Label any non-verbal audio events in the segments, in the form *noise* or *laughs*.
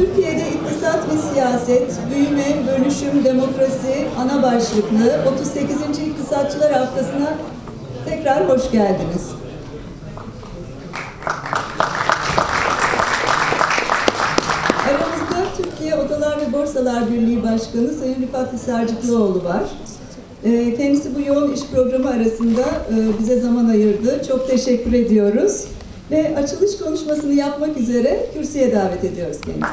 Türkiye'de iktisat ve siyaset, büyüme, bölüşüm, demokrasi ana başlıklı 38. İktisatçılar Haftası'na tekrar hoş geldiniz. Aramızda Türkiye Odalar ve Borsalar Birliği Başkanı Sayın Rıfat Hisarcıklıoğlu var. Ee, Kendisi bu yoğun iş programı arasında e, bize zaman ayırdı. Çok teşekkür ediyoruz. Ve açılış konuşmasını yapmak üzere kürsüye davet ediyoruz kendisini.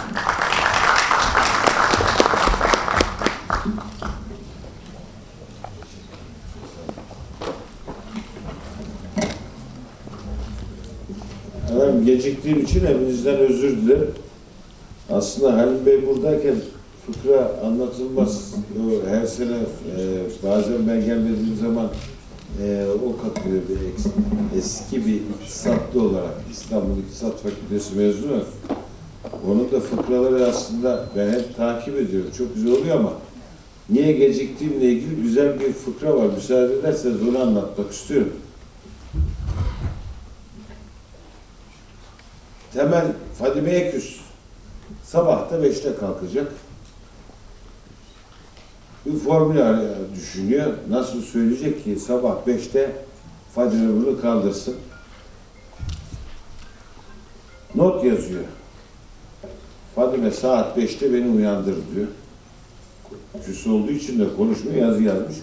Efendim geciktiğim için hepinizden özür dilerim. Aslında Halil Bey buradayken fıkra anlatılmaz. Her sene e, bazen ben gelmediğim zaman e, o bir eks- eski bir iktisatlı olarak İstanbul İktisat Fakültesi mezunu. Onun da fıkraları aslında ben hep takip ediyorum. Çok güzel oluyor ama niye geciktiğimle ilgili güzel bir fıkra var. Müsaade ederseniz onu anlatmak istiyorum. Temel Fadime'ye küs. Sabah da beşte kalkacak. Bir formül ar- düşünüyor. Nasıl söyleyecek ki sabah beşte Fadime bunu kaldırsın. Not yazıyor. Fadime saat beşte beni uyandır diyor. Küs olduğu için de konuşmuyor, yazı yazmış.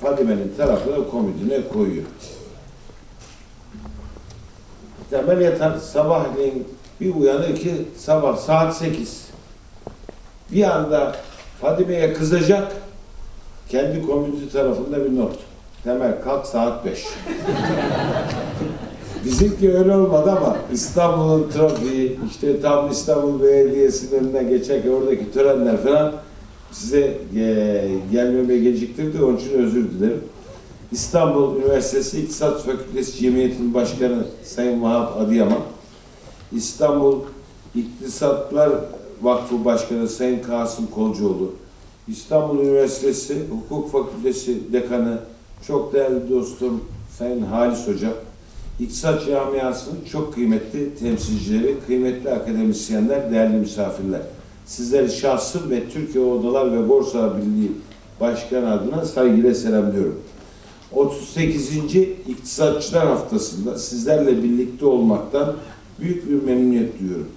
Fadime'nin tarafına komodine koyuyor. Temel yatar sabahleyin bir uyanır ki sabah saat 8. Bir anda Fadime'ye kızacak. Kendi komünite tarafında bir not. Temel kalk saat 5. *laughs* Bizimki öyle olmadı ama İstanbul'un trafiği, işte tam İstanbul Belediyesi'nin önüne geçerken oradaki törenler falan size e, gelmeme geciktirdi. Onun için özür dilerim. İstanbul Üniversitesi İktisat Fakültesi Cemiyeti'nin Başkanı Sayın Vahap Adıyaman, İstanbul İktisatlar Vakfı Başkanı Sayın Kasım Kolcuoğlu, İstanbul Üniversitesi Hukuk Fakültesi Dekanı çok değerli dostum Sayın Halis Hoca, İktisat camiasının çok kıymetli temsilcileri, kıymetli akademisyenler, değerli misafirler. Sizleri şahsım ve Türkiye Odalar ve Borsa Birliği Başkanı adına saygıyla selamlıyorum. 38. İktisatçılar Haftası'nda sizlerle birlikte olmaktan büyük bir memnuniyet duyuyorum.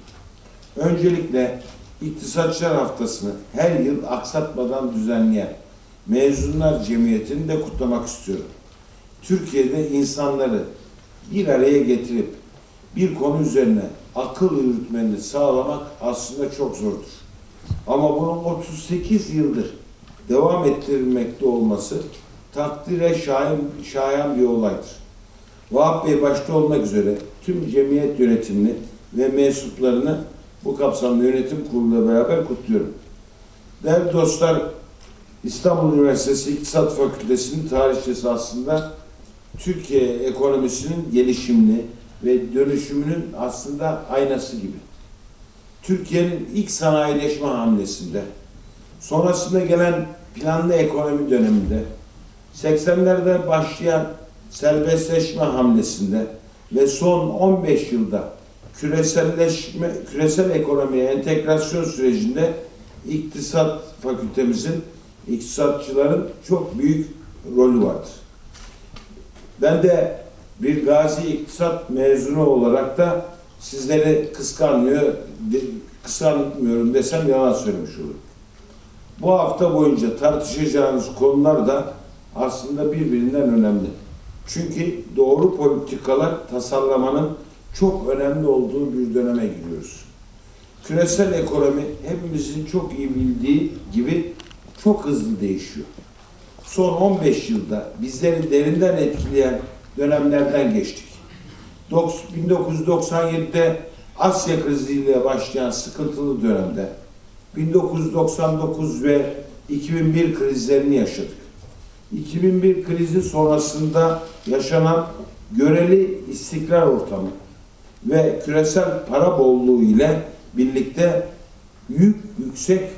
Öncelikle İktisatçılar Haftası'nı her yıl aksatmadan düzenleyen Mezunlar Cemiyeti'ni de kutlamak istiyorum. Türkiye'de insanları bir araya getirip bir konu üzerine akıl yürütmeni sağlamak aslında çok zordur. Ama bunun 38 yıldır devam ettirilmekte olması takdire şayan, şayan bir olaydır. Vahap Bey başta olmak üzere tüm cemiyet yönetimini ve mensuplarını bu kapsamda yönetim kuruluyla beraber kutluyorum. Değerli dostlar, İstanbul Üniversitesi İktisat Fakültesi'nin tarihçesi aslında Türkiye ekonomisinin gelişimini ve dönüşümünün aslında aynası gibi. Türkiye'nin ilk sanayileşme hamlesinde, sonrasında gelen planlı ekonomi döneminde, 80'lerde başlayan serbestleşme hamlesinde ve son 15 yılda küreselleşme, küresel ekonomiye entegrasyon sürecinde iktisat fakültemizin, iktisatçıların çok büyük rolü vardır. Ben de bir gazi iktisat mezunu olarak da sizleri kıskanmıyor, kıskanmıyorum desem yalan söylemiş olurum. Bu hafta boyunca tartışacağınız konular da aslında birbirinden önemli. Çünkü doğru politikalar tasarlamanın çok önemli olduğu bir döneme giriyoruz. Küresel ekonomi hepimizin çok iyi bildiği gibi çok hızlı değişiyor. Son 15 yılda bizleri derinden etkileyen dönemlerden geçtik. Dok- 1997'de Asya kriziyle başlayan sıkıntılı dönemde 1999 ve 2001 krizlerini yaşadık. 2001 krizi sonrasında yaşanan göreli istikrar ortamı ve küresel para bolluğu ile birlikte yük yüksek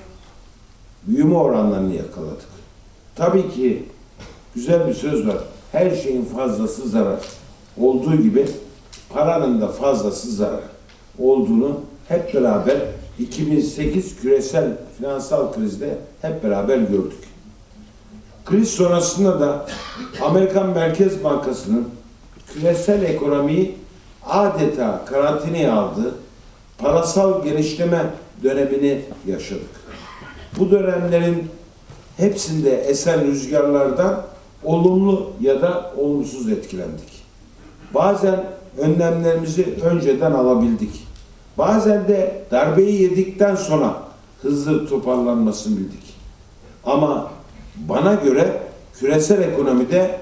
büyüme oranlarını yakaladık. Tabii ki güzel bir söz var. Her şeyin fazlası zarar. Olduğu gibi paranın da fazlası zarar olduğunu hep beraber 2008 küresel finansal krizde hep beraber gördük. Kriz sonrasında da Amerikan Merkez Bankası'nın küresel ekonomiyi adeta karantinaya aldığı parasal genişleme dönemini yaşadık. Bu dönemlerin hepsinde esen rüzgarlardan olumlu ya da olumsuz etkilendik. Bazen önlemlerimizi önceden alabildik. Bazen de darbeyi yedikten sonra hızlı toparlanmasını bildik. Ama bana göre küresel ekonomide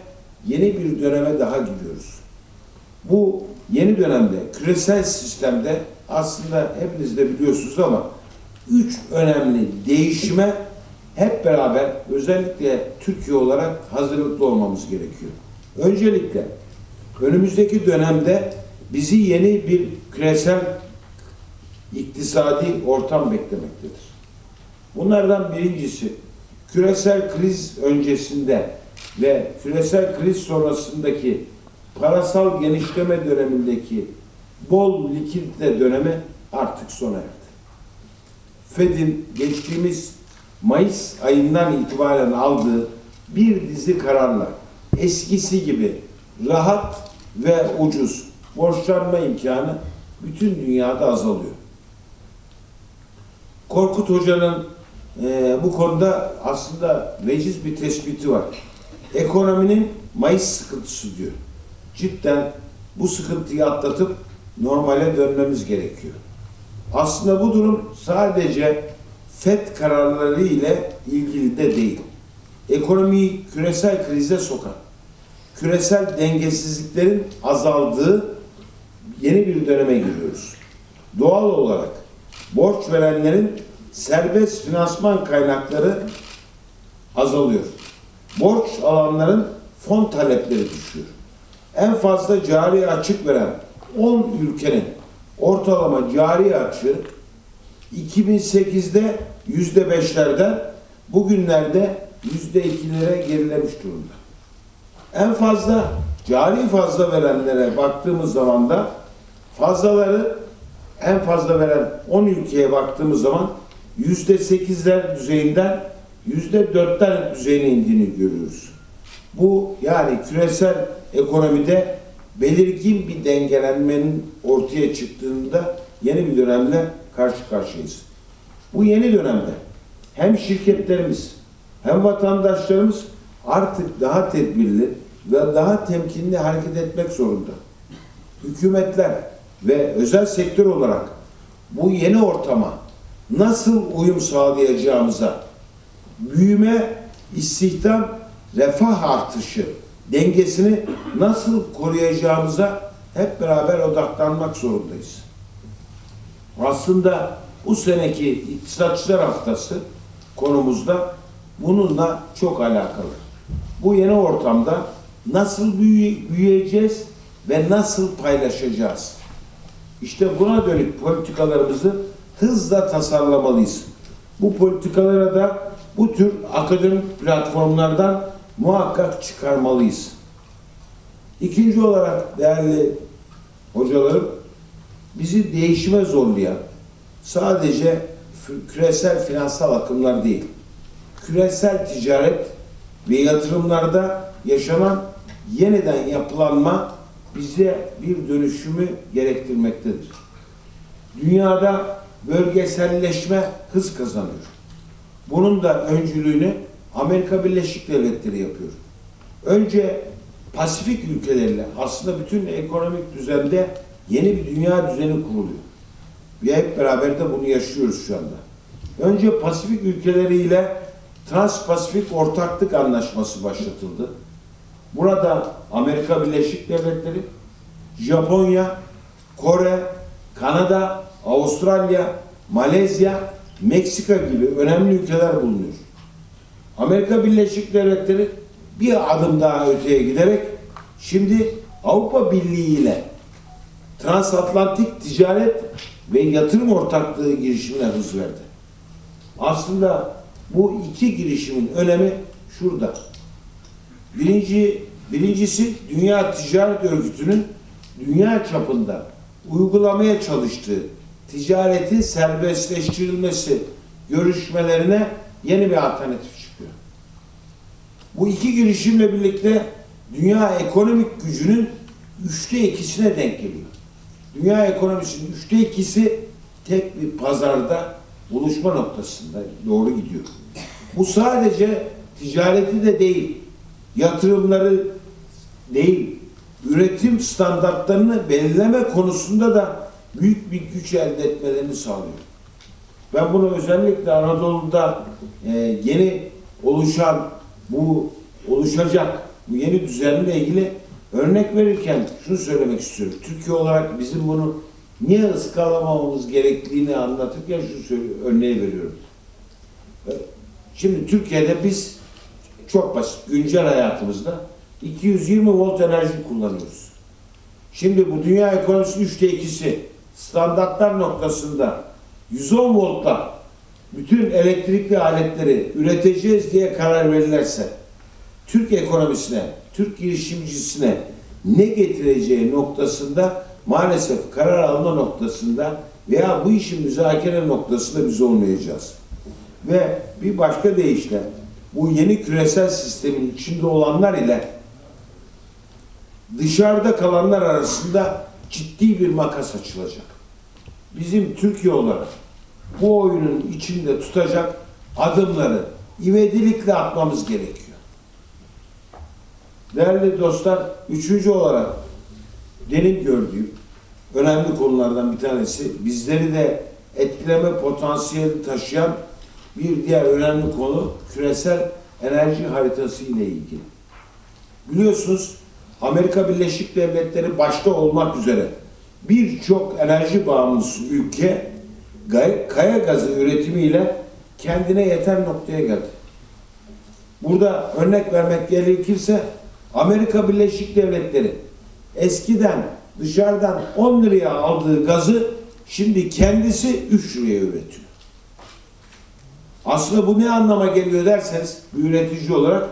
yeni bir döneme daha gidiyoruz. Bu yeni dönemde küresel sistemde aslında hepiniz de biliyorsunuz ama üç önemli değişime hep beraber özellikle Türkiye olarak hazırlıklı olmamız gerekiyor. Öncelikle önümüzdeki dönemde bizi yeni bir küresel iktisadi ortam beklemektedir. Bunlardan birincisi küresel kriz öncesinde ve küresel kriz sonrasındaki parasal genişleme dönemindeki bol likidite dönemi artık sona erdi. Fed'in geçtiğimiz Mayıs ayından itibaren aldığı bir dizi kararla eskisi gibi rahat ve ucuz borçlanma imkanı bütün dünyada azalıyor. Korkut Hoca'nın e, bu konuda aslında veciz bir tespiti var. Ekonominin Mayıs sıkıntısı diyor. Cidden bu sıkıntıyı atlatıp normale dönmemiz gerekiyor. Aslında bu durum sadece FED kararları ile ilgili de değil. Ekonomiyi küresel krize sokan, küresel dengesizliklerin azaldığı yeni bir döneme giriyoruz. Doğal olarak borç verenlerin serbest finansman kaynakları azalıyor. Borç alanların fon talepleri düşüyor. En fazla cari açık veren 10 ülkenin ortalama cari açığı 2008'de yüzde beşlerden bugünlerde yüzde ikilere gerilemiş durumda. En fazla cari fazla verenlere baktığımız zaman da fazlaları en fazla veren 10 ülkeye baktığımız zaman yüzde sekizler düzeyinden yüzde dörtler düzeyine indiğini görüyoruz. Bu yani küresel ekonomide belirgin bir dengelenmenin ortaya çıktığında yeni bir dönemle karşı karşıyayız. Bu yeni dönemde hem şirketlerimiz hem vatandaşlarımız artık daha tedbirli ve daha temkinli hareket etmek zorunda. Hükümetler ve özel sektör olarak bu yeni ortama nasıl uyum sağlayacağımıza, büyüme, istihdam, refah artışı dengesini nasıl koruyacağımıza hep beraber odaklanmak zorundayız. Aslında bu seneki İktisatçılar Haftası konumuzda bununla çok alakalı. Bu yeni ortamda nasıl büyüyeceğiz ve nasıl paylaşacağız? İşte buna dönük politikalarımızı hızla tasarlamalıyız. Bu politikalara da bu tür akademik platformlardan muhakkak çıkarmalıyız. İkinci olarak değerli hocalarım, bizi değişime zorlayan sadece küresel finansal akımlar değil, küresel ticaret ve yatırımlarda yaşanan yeniden yapılanma bize bir dönüşümü gerektirmektedir. Dünyada bölgeselleşme hız kazanıyor. Bunun da öncülüğünü Amerika Birleşik Devletleri yapıyor. Önce Pasifik ülkeleriyle aslında bütün ekonomik düzende yeni bir dünya düzeni kuruluyor. Ve hep beraber de bunu yaşıyoruz şu anda. Önce Pasifik ülkeleriyle Trans-Pasifik Ortaklık Anlaşması başlatıldı. Burada Amerika Birleşik Devletleri, Japonya, Kore, Kanada, Avustralya, Malezya, Meksika gibi önemli ülkeler bulunuyor. Amerika Birleşik Devletleri bir adım daha öteye giderek şimdi Avrupa Birliği ile transatlantik ticaret ve yatırım ortaklığı girişimine hız verdi. Aslında bu iki girişimin önemi şurada. Birinci, birincisi Dünya Ticaret Örgütü'nün dünya çapında uygulamaya çalıştığı ticaretin serbestleştirilmesi görüşmelerine yeni bir alternatif. Bu iki girişimle birlikte dünya ekonomik gücünün üçte ikisine denk geliyor. Dünya ekonomisinin üçte ikisi tek bir pazarda buluşma noktasında doğru gidiyor. Bu sadece ticareti de değil, yatırımları değil, üretim standartlarını belirleme konusunda da büyük bir güç elde etmelerini sağlıyor. Ben bunu özellikle Anadolu'da e, yeni oluşan bu oluşacak bu yeni düzenle ilgili örnek verirken şunu söylemek istiyorum. Türkiye olarak bizim bunu niye ıskalamamamız gerektiğini anlatırken şu örneği veriyorum. Şimdi Türkiye'de biz çok basit güncel hayatımızda 220 volt enerji kullanıyoruz. Şimdi bu dünya ekonomisinin üçte ikisi standartlar noktasında 110 voltla bütün elektrikli aletleri üreteceğiz diye karar verirlerse Türk ekonomisine, Türk girişimcisine ne getireceği noktasında maalesef karar alma noktasında veya bu işin müzakere noktasında biz olmayacağız. Ve bir başka deyişle bu yeni küresel sistemin içinde olanlar ile dışarıda kalanlar arasında ciddi bir makas açılacak. Bizim Türkiye olarak bu oyunun içinde tutacak adımları ivedilikle atmamız gerekiyor. Değerli dostlar, üçüncü olarak benim gördüğüm önemli konulardan bir tanesi bizleri de etkileme potansiyeli taşıyan bir diğer önemli konu küresel enerji haritası ile ilgili. Biliyorsunuz Amerika Birleşik Devletleri başta olmak üzere birçok enerji bağımlısı ülke kaya gazı üretimiyle kendine yeter noktaya geldi. Burada örnek vermek gerekirse Amerika Birleşik Devletleri eskiden dışarıdan 10 liraya aldığı gazı şimdi kendisi 3 liraya üretiyor. Aslında bu ne anlama geliyor derseniz bir üretici olarak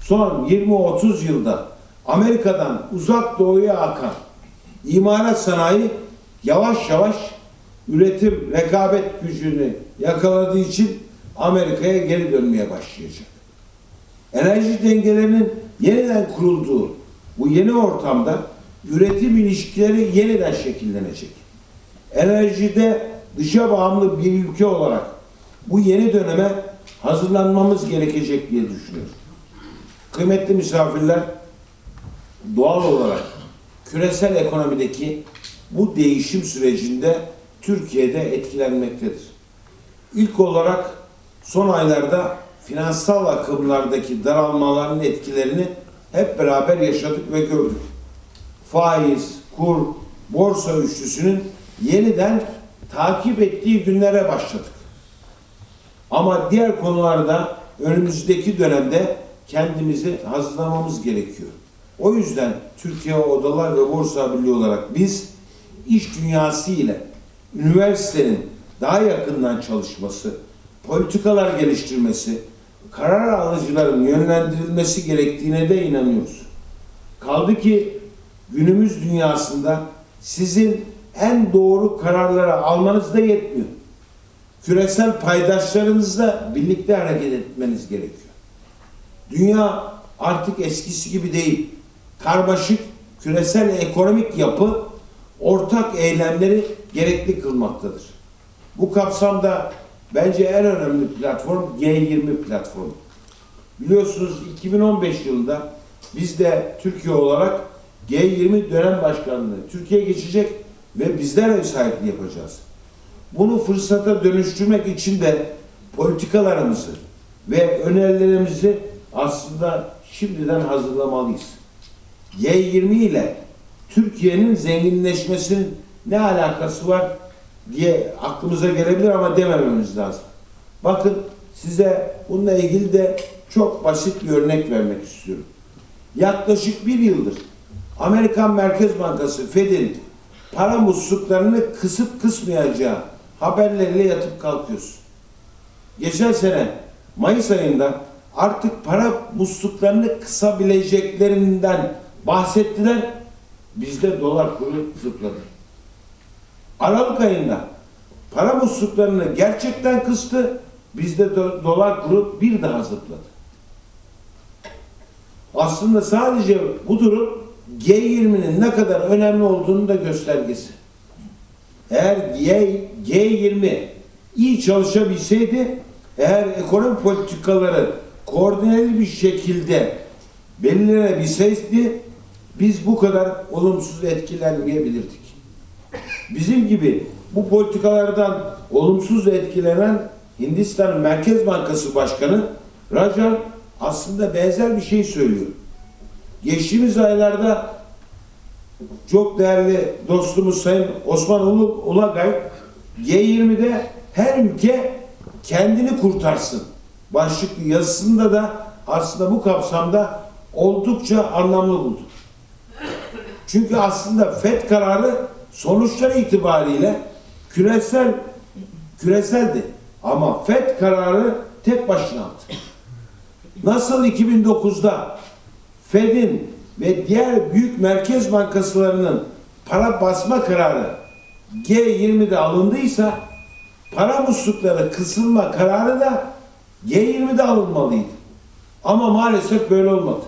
son 20-30 yılda Amerika'dan uzak doğuya akan imalat sanayi yavaş yavaş üretim rekabet gücünü yakaladığı için Amerika'ya geri dönmeye başlayacak. Enerji dengelerinin yeniden kurulduğu bu yeni ortamda üretim ilişkileri yeniden şekillenecek. Enerjide dışa bağımlı bir ülke olarak bu yeni döneme hazırlanmamız gerekecek diye düşünüyorum. Kıymetli misafirler, doğal olarak küresel ekonomideki bu değişim sürecinde Türkiye'de etkilenmektedir. İlk olarak son aylarda finansal akımlardaki daralmaların etkilerini hep beraber yaşadık ve gördük. Faiz, kur, borsa üçlüsünün yeniden takip ettiği günlere başladık. Ama diğer konularda önümüzdeki dönemde kendimizi hazırlamamız gerekiyor. O yüzden Türkiye Odalar ve Borsa Birliği olarak biz iş dünyası ile üniversitenin daha yakından çalışması, politikalar geliştirmesi, karar alıcıların yönlendirilmesi gerektiğine de inanıyoruz. Kaldı ki günümüz dünyasında sizin en doğru kararları almanız da yetmiyor. Küresel paydaşlarınızla birlikte hareket etmeniz gerekiyor. Dünya artık eskisi gibi değil. Karmaşık küresel ekonomik yapı ortak eylemleri gerekli kılmaktadır. Bu kapsamda bence en önemli platform G20 platformu. Biliyorsunuz 2015 yılında biz de Türkiye olarak G20 dönem başkanlığı Türkiye geçecek ve bizler ev sahipliği yapacağız. Bunu fırsata dönüştürmek için de politikalarımızı ve önerilerimizi aslında şimdiden hazırlamalıyız. G20 ile Türkiye'nin zenginleşmesinin ne alakası var diye aklımıza gelebilir ama demememiz lazım. Bakın size bununla ilgili de çok basit bir örnek vermek istiyorum. Yaklaşık bir yıldır Amerikan Merkez Bankası Fed'in para musluklarını kısıp kısmayacağı haberleriyle yatıp kalkıyoruz. Geçen sene Mayıs ayında artık para musluklarını kısabileceklerinden bahsettiler. Bizde dolar kuru zıpladı. Aralık ayında para musluklarını gerçekten kıstı. Bizde do- dolar kuru bir daha zıpladı. Aslında sadece bu durum G20'nin ne kadar önemli olduğunu da göstergesi. Eğer G, G20 iyi çalışabilseydi, eğer ekonomi politikaları koordineli bir şekilde belirlenebilseydi, biz bu kadar olumsuz etkilenmeyebilirdik. Bizim gibi bu politikalardan olumsuz etkilenen Hindistan Merkez Bankası Başkanı Rajan aslında benzer bir şey söylüyor. Geçtiğimiz aylarda çok değerli dostumuz Sayın Osman Ulagay G20'de her ülke kendini kurtarsın başlıklı yazısında da aslında bu kapsamda oldukça anlamlı bulduk. Çünkü aslında FED kararı sonuçları itibariyle küresel küreseldi. Ama FED kararı tek başına aldı. Nasıl 2009'da Fed'in ve diğer büyük merkez bankasılarının para basma kararı G20'de alındıysa para muslukları kısılma kararı da G20'de alınmalıydı. Ama maalesef böyle olmadı.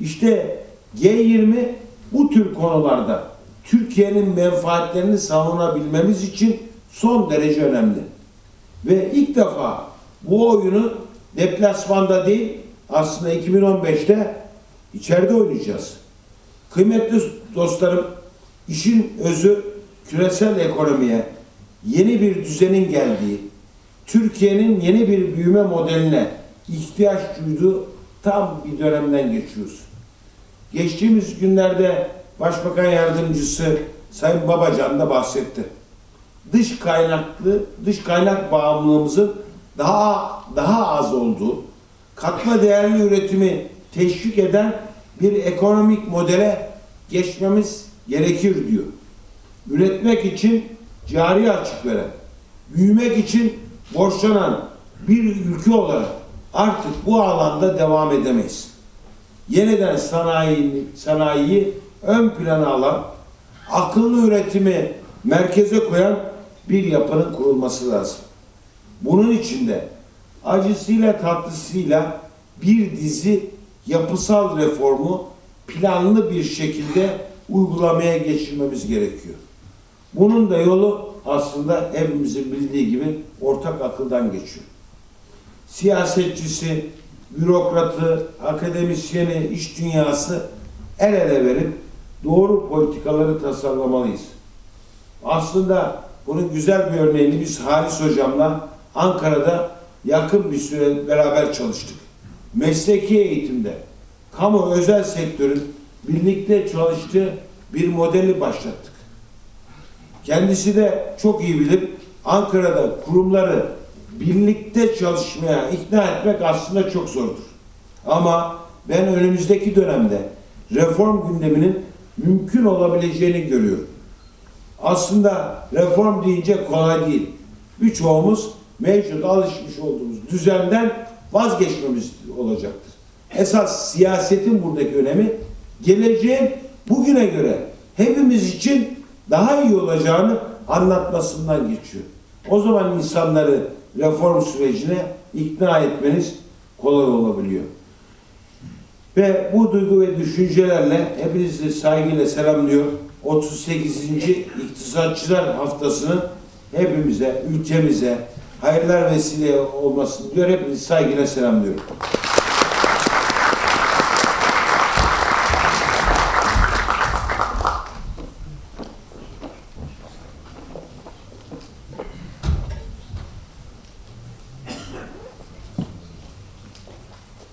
İşte G20 bu tür konularda Türkiye'nin menfaatlerini savunabilmemiz için son derece önemli. Ve ilk defa bu oyunu deplasmanda değil aslında 2015'te içeride oynayacağız. Kıymetli dostlarım, işin özü küresel ekonomiye yeni bir düzenin geldiği, Türkiye'nin yeni bir büyüme modeline ihtiyaç duyduğu tam bir dönemden geçiyoruz. Geçtiğimiz günlerde Başbakan Yardımcısı Sayın Babacan da bahsetti. Dış kaynaklı, dış kaynak bağımlılığımızın daha daha az olduğu, katma değerli üretimi teşvik eden bir ekonomik modele geçmemiz gerekir diyor. Üretmek için cari açık veren, büyümek için borçlanan bir ülke olarak artık bu alanda devam edemeyiz. Yeniden sanayi, sanayiyi ön plana alan, akıllı üretimi merkeze koyan bir yapının kurulması lazım. Bunun içinde acısıyla tatlısıyla bir dizi yapısal reformu planlı bir şekilde uygulamaya geçirmemiz gerekiyor. Bunun da yolu aslında hepimizin bildiği gibi ortak akıldan geçiyor. Siyasetçisi, bürokratı, akademisyeni, iş dünyası el ele verip doğru politikaları tasarlamalıyız. Aslında bunun güzel bir örneğini biz Halis Hocam'la Ankara'da yakın bir süre beraber çalıştık. Mesleki eğitimde kamu özel sektörün birlikte çalıştığı bir modeli başlattık. Kendisi de çok iyi bilir. Ankara'da kurumları birlikte çalışmaya ikna etmek aslında çok zordur. Ama ben önümüzdeki dönemde reform gündeminin mümkün olabileceğini görüyorum. Aslında reform deyince kolay değil. Birçoğumuz mevcut alışmış olduğumuz düzenden vazgeçmemiz olacaktır. Esas siyasetin buradaki önemi geleceğin bugüne göre hepimiz için daha iyi olacağını anlatmasından geçiyor. O zaman insanları reform sürecine ikna etmeniz kolay olabiliyor. Ve bu duygu ve düşüncelerle hepinizi saygıyla selamlıyor. 38. İktisatçılar Haftası'nın hepimize, ülkemize hayırlar vesile olmasını diyor. Hepinizi saygıyla selamlıyorum.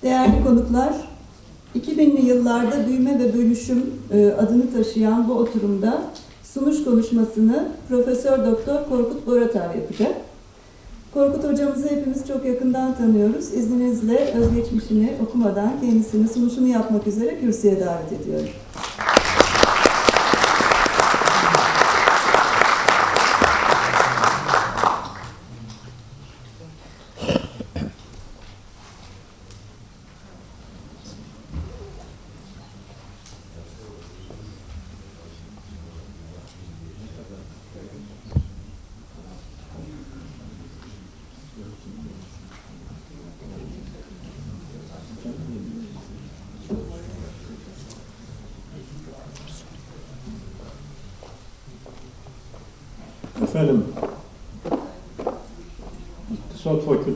Değerli konuklar, 2000'li yıllarda büyüme ve bölüşüm e, adını taşıyan bu oturumda sunuş konuşmasını Profesör Doktor Korkut Boratav yapacak. Korkut hocamızı hepimiz çok yakından tanıyoruz. İzninizle özgeçmişini okumadan kendisini sunuşunu yapmak üzere kürsüye davet ediyorum.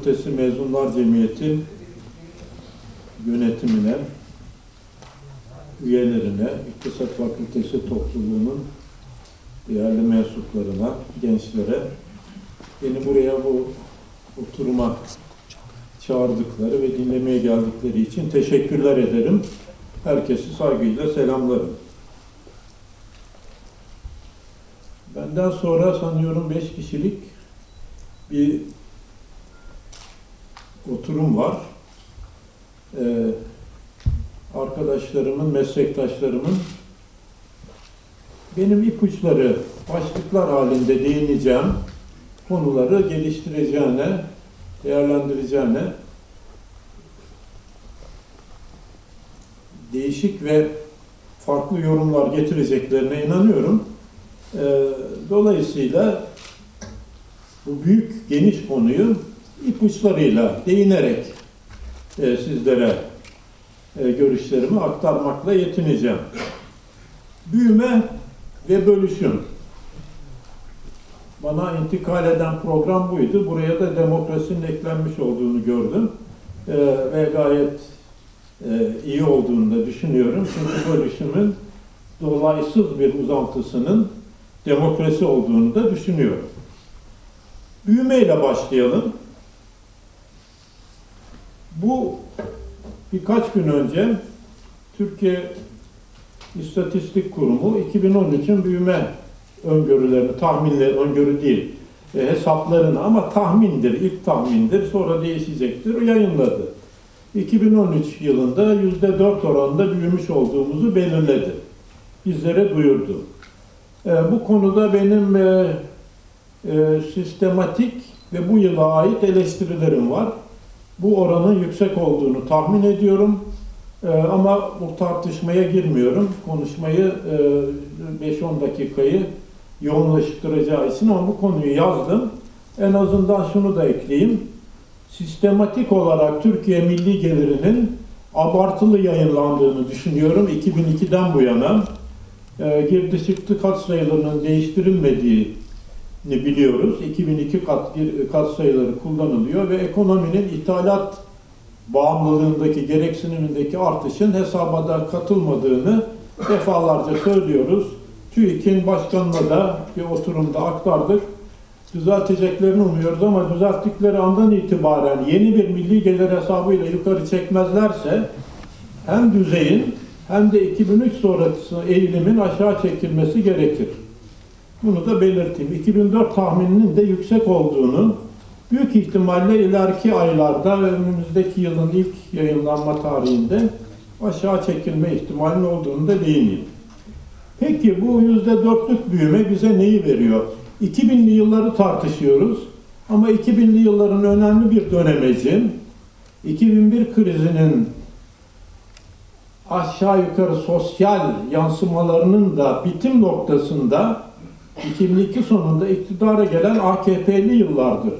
Fakültesi Mezunlar Cemiyeti yönetimine, üyelerine, İktisat Fakültesi topluluğunun değerli mensuplarına, gençlere beni buraya bu oturuma çağırdıkları ve dinlemeye geldikleri için teşekkürler ederim. Herkesi saygıyla selamlarım. Benden sonra sanıyorum beş kişilik bir oturum var. Ee, arkadaşlarımın, meslektaşlarımın benim ipuçları, başlıklar halinde değineceğim konuları geliştireceğine, değerlendireceğine değişik ve farklı yorumlar getireceklerine inanıyorum. Ee, Dolayısıyla bu büyük, geniş konuyu ipuçlarıyla, değinerek e, sizlere e, görüşlerimi aktarmakla yetineceğim. Büyüme ve bölüşüm. Bana intikal eden program buydu. Buraya da demokrasinin eklenmiş olduğunu gördüm. E, ve gayet e, iyi olduğunu da düşünüyorum. Çünkü bölüşümün dolaysız bir uzantısının demokrasi olduğunu da düşünüyorum. Büyümeyle başlayalım. Bu birkaç gün önce Türkiye İstatistik Kurumu 2013'ün büyüme öngörülerini, tahminleri, öngörü değil, e, hesaplarını ama tahmindir, ilk tahmindir, sonra değişecektir, yayınladı. 2013 yılında %4 oranında büyümüş olduğumuzu belirledi. Bizlere duyurdu. E, bu konuda benim e, e, sistematik ve bu yıla ait eleştirilerim var. Bu oranın yüksek olduğunu tahmin ediyorum. E, ama bu tartışmaya girmiyorum. Konuşmayı e, 5-10 dakikayı yoğunlaştıracağı için ama bu konuyu yazdım. En azından şunu da ekleyeyim. Sistematik olarak Türkiye milli gelirinin abartılı yayınlandığını düşünüyorum 2002'den bu yana e, girdi çıktı kat sayılarının değiştirilmediğini biliyoruz. 2002 kat, kat sayıları kullanılıyor ve ekonominin ithalat bağımlılığındaki gereksinimindeki artışın hesaba da katılmadığını defalarca söylüyoruz. TÜİK'in başkanına da bir oturumda aktardık. Düzelteceklerini umuyoruz ama düzelttikleri andan itibaren yeni bir milli gelir hesabıyla yukarı çekmezlerse hem düzeyin hem de 2003 sonrası eğilimin aşağı çekilmesi gerekir. Bunu da belirteyim. 2004 tahmininin de yüksek olduğunu, büyük ihtimalle ileriki aylarda önümüzdeki yılın ilk yayınlanma tarihinde aşağı çekilme ihtimalinin olduğunu da değineyim. Peki bu %4'lük büyüme bize neyi veriyor? 2000'li yılları tartışıyoruz ama 2000'li yılların önemli bir dönemeci 2001 krizinin aşağı yukarı sosyal yansımalarının da bitim noktasında 2002 sonunda iktidara gelen AKP'li yıllardır.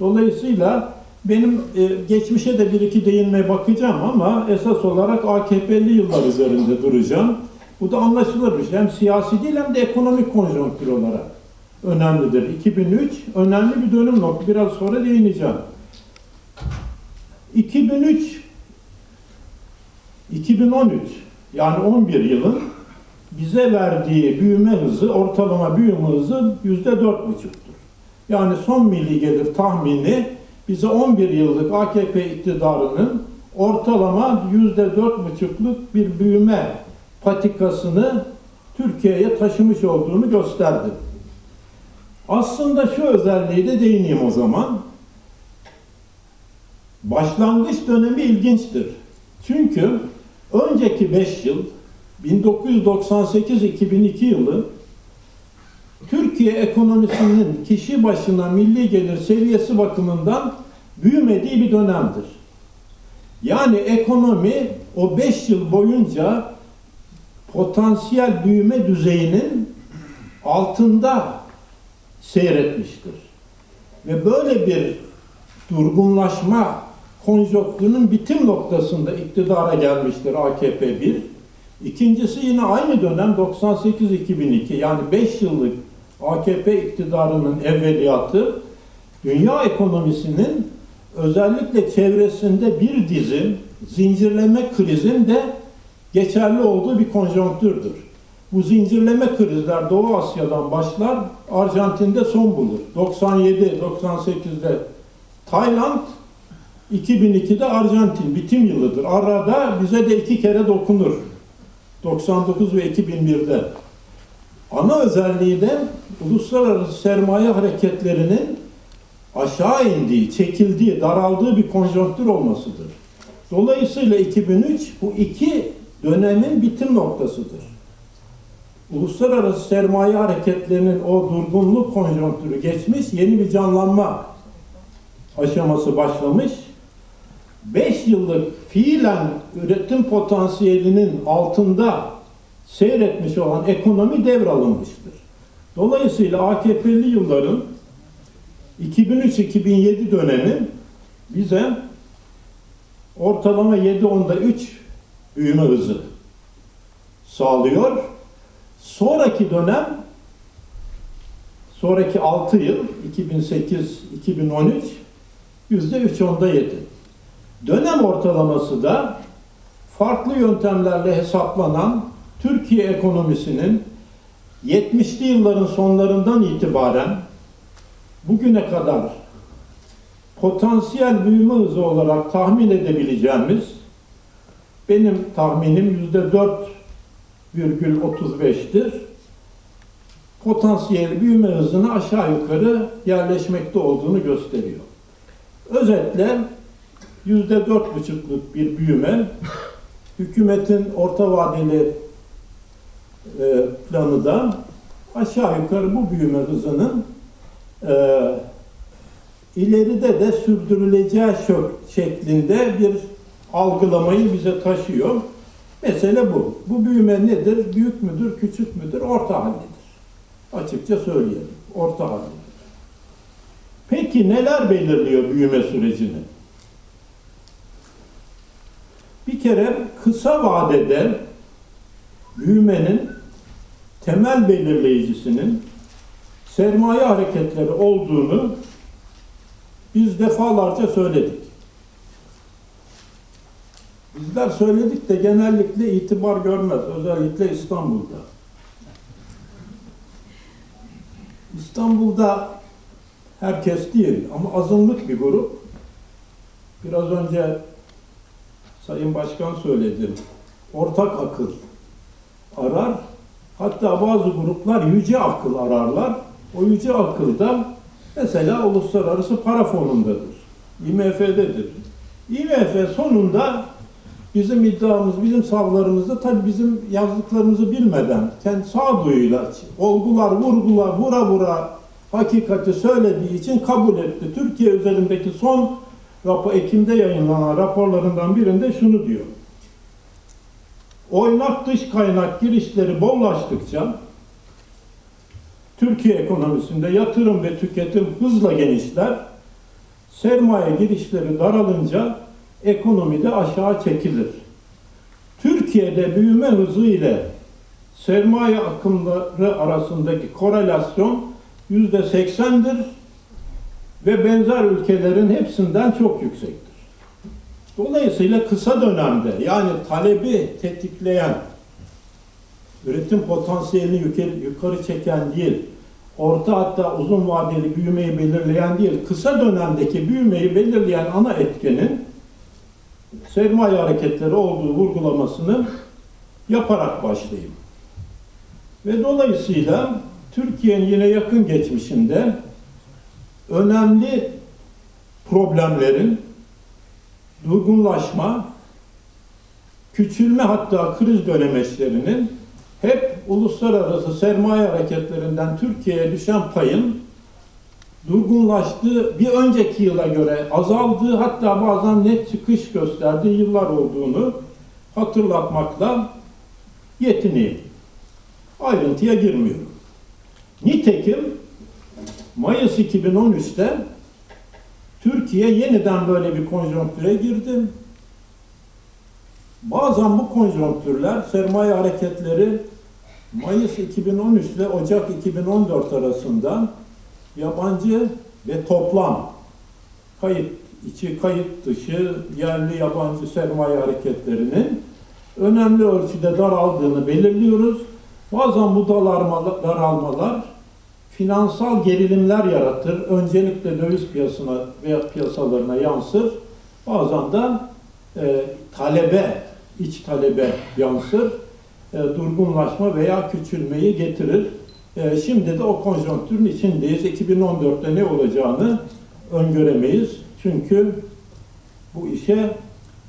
Dolayısıyla benim e, geçmişe de bir iki değinmeye bakacağım ama esas olarak AKP'li yıllar üzerinde duracağım. Bu da anlaşılır bir şey. Hem siyasi değil hem de ekonomik konjonktür olarak önemlidir. 2003 önemli bir dönüm noktası. Biraz sonra değineceğim. 2003 2013 yani 11 yılın bize verdiği büyüme hızı, ortalama büyüme hızı yüzde dört buçuktur. Yani son milli gelir tahmini bize 11 yıllık AKP iktidarının ortalama yüzde dört buçukluk bir büyüme patikasını Türkiye'ye taşımış olduğunu gösterdi. Aslında şu özelliği de değineyim o zaman. Başlangıç dönemi ilginçtir. Çünkü önceki 5 yıl 1998-2002 yılı Türkiye ekonomisinin kişi başına milli gelir seviyesi bakımından büyümediği bir dönemdir. Yani ekonomi o 5 yıl boyunca potansiyel büyüme düzeyinin altında seyretmiştir. Ve böyle bir durgunlaşma konjonktürünün bitim noktasında iktidara gelmiştir AKP 1. İkincisi yine aynı dönem 98-2002 yani 5 yıllık AKP iktidarının evveliyatı dünya ekonomisinin özellikle çevresinde bir dizi zincirleme krizin de geçerli olduğu bir konjonktürdür. Bu zincirleme krizler Doğu Asya'dan başlar, Arjantin'de son bulur. 97-98'de Tayland, 2002'de Arjantin bitim yılıdır. Arada bize de iki kere dokunur. 99 ve 2001'de. Ana özelliği de uluslararası sermaye hareketlerinin aşağı indiği, çekildiği, daraldığı bir konjonktür olmasıdır. Dolayısıyla 2003 bu iki dönemin bitim noktasıdır. Uluslararası sermaye hareketlerinin o durgunluk konjonktürü geçmiş, yeni bir canlanma aşaması başlamış. 5 yıllık fiilen üretim potansiyelinin altında seyretmiş olan ekonomi devralınmıştır. Dolayısıyla AKP'li yılların 2003-2007 dönemi bize ortalama 7.10'da 3 büyüme hızı sağlıyor. Sonraki dönem sonraki 6 yıl 2008-2013 yüzde 3.10'da 7. Dönem ortalaması da farklı yöntemlerle hesaplanan Türkiye ekonomisinin 70'li yılların sonlarından itibaren bugüne kadar potansiyel büyüme hızı olarak tahmin edebileceğimiz benim tahminim yüzde 4,35'tir. Potansiyel büyüme hızını aşağı yukarı yerleşmekte olduğunu gösteriyor. Özetle yüzde dört buçukluk bir büyüme hükümetin orta vadeli e, planı da aşağı yukarı bu büyüme hızının e, ileride de sürdürüleceği şeklinde bir algılamayı bize taşıyor. Mesele bu. Bu büyüme nedir? Büyük müdür, küçük müdür? Orta haldedir. Açıkça söyleyelim. Orta haldedir. Peki neler belirliyor büyüme sürecini? Bir kere kısa vadede büyümenin temel belirleyicisinin sermaye hareketleri olduğunu biz defalarca söyledik. Bizler söyledik de genellikle itibar görmez. Özellikle İstanbul'da. İstanbul'da herkes değil ama azınlık bir grup. Biraz önce Sayın Başkan söyledi. Ortak akıl arar. Hatta bazı gruplar yüce akıl ararlar. O yüce akılda mesela Uluslararası Para Fonu'ndadır. IMF'dedir. IMF sonunda bizim iddiamız, bizim savlarımızda tabi bizim yazdıklarımızı bilmeden, kendi sağduyuyla, olgular, vurgular, vura vura hakikati söylediği için kabul etti. Türkiye üzerindeki son rapor, Ekim'de yayınlanan raporlarından birinde şunu diyor. Oynak dış kaynak girişleri bollaştıkça Türkiye ekonomisinde yatırım ve tüketim hızla genişler. Sermaye girişleri daralınca ekonomide aşağı çekilir. Türkiye'de büyüme hızı ile sermaye akımları arasındaki korelasyon yüzde seksendir ve benzer ülkelerin hepsinden çok yüksektir. Dolayısıyla kısa dönemde yani talebi tetikleyen, üretim potansiyelini yukarı çeken değil, orta hatta uzun vadeli büyümeyi belirleyen değil, kısa dönemdeki büyümeyi belirleyen ana etkenin sermaye hareketleri olduğu vurgulamasını yaparak başlayayım. Ve dolayısıyla Türkiye'nin yine yakın geçmişinde önemli problemlerin durgunlaşma, küçülme hatta kriz dönemeçlerinin hep uluslararası sermaye hareketlerinden Türkiye'ye düşen payın durgunlaştığı, bir önceki yıla göre azaldığı hatta bazen net çıkış gösterdiği yıllar olduğunu hatırlatmakla yetineyim. Ayrıntıya girmiyorum. Nitekim Mayıs 2013'te Türkiye yeniden böyle bir konjonktüre girdi. Bazen bu konjonktürler sermaye hareketleri Mayıs 2013 ile Ocak 2014 arasında yabancı ve toplam kayıt içi, kayıt dışı, yerli yabancı sermaye hareketlerinin önemli ölçüde daraldığını belirliyoruz. Bazen bu daralmalar, finansal gerilimler yaratır. Öncelikle döviz piyasasına veya piyasalarına yansır. Bazen de e, talebe, iç talebe yansır. E, durgunlaşma veya küçülmeyi getirir. E, şimdi de o konjonktürün içindeyiz. 2014'te ne olacağını öngöremeyiz. Çünkü bu işe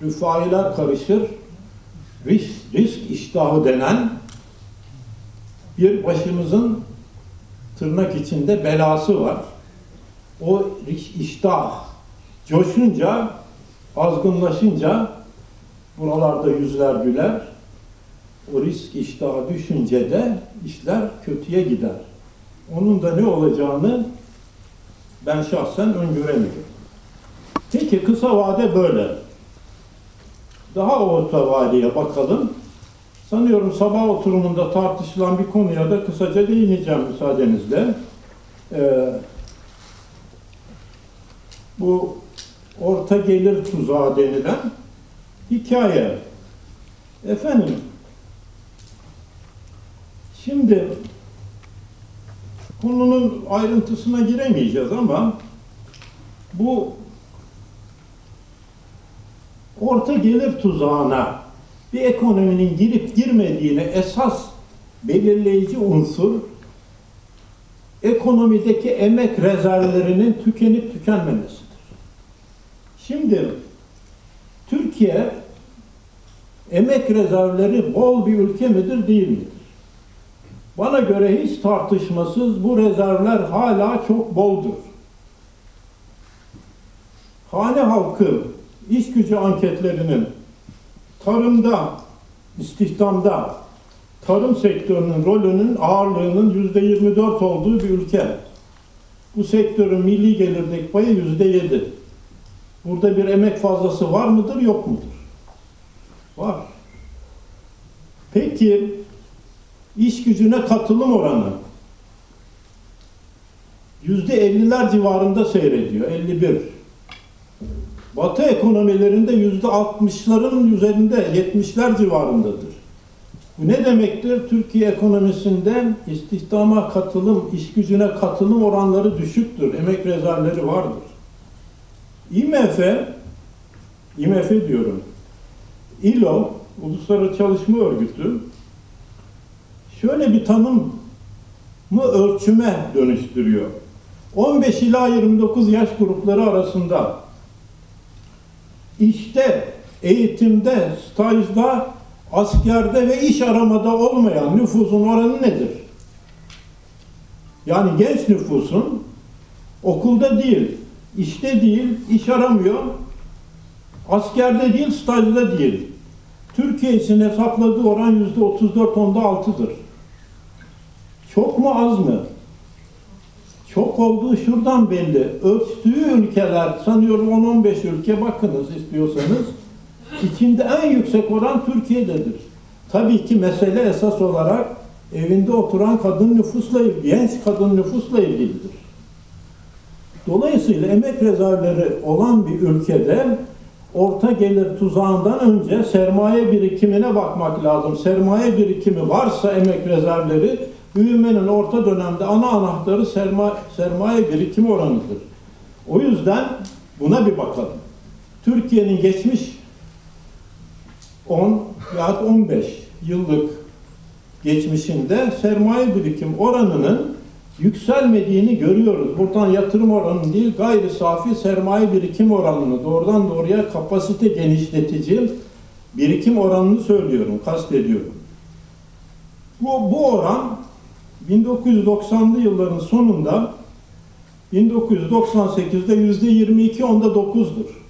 rüfailer karışır. Risk, risk iştahı denen bir başımızın tırnak içinde belası var. O iştah coşunca, azgınlaşınca buralarda yüzler güler. O risk iştahı düşünce de işler kötüye gider. Onun da ne olacağını ben şahsen öngöremiyorum. Peki kısa vade böyle. Daha orta vadeye bakalım. Sanıyorum sabah oturumunda tartışılan bir konuya da kısaca değineceğim müsaadenizle. Ee, bu orta gelir tuzağı denilen hikaye. Efendim, şimdi konunun ayrıntısına giremeyeceğiz ama bu orta gelir tuzağına bir ekonominin girip girmediğine esas belirleyici unsur ekonomideki emek rezervlerinin tükenip tükenmemesidir. Şimdi Türkiye emek rezervleri bol bir ülke midir değil midir? Bana göre hiç tartışmasız bu rezervler hala çok boldur. Hane halkı iş gücü anketlerinin tarımda, istihdamda, tarım sektörünün rolünün ağırlığının yüzde 24 olduğu bir ülke. Bu sektörün milli gelirdeki payı yüzde 7. Burada bir emek fazlası var mıdır, yok mudur? Var. Peki, iş gücüne katılım oranı yüzde 50'ler civarında seyrediyor, 51. Batı ekonomilerinde yüzde 60'ların üzerinde 70'ler civarındadır. Bu ne demektir? Türkiye ekonomisinde istihdama katılım, iş gücüne katılım oranları düşüktür. Emek rezervleri vardır. IMF, IMF diyorum, ILO, Uluslararası Çalışma Örgütü, şöyle bir tanım mı ölçüme dönüştürüyor. 15 ila 29 yaş grupları arasında işte, eğitimde, stajda, askerde ve iş aramada olmayan nüfusun oranı nedir? Yani genç nüfusun okulda değil, işte değil, iş aramıyor, askerde değil, stajda değil. Türkiye hesapladığı oran yüzde 34 onda 6'dır. Çok mu az mı? Çok olduğu şuradan belli. Ölçtüğü ülkeler sanıyorum 10-15 ülke bakınız istiyorsanız. İçinde en yüksek oran Türkiye'dedir. Tabii ki mesele esas olarak evinde oturan kadın nüfusla genç kadın nüfusla ilgilidir. Dolayısıyla emek rezervleri olan bir ülkede orta gelir tuzağından önce sermaye birikimine bakmak lazım. Sermaye birikimi varsa emek rezervleri büyümenin orta dönemde ana anahtarı sermaye, sermaye birikim oranıdır. O yüzden buna bir bakalım. Türkiye'nin geçmiş 10 ya 15 yıllık geçmişinde sermaye birikim oranının yükselmediğini görüyoruz. Buradan yatırım oranı değil, gayri safi sermaye birikim oranını doğrudan doğruya kapasite genişletici birikim oranını söylüyorum, kastediyorum. Bu, bu oran 1990'lı yılların sonunda 1998'de yüzde 22 onda 9'dur.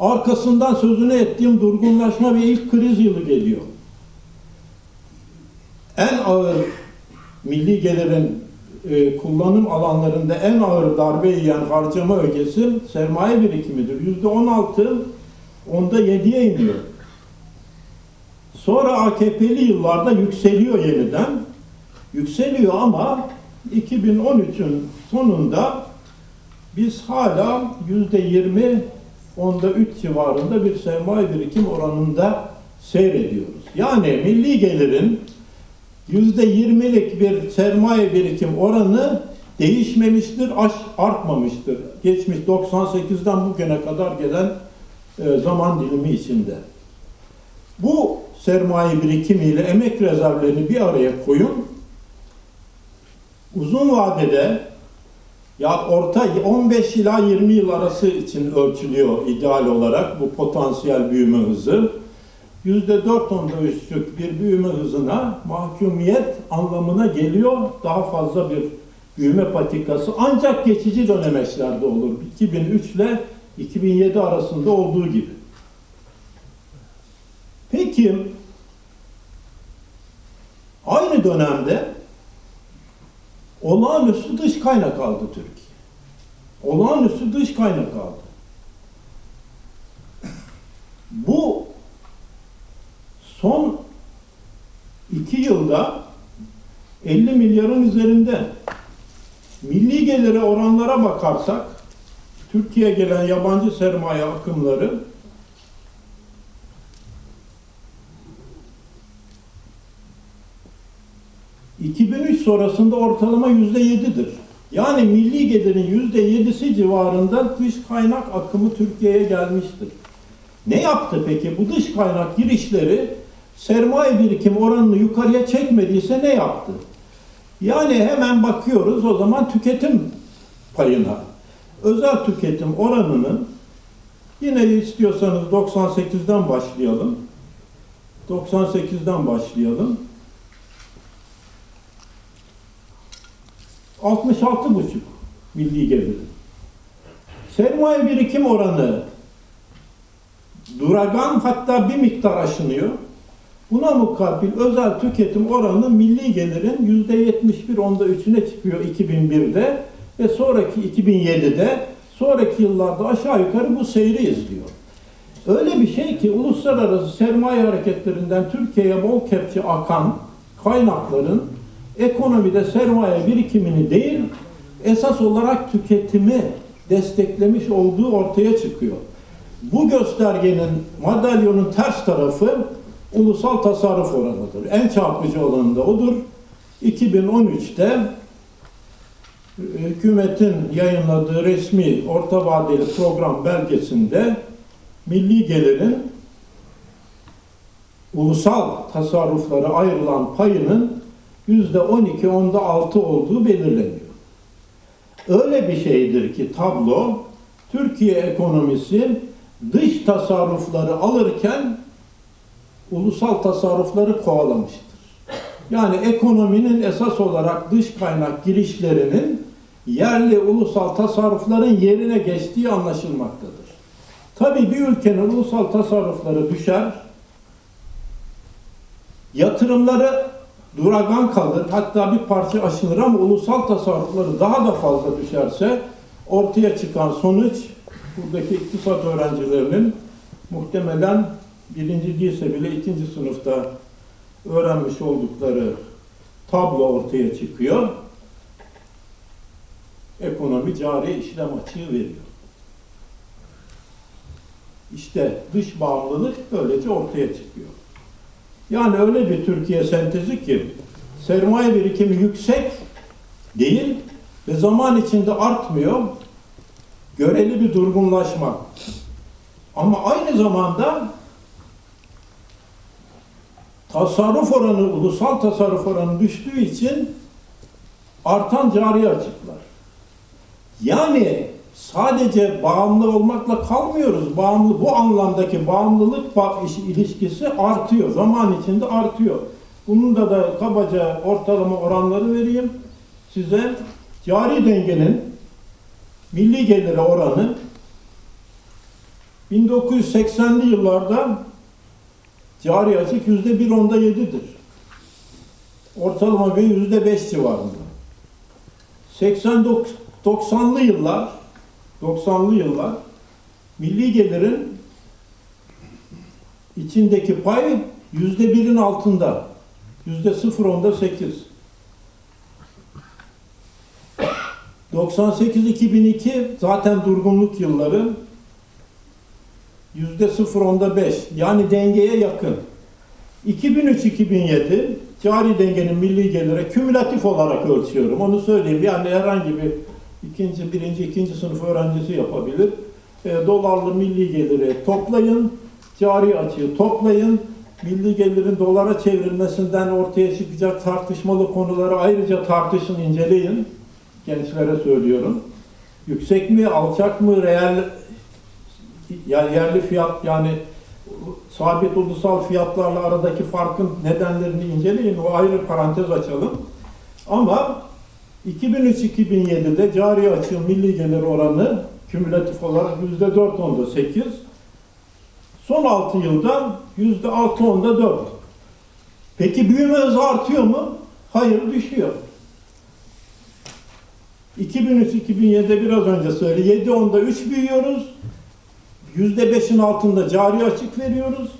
Arkasından sözünü ettiğim durgunlaşma ve ilk kriz yılı geliyor. En ağır milli gelirin e, kullanım alanlarında en ağır darbe yiyen harcama ögesi sermaye birikimidir. Yüzde 16 onda 7'ye iniyor. Sonra AKP'li yıllarda yükseliyor yeniden. Yükseliyor ama 2013'ün sonunda biz hala yüzde 20 onda 3 civarında bir sermaye birikim oranında seyrediyoruz. Yani milli gelirin yüzde 20'lik bir sermaye birikim oranı değişmemiştir, artmamıştır. Geçmiş 98'den bugüne kadar gelen e, zaman dilimi içinde. Bu sermaye birikimiyle emek rezervlerini bir araya koyun. Uzun vadede ya orta 15 ila 20 yıl arası için ölçülüyor ideal olarak bu potansiyel büyüme hızı. %4 onda üstlük bir büyüme hızına mahkumiyet anlamına geliyor. Daha fazla bir büyüme patikası ancak geçici dönemeçlerde olur. 2003 ile 2007 arasında olduğu gibi. Peki aynı dönemde olağanüstü dış kaynak aldı Türkiye. Olağanüstü dış kaynak aldı. Bu son iki yılda 50 milyarın üzerinde milli gelire oranlara bakarsak Türkiye'ye gelen yabancı sermaye akımları ...2003 sonrasında ortalama yüzde yedidir. Yani milli gelirin yüzde yedisi civarında dış kaynak akımı Türkiye'ye gelmiştir. Ne yaptı peki? Bu dış kaynak girişleri sermaye birikim oranını yukarıya çekmediyse ne yaptı? Yani hemen bakıyoruz o zaman tüketim payına. Özel tüketim oranının yine istiyorsanız 98'den başlayalım. 98'den başlayalım. 66,5 milli gelir. Sermaye birikim oranı duragan hatta bir miktar aşınıyor. Buna mukabil özel tüketim oranı milli gelirin yüzde 71 onda üçüne çıkıyor 2001'de ve sonraki 2007'de sonraki yıllarda aşağı yukarı bu seyri izliyor. Öyle bir şey ki uluslararası sermaye hareketlerinden Türkiye'ye bol kepçe akan kaynakların ekonomide sermaye birikimini değil esas olarak tüketimi desteklemiş olduğu ortaya çıkıyor. Bu göstergenin madalyonun ters tarafı ulusal tasarruf oranıdır. En çarpıcı olanı da odur. 2013'te hükümetin yayınladığı resmi orta vadeli program belgesinde milli gelirin ulusal tasarruflara ayrılan payının yüzde 12 onda 6 olduğu belirleniyor. Öyle bir şeydir ki tablo Türkiye ekonomisi dış tasarrufları alırken ulusal tasarrufları kovalamıştır. Yani ekonominin esas olarak dış kaynak girişlerinin yerli ulusal tasarrufların yerine geçtiği anlaşılmaktadır. Tabii bir ülkenin ulusal tasarrufları düşer, yatırımları duragan kalır, hatta bir parça aşınır ama ulusal tasarrufları daha da fazla düşerse ortaya çıkan sonuç buradaki iktisat öğrencilerinin muhtemelen birinci değilse bile ikinci sınıfta öğrenmiş oldukları tablo ortaya çıkıyor. Ekonomi cari işlem açığı veriyor. İşte dış bağımlılık böylece ortaya çıkıyor. Yani öyle bir Türkiye sentezi ki sermaye birikimi yüksek değil ve zaman içinde artmıyor. Göreli bir durgunlaşma. Ama aynı zamanda tasarruf oranı, ulusal tasarruf oranı düştüğü için artan cari açıklar. Yani sadece bağımlı olmakla kalmıyoruz. Bağımlı bu anlamdaki bağımlılık ilişkisi artıyor. Zaman içinde artıyor. Bunun da da kabaca ortalama oranları vereyim size. Cari dengenin milli gelire oranı 1980'li yıllarda cari açık yüzde bir onda yedidir. Ortalama bir yüzde beş civarında. 80 90'lı yıllar 90'lı yıllar milli gelirin içindeki pay yüzde birin altında. Yüzde sıfır onda sekiz. 98-2002 zaten durgunluk yılları. Yüzde sıfır onda beş. Yani dengeye yakın. 2003-2007 cari dengenin milli gelire kümülatif olarak ölçüyorum. Onu söyleyeyim. Yani herhangi bir ikinci, birinci, ikinci sınıf öğrencisi yapabilir. E, dolarlı milli geliri toplayın, cari açığı toplayın, milli gelirin dolara çevrilmesinden ortaya çıkacak tartışmalı konuları ayrıca tartışın, inceleyin. Gençlere söylüyorum. Yüksek mi, alçak mı, reel yani yerli fiyat yani sabit ulusal fiyatlarla aradaki farkın nedenlerini inceleyin. O ayrı parantez açalım. Ama 2003-2007'de cari açığın milli gelir oranı kümülatif olarak %4.8. Son 6 yılda %6.4. Peki büyüme hızı artıyor mu? Hayır düşüyor. 2003-2007'de biraz önce söyle 7.10'da 3 büyüyoruz. %5'in altında cari açık veriyoruz.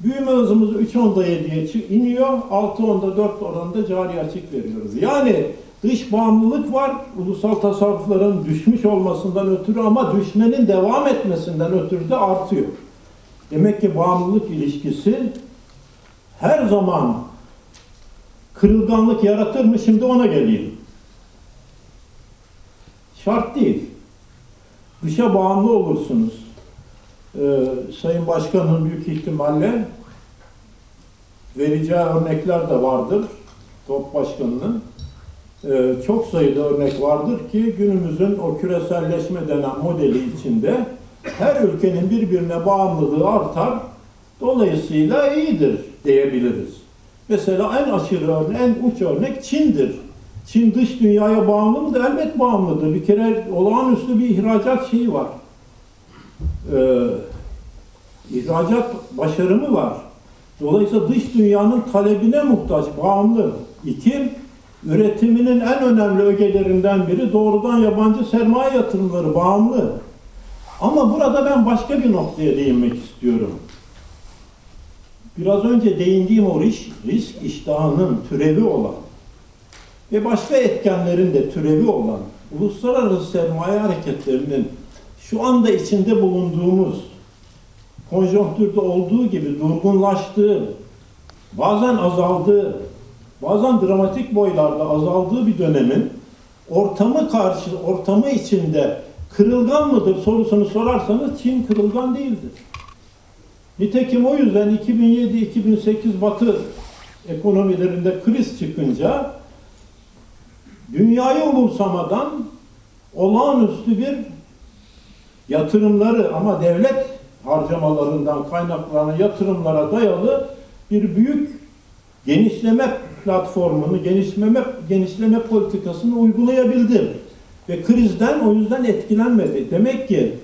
Büyüme hızımız 3.10'da 7'ye iniyor. 6.10'da 4 oranında cari açık veriyoruz. Yani dış bağımlılık var. Ulusal tasarrufların düşmüş olmasından ötürü ama düşmenin devam etmesinden ötürü de artıyor. Demek ki bağımlılık ilişkisi her zaman kırılganlık yaratır mı? Şimdi ona geleyim. Şart değil. Dışa bağımlı olursunuz. Ee, Sayın Başkan'ın büyük ihtimalle vereceği örnekler de vardır. Top Başkanı'nın. Ee, çok sayıda örnek vardır ki günümüzün o küreselleşme denen modeli içinde her ülkenin birbirine bağımlılığı artar. Dolayısıyla iyidir diyebiliriz. Mesela en aşırı örnek, en uç örnek Çin'dir. Çin dış dünyaya bağımlı mıdır? Elbet bağımlıdır. Bir kere olağanüstü bir ihracat şeyi var. Ee, ihracat başarımı var. Dolayısıyla dış dünyanın talebine muhtaç, bağımlı. İki, üretiminin en önemli ögelerinden biri doğrudan yabancı sermaye yatırımları bağımlı. Ama burada ben başka bir noktaya değinmek istiyorum. Biraz önce değindiğim o risk, risk iştahının türevi olan ve başka etkenlerin de türevi olan uluslararası sermaye hareketlerinin şu anda içinde bulunduğumuz konjonktürde olduğu gibi durgunlaştığı, bazen azaldığı, bazen dramatik boylarda azaldığı bir dönemin ortamı karşı, ortamı içinde kırılgan mıdır sorusunu sorarsanız Çin kırılgan değildir. Nitekim o yüzden 2007-2008 Batı ekonomilerinde kriz çıkınca dünyayı umursamadan olağanüstü bir yatırımları ama devlet harcamalarından kaynaklanan yatırımlara dayalı bir büyük genişleme platformunu, genişleme, genişleme politikasını uygulayabildi. Ve krizden o yüzden etkilenmedi. Demek ki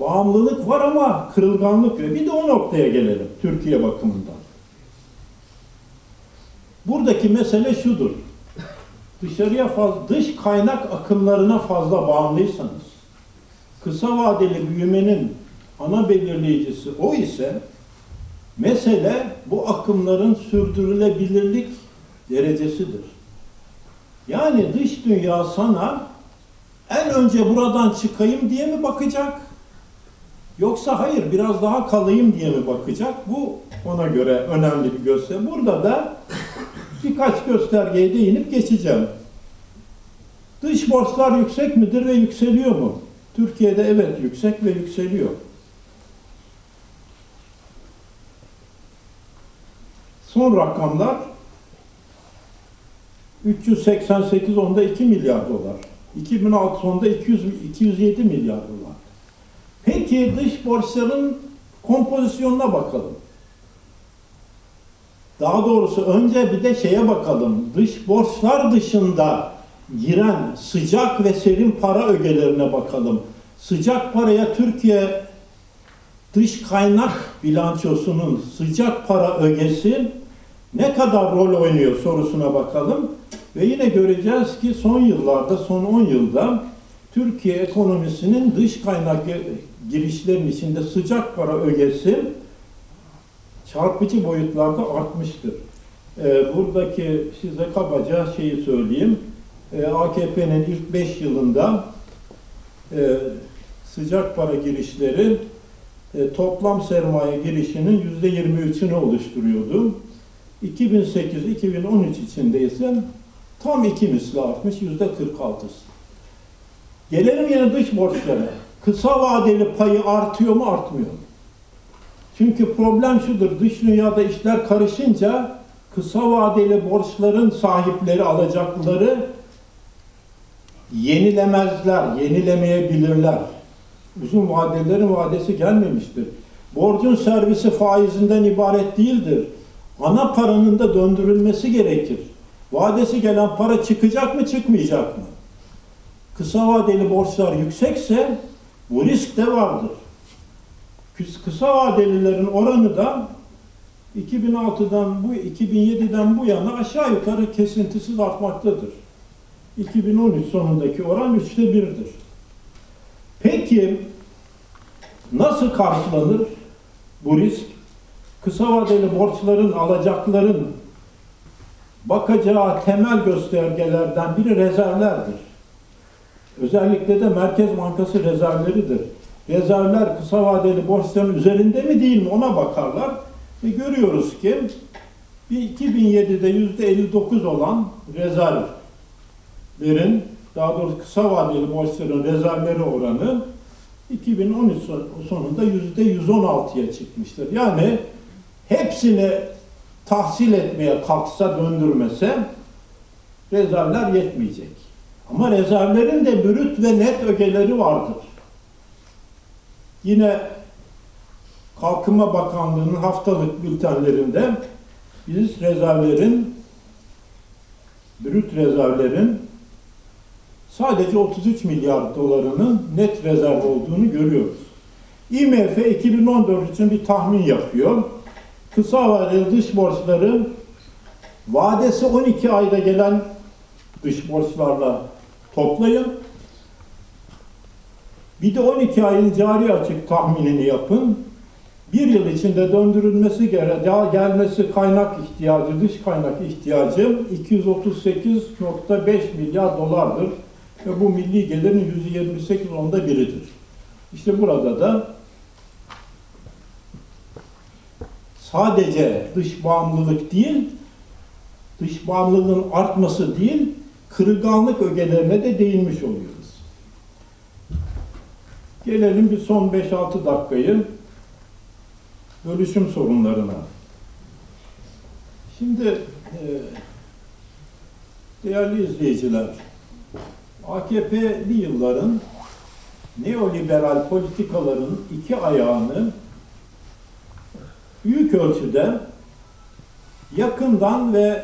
bağımlılık var ama kırılganlık yok. Bir de o noktaya gelelim Türkiye bakımından. Buradaki mesele şudur. Dışarıya fazla, dış kaynak akımlarına fazla bağımlıysanız, kısa vadeli büyümenin ana belirleyicisi o ise mesele bu akımların sürdürülebilirlik derecesidir. Yani dış dünya sana en önce buradan çıkayım diye mi bakacak? Yoksa hayır biraz daha kalayım diye mi bakacak? Bu ona göre önemli bir gösterge. Burada da birkaç göstergeye değinip geçeceğim. Dış borçlar yüksek midir ve yükseliyor mu? Türkiye'de evet yüksek ve yükseliyor. Son rakamlar 388 onda 2 milyar dolar. 2006 sonunda 200, 207 milyar dolar. Peki dış borçların kompozisyonuna bakalım. Daha doğrusu önce bir de şeye bakalım. Dış borçlar dışında giren sıcak ve serin para ögelerine bakalım. Sıcak paraya Türkiye dış kaynak bilançosunun sıcak para ögesi ne kadar rol oynuyor sorusuna bakalım. Ve yine göreceğiz ki son yıllarda, son 10 yılda Türkiye ekonomisinin dış kaynak girişlerin içinde sıcak para ögesi çarpıcı boyutlarda artmıştır. Ee, buradaki size kabaca şeyi söyleyeyim. Ee, AKP'nin ilk 5 yılında e, sıcak para girişleri e, toplam sermaye girişinin %23'ünü oluşturuyordu. 2008-2013 içinde tam iki misli artmış, %46'sı. Gelelim yine dış borçlara. Kısa vadeli payı artıyor mu, artmıyor mu? Çünkü problem şudur, dış dünyada işler karışınca kısa vadeli borçların sahipleri, alacakları yenilemezler, yenilemeyebilirler. Uzun vadelerin vadesi gelmemiştir. Borcun servisi faizinden ibaret değildir. Ana paranın da döndürülmesi gerekir. Vadesi gelen para çıkacak mı, çıkmayacak mı? Kısa vadeli borçlar yüksekse bu risk de vardır. Kıs- Kısa vadelilerin oranı da 2006'dan bu 2007'den bu yana aşağı yukarı kesintisiz artmaktadır. 2013 sonundaki oran üçte birdir. Peki nasıl karşılanır bu risk? Kısa vadeli borçların, alacakların bakacağı temel göstergelerden biri rezervlerdir. Özellikle de Merkez Bankası rezervleridir. Rezervler kısa vadeli borçların üzerinde mi değil mi ona bakarlar. Ve görüyoruz ki bir 2007'de yüzde 59 olan rezervlerin daha doğrusu kısa vadeli borçların rezervleri oranı 2013 son- sonunda yüzde 116'ya çıkmıştır. Yani hepsini tahsil etmeye kalksa döndürmese rezervler yetmeyecek. Ama rezervlerin de brüt ve net ögeleri vardır. Yine Kalkınma Bakanlığı'nın haftalık bültenlerinde biz rezervlerin, brüt rezervlerin sadece 33 milyar dolarının net rezerv olduğunu görüyoruz. IMF 2014 için bir tahmin yapıyor. Kısa vadeli dış borçları vadesi 12 ayda gelen dış borçlarla toplayın. Bir de 12 ayın cari açık tahminini yapın. Bir yıl içinde döndürülmesi gere daha gelmesi kaynak ihtiyacı, dış kaynak ihtiyacı 238.5 milyar dolardır. Ve bu milli gelirin %28 onda biridir. İşte burada da sadece dış bağımlılık değil, dış bağımlılığın artması değil, kırılganlık ögelerine de değinmiş oluyoruz. Gelelim bir son 5-6 dakikayı bölüşüm sorunlarına. Şimdi e, değerli izleyiciler, AKP'li yılların neoliberal politikaların iki ayağını büyük ölçüde yakından ve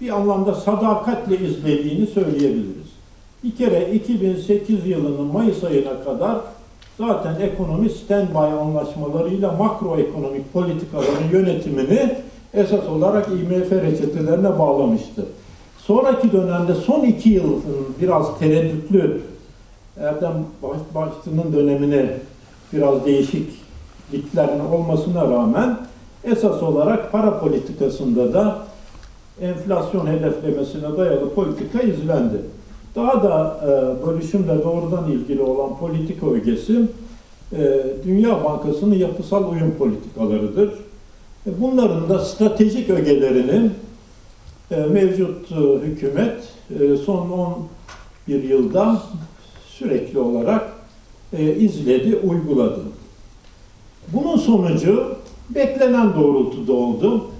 bir anlamda sadakatle izlediğini söyleyebiliriz. Bir kere 2008 yılının Mayıs ayına kadar zaten ekonomi standby anlaşmalarıyla makroekonomik politikaların yönetimini esas olarak IMF reçetelerine bağlamıştı. Sonraki dönemde son iki yılın biraz tereddütlü Erdem Baş- Başçı'nın dönemine biraz değişikliklerin olmasına rağmen esas olarak para politikasında da enflasyon hedeflemesine dayalı politika izlendi. Daha da e, bölüşümle doğrudan ilgili olan politika ögesi e, Dünya Bankası'nın yapısal uyum politikalarıdır. E, bunların da stratejik ögelerini e, mevcut e, hükümet e, son 11 yılda sürekli olarak e, izledi, uyguladı. Bunun sonucu beklenen doğrultuda oldu.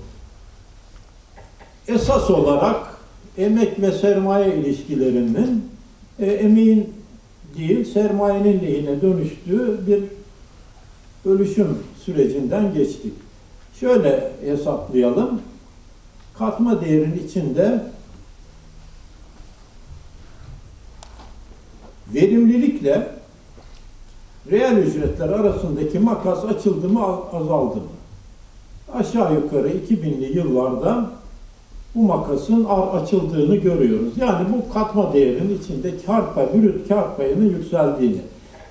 Esas olarak emek ve sermaye ilişkilerinin e, emeğin değil sermayenin lehine dönüştüğü bir bölüşüm sürecinden geçtik. Şöyle hesaplayalım. Katma değerin içinde verimlilikle reel ücretler arasındaki makas açıldı mı azaldı mı? Aşağı yukarı 2000'li yıllarda bu makasın açıldığını görüyoruz. Yani bu katma değerin içinde kar payı, brüt kar payının yükseldiğini.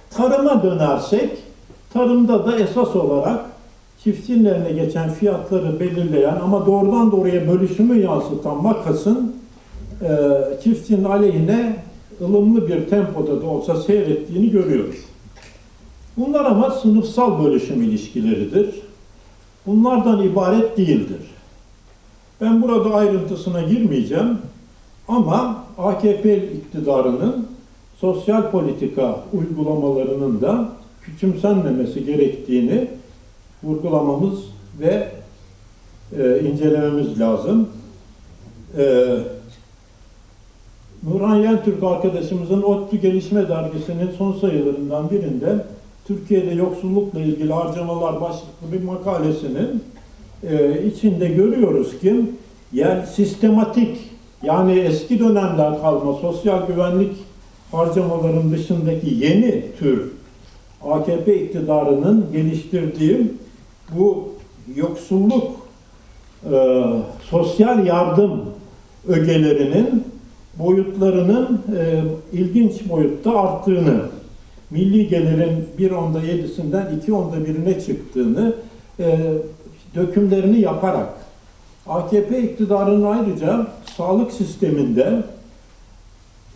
Tarıma dönersek Tarımda da esas olarak çiftçinin geçen fiyatları belirleyen ama doğrudan doğruya bölüşümü yansıtan makasın e, çiftçinin aleyhine ılımlı bir tempoda da olsa seyrettiğini görüyoruz. Bunlar ama sınıfsal bölüşüm ilişkileridir. Bunlardan ibaret değildir. Ben burada ayrıntısına girmeyeceğim ama AKP iktidarının sosyal politika uygulamalarının da küçümsenmemesi gerektiğini vurgulamamız ve e, incelememiz lazım. E, Nurhan Yentürk arkadaşımızın ODTÜ Gelişme Dergisi'nin son sayılarından birinde Türkiye'de yoksullukla ilgili harcamalar başlıklı bir makalesinin e, içinde görüyoruz ki yani sistematik yani eski dönemler kalma sosyal güvenlik harcamaların dışındaki yeni tür AKP iktidarının geliştirdiği bu yoksulluk e, sosyal yardım ögelerinin boyutlarının e, ilginç boyutta arttığını, milli gelirin bir onda yedisinden iki onda birine çıktığını e, dökümlerini yaparak AKP iktidarının ayrıca sağlık sisteminde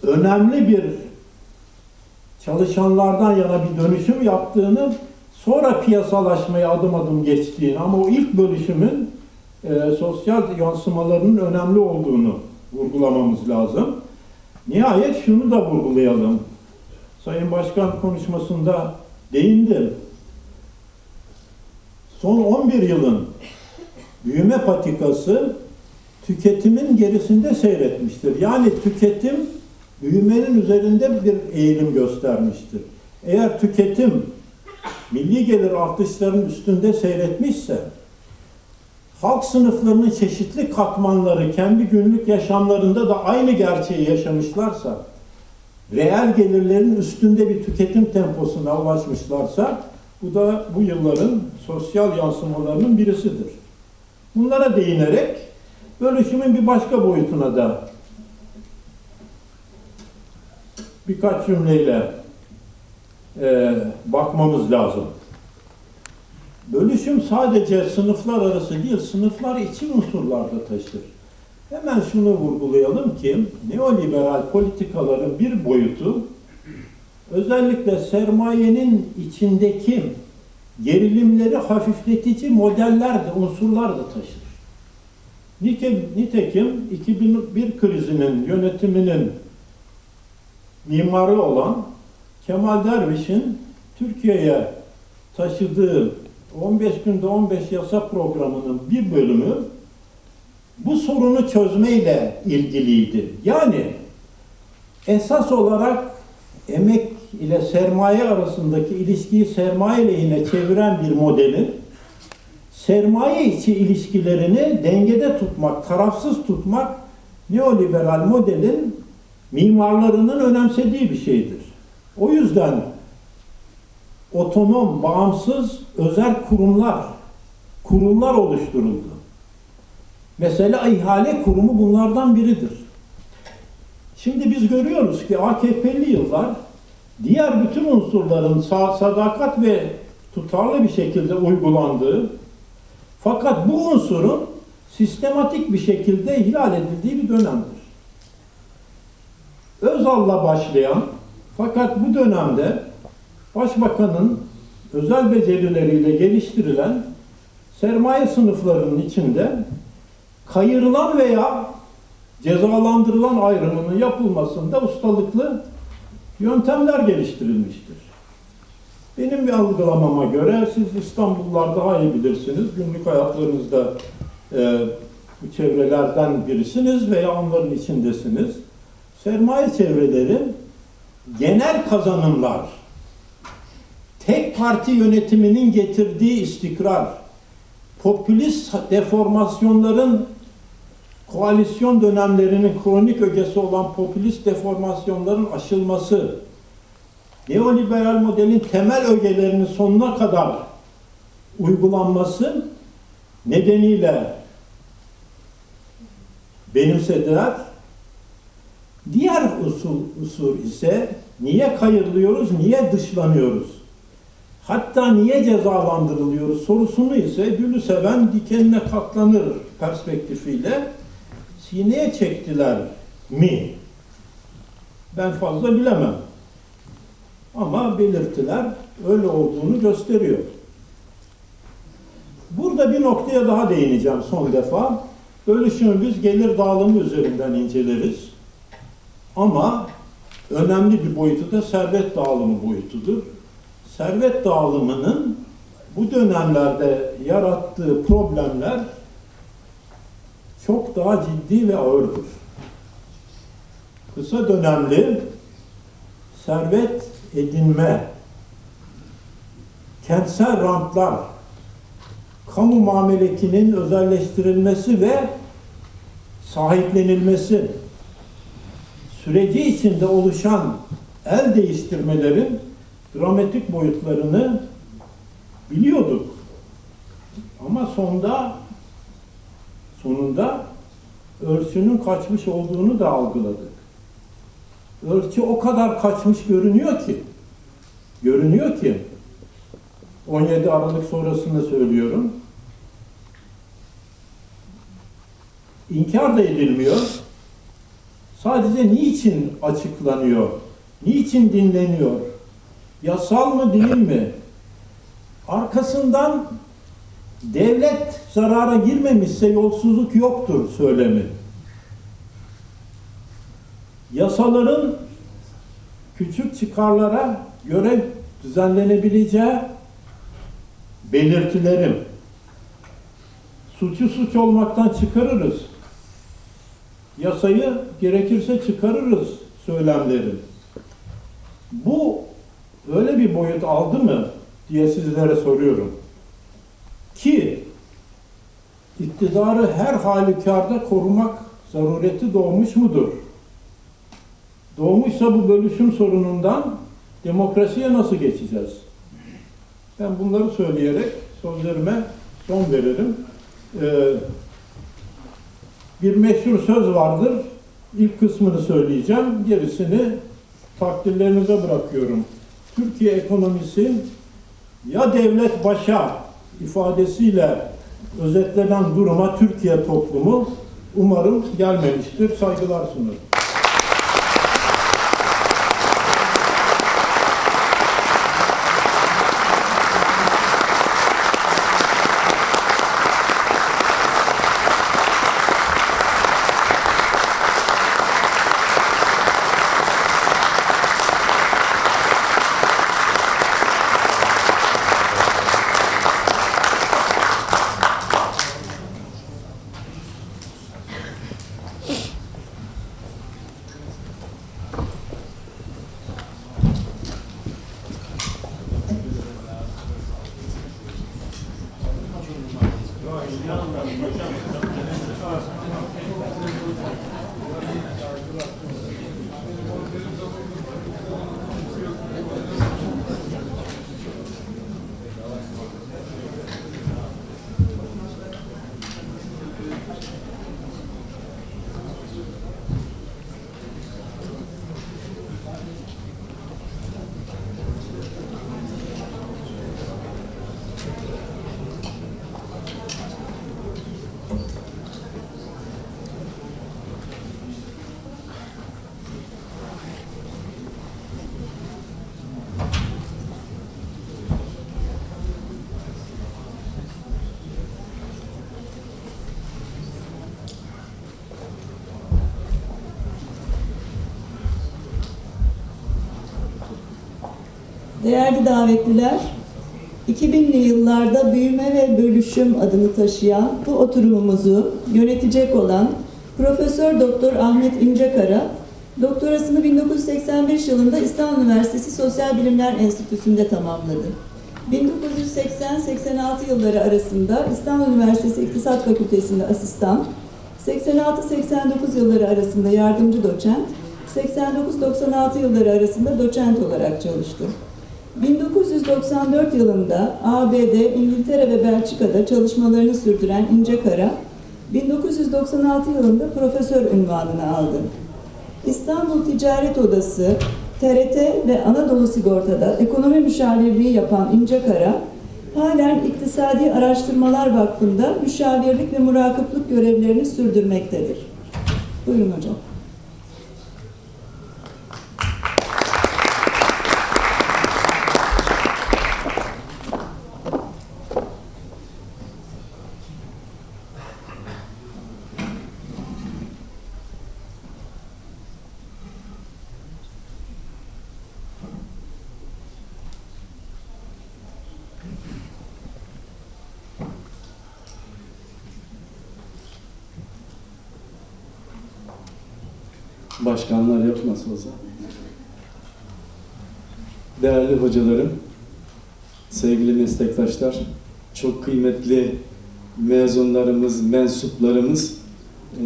önemli bir çalışanlardan yana bir dönüşüm yaptığını sonra piyasalaşmaya adım adım geçtiğini ama o ilk bölüşümün e, sosyal yansımalarının önemli olduğunu vurgulamamız lazım. Nihayet şunu da vurgulayalım. Sayın Başkan konuşmasında değindi. Son 11 yılın büyüme patikası tüketimin gerisinde seyretmiştir. Yani tüketim büyümenin üzerinde bir eğilim göstermiştir. Eğer tüketim milli gelir artışlarının üstünde seyretmişse halk sınıflarının çeşitli katmanları kendi günlük yaşamlarında da aynı gerçeği yaşamışlarsa, reel gelirlerin üstünde bir tüketim temposuna ulaşmışlarsa, bu da bu yılların sosyal yansımalarının birisidir. Bunlara değinerek bölüşümün bir başka boyutuna da birkaç cümleyle e, bakmamız lazım. Bölüşüm sadece sınıflar arası değil, sınıflar içi unsurlarda taşır. Hemen şunu vurgulayalım ki neoliberal politikaların bir boyutu özellikle sermayenin içindeki gerilimleri hafifletici modeller de, unsurlar da taşır. Nitekim 2001 krizinin yönetiminin mimarı olan Kemal Derviş'in Türkiye'ye taşıdığı 15 günde 15 yasa programının bir bölümü bu sorunu çözmeyle ilgiliydi. Yani esas olarak emek ile sermaye arasındaki ilişkiyi sermaye lehine çeviren bir modelin sermaye içi ilişkilerini dengede tutmak, tarafsız tutmak neoliberal modelin mimarlarının önemsediği bir şeydir. O yüzden otonom, bağımsız özel kurumlar, kurumlar oluşturuldu. Mesela ihale kurumu bunlardan biridir. Şimdi biz görüyoruz ki AKP'li yıllar diğer bütün unsurların sadakat ve tutarlı bir şekilde uygulandığı fakat bu unsurun sistematik bir şekilde ihlal edildiği bir dönemdir. Özal'la başlayan fakat bu dönemde Başbakanın özel becerileriyle geliştirilen sermaye sınıflarının içinde kayırılan veya cezalandırılan ayrımının yapılmasında ustalıklı yöntemler geliştirilmiştir. Benim bir algılamama göre siz İstanbullular daha iyi bilirsiniz. Günlük hayatlarınızda e, bu çevrelerden birisiniz veya onların içindesiniz. Sermaye çevreleri genel kazanımlar, tek parti yönetiminin getirdiği istikrar, popülist deformasyonların koalisyon dönemlerinin kronik ögesi olan popülist deformasyonların aşılması, neoliberal modelin temel ögelerinin sonuna kadar uygulanması nedeniyle benimsediler. Diğer usul, usul ise niye kayırlıyoruz, niye dışlanıyoruz? Hatta niye cezalandırılıyoruz sorusunu ise gülü seven dikenine katlanır perspektifiyle sineye çektiler mi? Ben fazla bilemem. Ama belirtiler öyle olduğunu gösteriyor. Burada bir noktaya daha değineceğim son defa. Bölüşümü biz gelir dağılımı üzerinden inceleriz. Ama önemli bir boyutu da servet dağılımı boyutudur. Servet dağılımının bu dönemlerde yarattığı problemler çok daha ciddi ve ağırdır. Kısa dönemli servet edinme, kentsel rantlar, kamu mamelekinin özelleştirilmesi ve sahiplenilmesi süreci içinde oluşan el değiştirmelerin dramatik boyutlarını biliyorduk. Ama sonda sonunda ölçünün kaçmış olduğunu da algıladık. Ölçü o kadar kaçmış görünüyor ki görünüyor ki 17 Aralık sonrasında söylüyorum. İnkar da edilmiyor. Sadece niçin açıklanıyor? Niçin dinleniyor? Yasal mı değil mi? Arkasından devlet zarara girmemişse yolsuzluk yoktur söylemi. Yasaların küçük çıkarlara göre düzenlenebileceği belirtilerim. Suçu suç olmaktan çıkarırız. Yasayı gerekirse çıkarırız söylemlerim. Bu öyle bir boyut aldı mı diye sizlere soruyorum. Ki iktidarı her halükarda korumak zarureti doğmuş mudur? Doğmuşsa bu bölüşüm sorunundan demokrasiye nasıl geçeceğiz? Ben bunları söyleyerek sözlerime son veririm. Ee, bir meşhur söz vardır. İlk kısmını söyleyeceğim. Gerisini takdirlerinize bırakıyorum. Türkiye ekonomisi ya devlet başa ifadesiyle özetlenen duruma Türkiye toplumu umarım gelmemiştir. Saygılar sunarım. Davetliler, 2000'li yıllarda büyüme ve bölüşüm adını taşıyan bu oturumumuzu yönetecek olan Profesör Doktor Ahmet İncekara, doktorasını 1985 yılında İstanbul Üniversitesi Sosyal Bilimler Enstitüsü'nde tamamladı. 1980-86 yılları arasında İstanbul Üniversitesi İktisat Fakültesi'nde asistan, 86-89 yılları arasında yardımcı doçent, 89-96 yılları arasında doçent olarak çalıştı. 1994 yılında ABD, İngiltere ve Belçika'da çalışmalarını sürdüren İnce Kara, 1996 yılında profesör ünvanını aldı. İstanbul Ticaret Odası, TRT ve Anadolu Sigorta'da ekonomi müşavirliği yapan İnce Kara, halen İktisadi Araştırmalar Vakfı'nda müşavirlik ve murakiplik görevlerini sürdürmektedir. Buyurun hocam. Yok nasıl olsa. Değerli hocalarım, sevgili meslektaşlar, çok kıymetli mezunlarımız, mensuplarımız, e,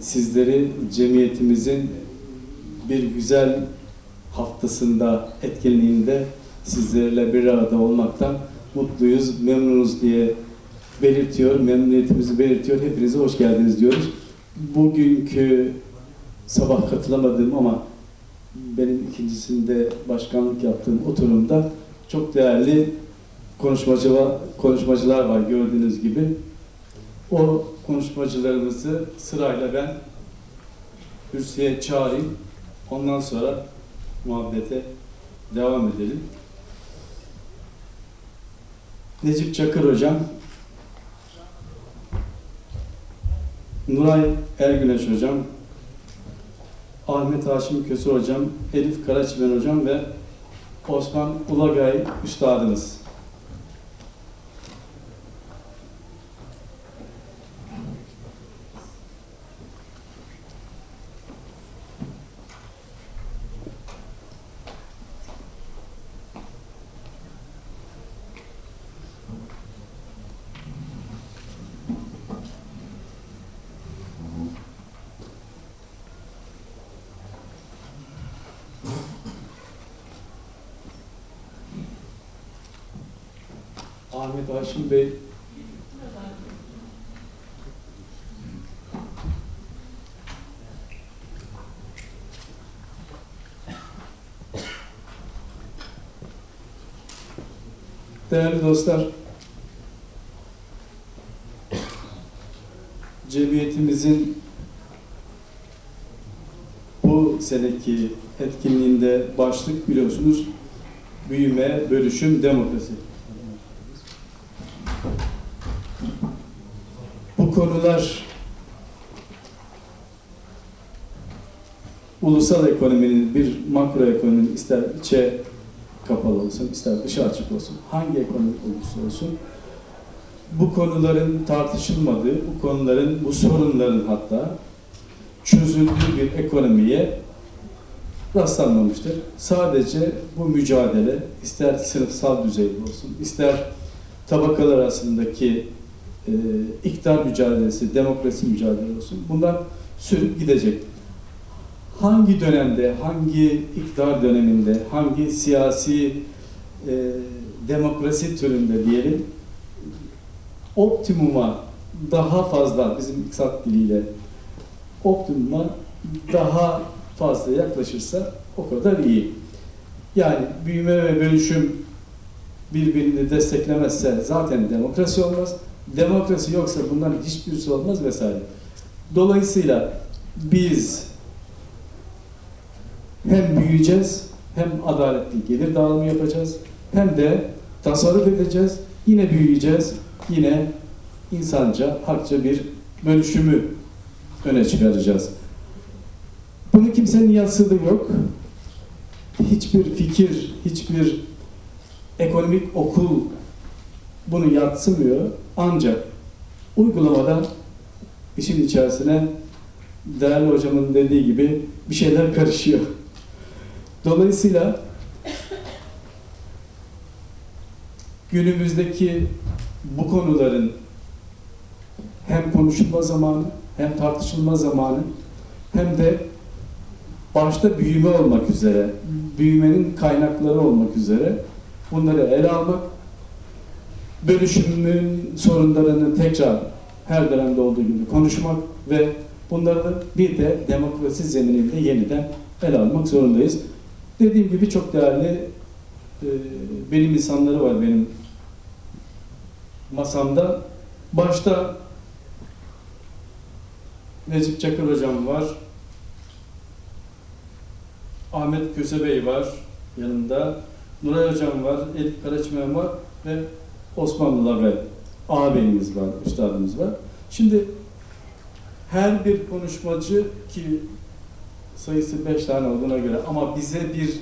sizleri cemiyetimizin bir güzel haftasında, etkinliğinde sizlerle bir arada olmaktan mutluyuz, memnunuz diye belirtiyor, memnuniyetimizi belirtiyor. Hepinize hoş geldiniz diyoruz. Bugünkü sabah katılamadım ama benim ikincisinde başkanlık yaptığım oturumda çok değerli konuşmacı var, konuşmacılar var gördüğünüz gibi. O konuşmacılarımızı sırayla ben kürsüye çağırayım. Ondan sonra muhabbete devam edelim. Necip Çakır Hocam, Nuray Ergüneş Hocam, Ahmet Haşim Köse Hocam, Elif Karaçimen Hocam ve Osman Ulagay Üstadımız. Bey Değerli dostlar, cemiyetimizin bu seneki etkinliğinde başlık biliyorsunuz büyüme, bölüşüm, demokrasi. Bu konular ulusal ekonominin bir makro ekonominin ister içe kapalı olsun, ister dışa açık olsun, hangi ekonomi olursa olsun bu konuların tartışılmadığı, bu konuların, bu sorunların hatta çözüldüğü bir ekonomiye rastlanmamıştır. Sadece bu mücadele ister sınıfsal düzeyde olsun, ister tabakalar arasındaki e, iktidar mücadelesi, demokrasi mücadelesi olsun. Bunlar sürüp gidecek. Hangi dönemde, hangi iktidar döneminde, hangi siyasi e, demokrasi türünde diyelim, optimuma daha fazla, bizim iktisat diliyle optimuma daha fazla yaklaşırsa o kadar iyi. Yani büyüme ve bölüşüm birbirini desteklemezse zaten demokrasi olmaz. Demokrasi yoksa bunların hiçbirisi olmaz vesaire. Dolayısıyla biz hem büyüyeceğiz, hem adaletli gelir dağılımı yapacağız, hem de tasarruf edeceğiz, yine büyüyeceğiz, yine insanca, hakça bir bölüşümü öne çıkaracağız. Bunu kimsenin yatsıdığı yok. Hiçbir fikir, hiçbir ekonomik okul bunu yatsımıyor. Ancak uygulamada işin içerisine değerli hocamın dediği gibi bir şeyler karışıyor. Dolayısıyla günümüzdeki bu konuların hem konuşulma zamanı hem tartışılma zamanı hem de başta büyüme olmak üzere, büyümenin kaynakları olmak üzere bunları ele almak, bölüşümün sorunlarını tekrar her dönemde olduğu gibi konuşmak ve bunları bir de demokrasi zemininde yeniden ele almak zorundayız. Dediğim gibi çok değerli e, bilim insanları var benim masamda. Başta Necip Çakır hocam var. Ahmet Kösebey var yanında. Nuray hocam var, Elif Karaçmen var ve Osmanlı Label ağabeyimiz var, üstadımız var. Şimdi her bir konuşmacı ki sayısı beş tane olduğuna göre ama bize bir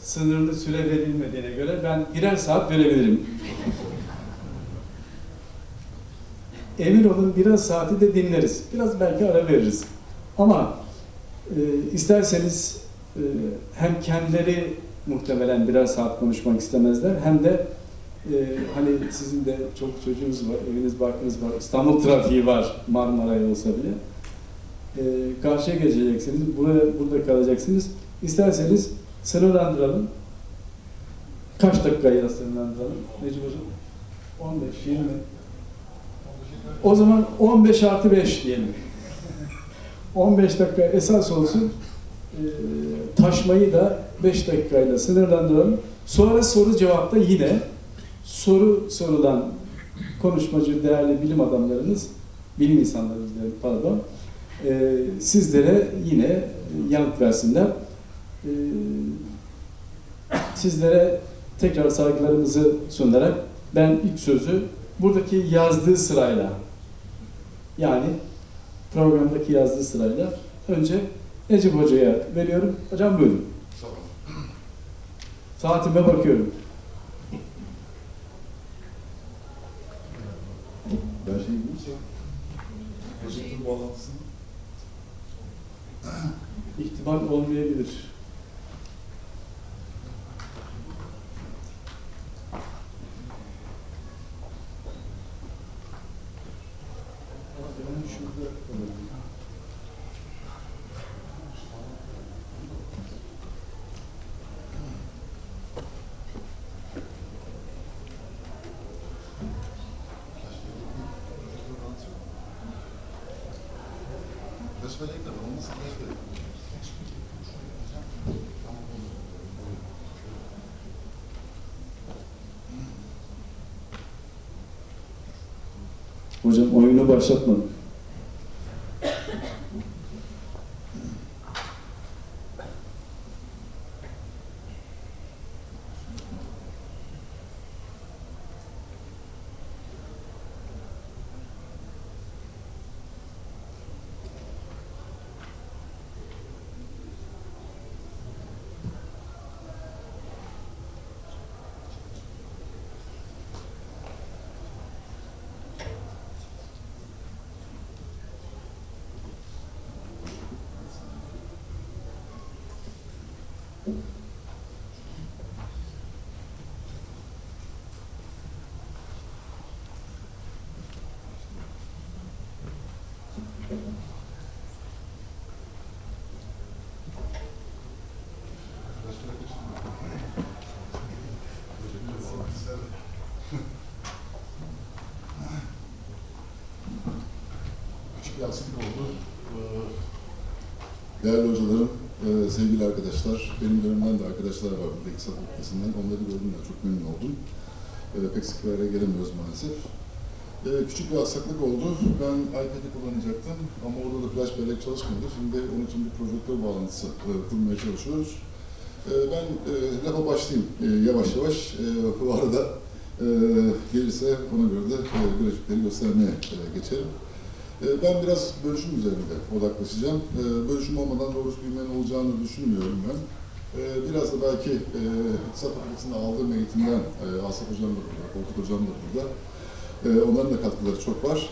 sınırlı süre verilmediğine göre ben birer saat verebilirim. Emin olun birer saati de dinleriz. Biraz belki ara veririz. Ama e, isterseniz e, hem kendileri muhtemelen birer saat konuşmak istemezler hem de hani sizin de çok çocuğunuz var, eviniz barkınız var, İstanbul trafiği var Marmara'ya olsa bile. E, karşıya geçeceksiniz, buraya, burada kalacaksınız. İsterseniz sınırlandıralım. Kaç dakikaya sınırlandıralım? Necip Hocam? 15, 20. O zaman 15 artı 5 diyelim. 15 dakika esas olsun. Ee, taşmayı da 5 dakikayla sınırlandıralım. Sonra soru cevapta yine soru sorulan konuşmacı değerli bilim adamlarımız, bilim insanlarımız diyelim, pardon, ee, sizlere yine yanıt versinler. Ee, sizlere tekrar saygılarımızı sunarak ben ilk sözü buradaki yazdığı sırayla yani programdaki yazdığı sırayla önce Necip Hoca'ya veriyorum. Hocam buyurun. Saatime bakıyorum. Ben şey bilmiyorsam, Washington bağlantısını *clears throat* İhtimal olmayabilir. Flash bellek de var, olmazsa flash bellek. Hocam oyunu başlatmadım. Flash bellek açılmıyor. Hocamın bağlantısı nerede? Küçük bir aksilik oldu. Ee, Değerli hocalarım, e, sevgili arkadaşlar, benim dönemden de arkadaşlar var burada İktisat Fakültesinden. Onları gördüğümden çok memnun oldum. E, Pek sık bir araya gelemiyoruz maalesef. E, Küçük bir aksaklık oldu. Ben iPad'i kullanacaktım ama orada da flash bellek çalışmıyordu. Şimdi onun için bir projektör bağlantısı e, kurmaya çalışıyoruz. E, Ben e, lafa başlayayım e, yavaş yavaş. E, Bu arada e, gelirse ona göre de e, grafikleri göstermeye e, geçerim. E, Ben biraz bölüşüm üzerinde odaklaşacağım. E, Bölüşüm olmadan doğrusu büyümenin olacağını düşünmüyorum ben. E, Biraz da belki e, İktisat Fakültesi'nde aldığım eğitimden, e, Asaf Hocam da burada, Korkut Hocam da burada. E, Onların da katkıları çok var.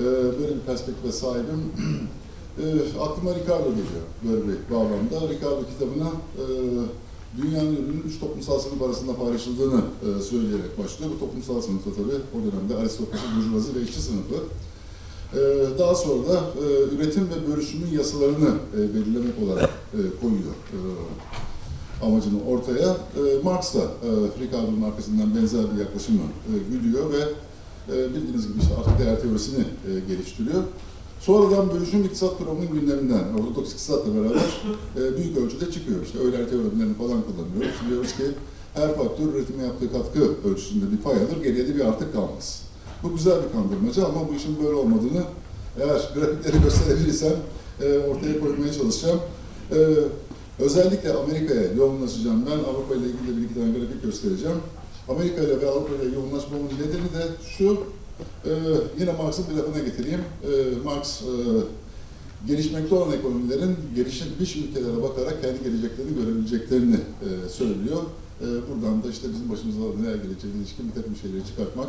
E, Böyle bir perspektife sahibim. *clears throat* E, Aklıma Ricardo geliyor böyle bir bağlamda. Ricardo kitabına e, dünyanın ürünün üç toplumsal sınıf arasında paylaşıldığını e, söyleyerek başlıyor. Bu toplumsal sınıfta tabii o dönemde aristokrasi, burjuvazi ve işçi sınıfı. Ee, Daha sonra da e, üretim ve bölüşümün yasalarını e, belirlemek olarak e, koyuyor amacını ortaya. Marx da Ricardo'nun arkasından benzer bir yaklaşımı güdüyor ve bildiğiniz gibi işte artık değer teorisini geliştiriyor. Sonradan bölüşüm iktisat programının gündeminden, ortodoks iktisatla beraber büyük ölçüde çıkıyor. İşte öğler teoremlerini falan kullanıyoruz. Diyoruz ki her faktör üretime yaptığı katkı ölçüsünde bir pay alır, geriye de bir artık kalmaz. Bu güzel bir kandırmaca ama bu işin böyle olmadığını eğer grafikleri *laughs* gösterebilirsem e, ortaya koymaya çalışacağım. E, özellikle Amerika'ya yoğunlaşacağım. Ben Avrupa ile ilgili bir iki tane grafik göstereceğim. Amerika ile ve Avrupa ile yoğunlaşmamın nedeni de şu, e, yine Marx'ın bir lafına getireyim. E, Marx, e, gelişmekte olan ekonomilerin gelişmiş ülkelere bakarak kendi geleceklerini görebileceklerini e, söylüyor. E, buradan da işte bizim başımıza neler geleceğine ilişkin bir takım şeyleri çıkartmak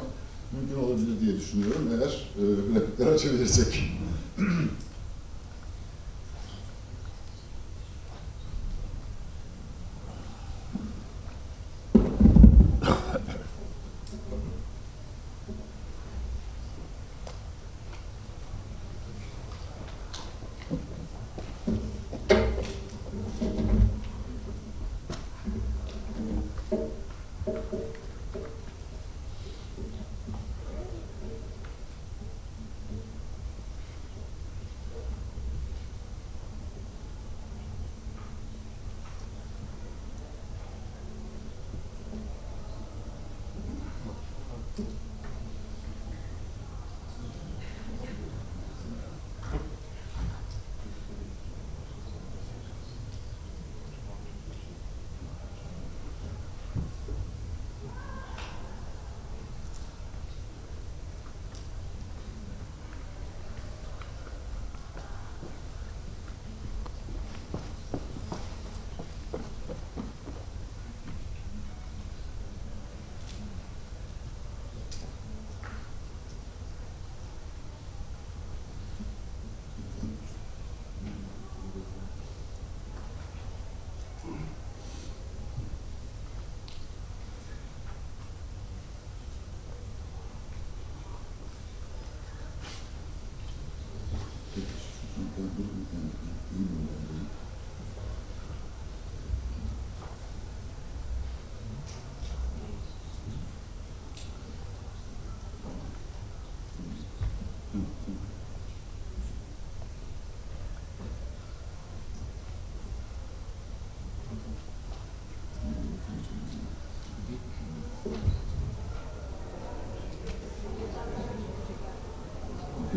mümkün olabilir diye düşünüyorum eğer e, *laughs* grafikleri açabilirsek. *clears throat*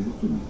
Thank you.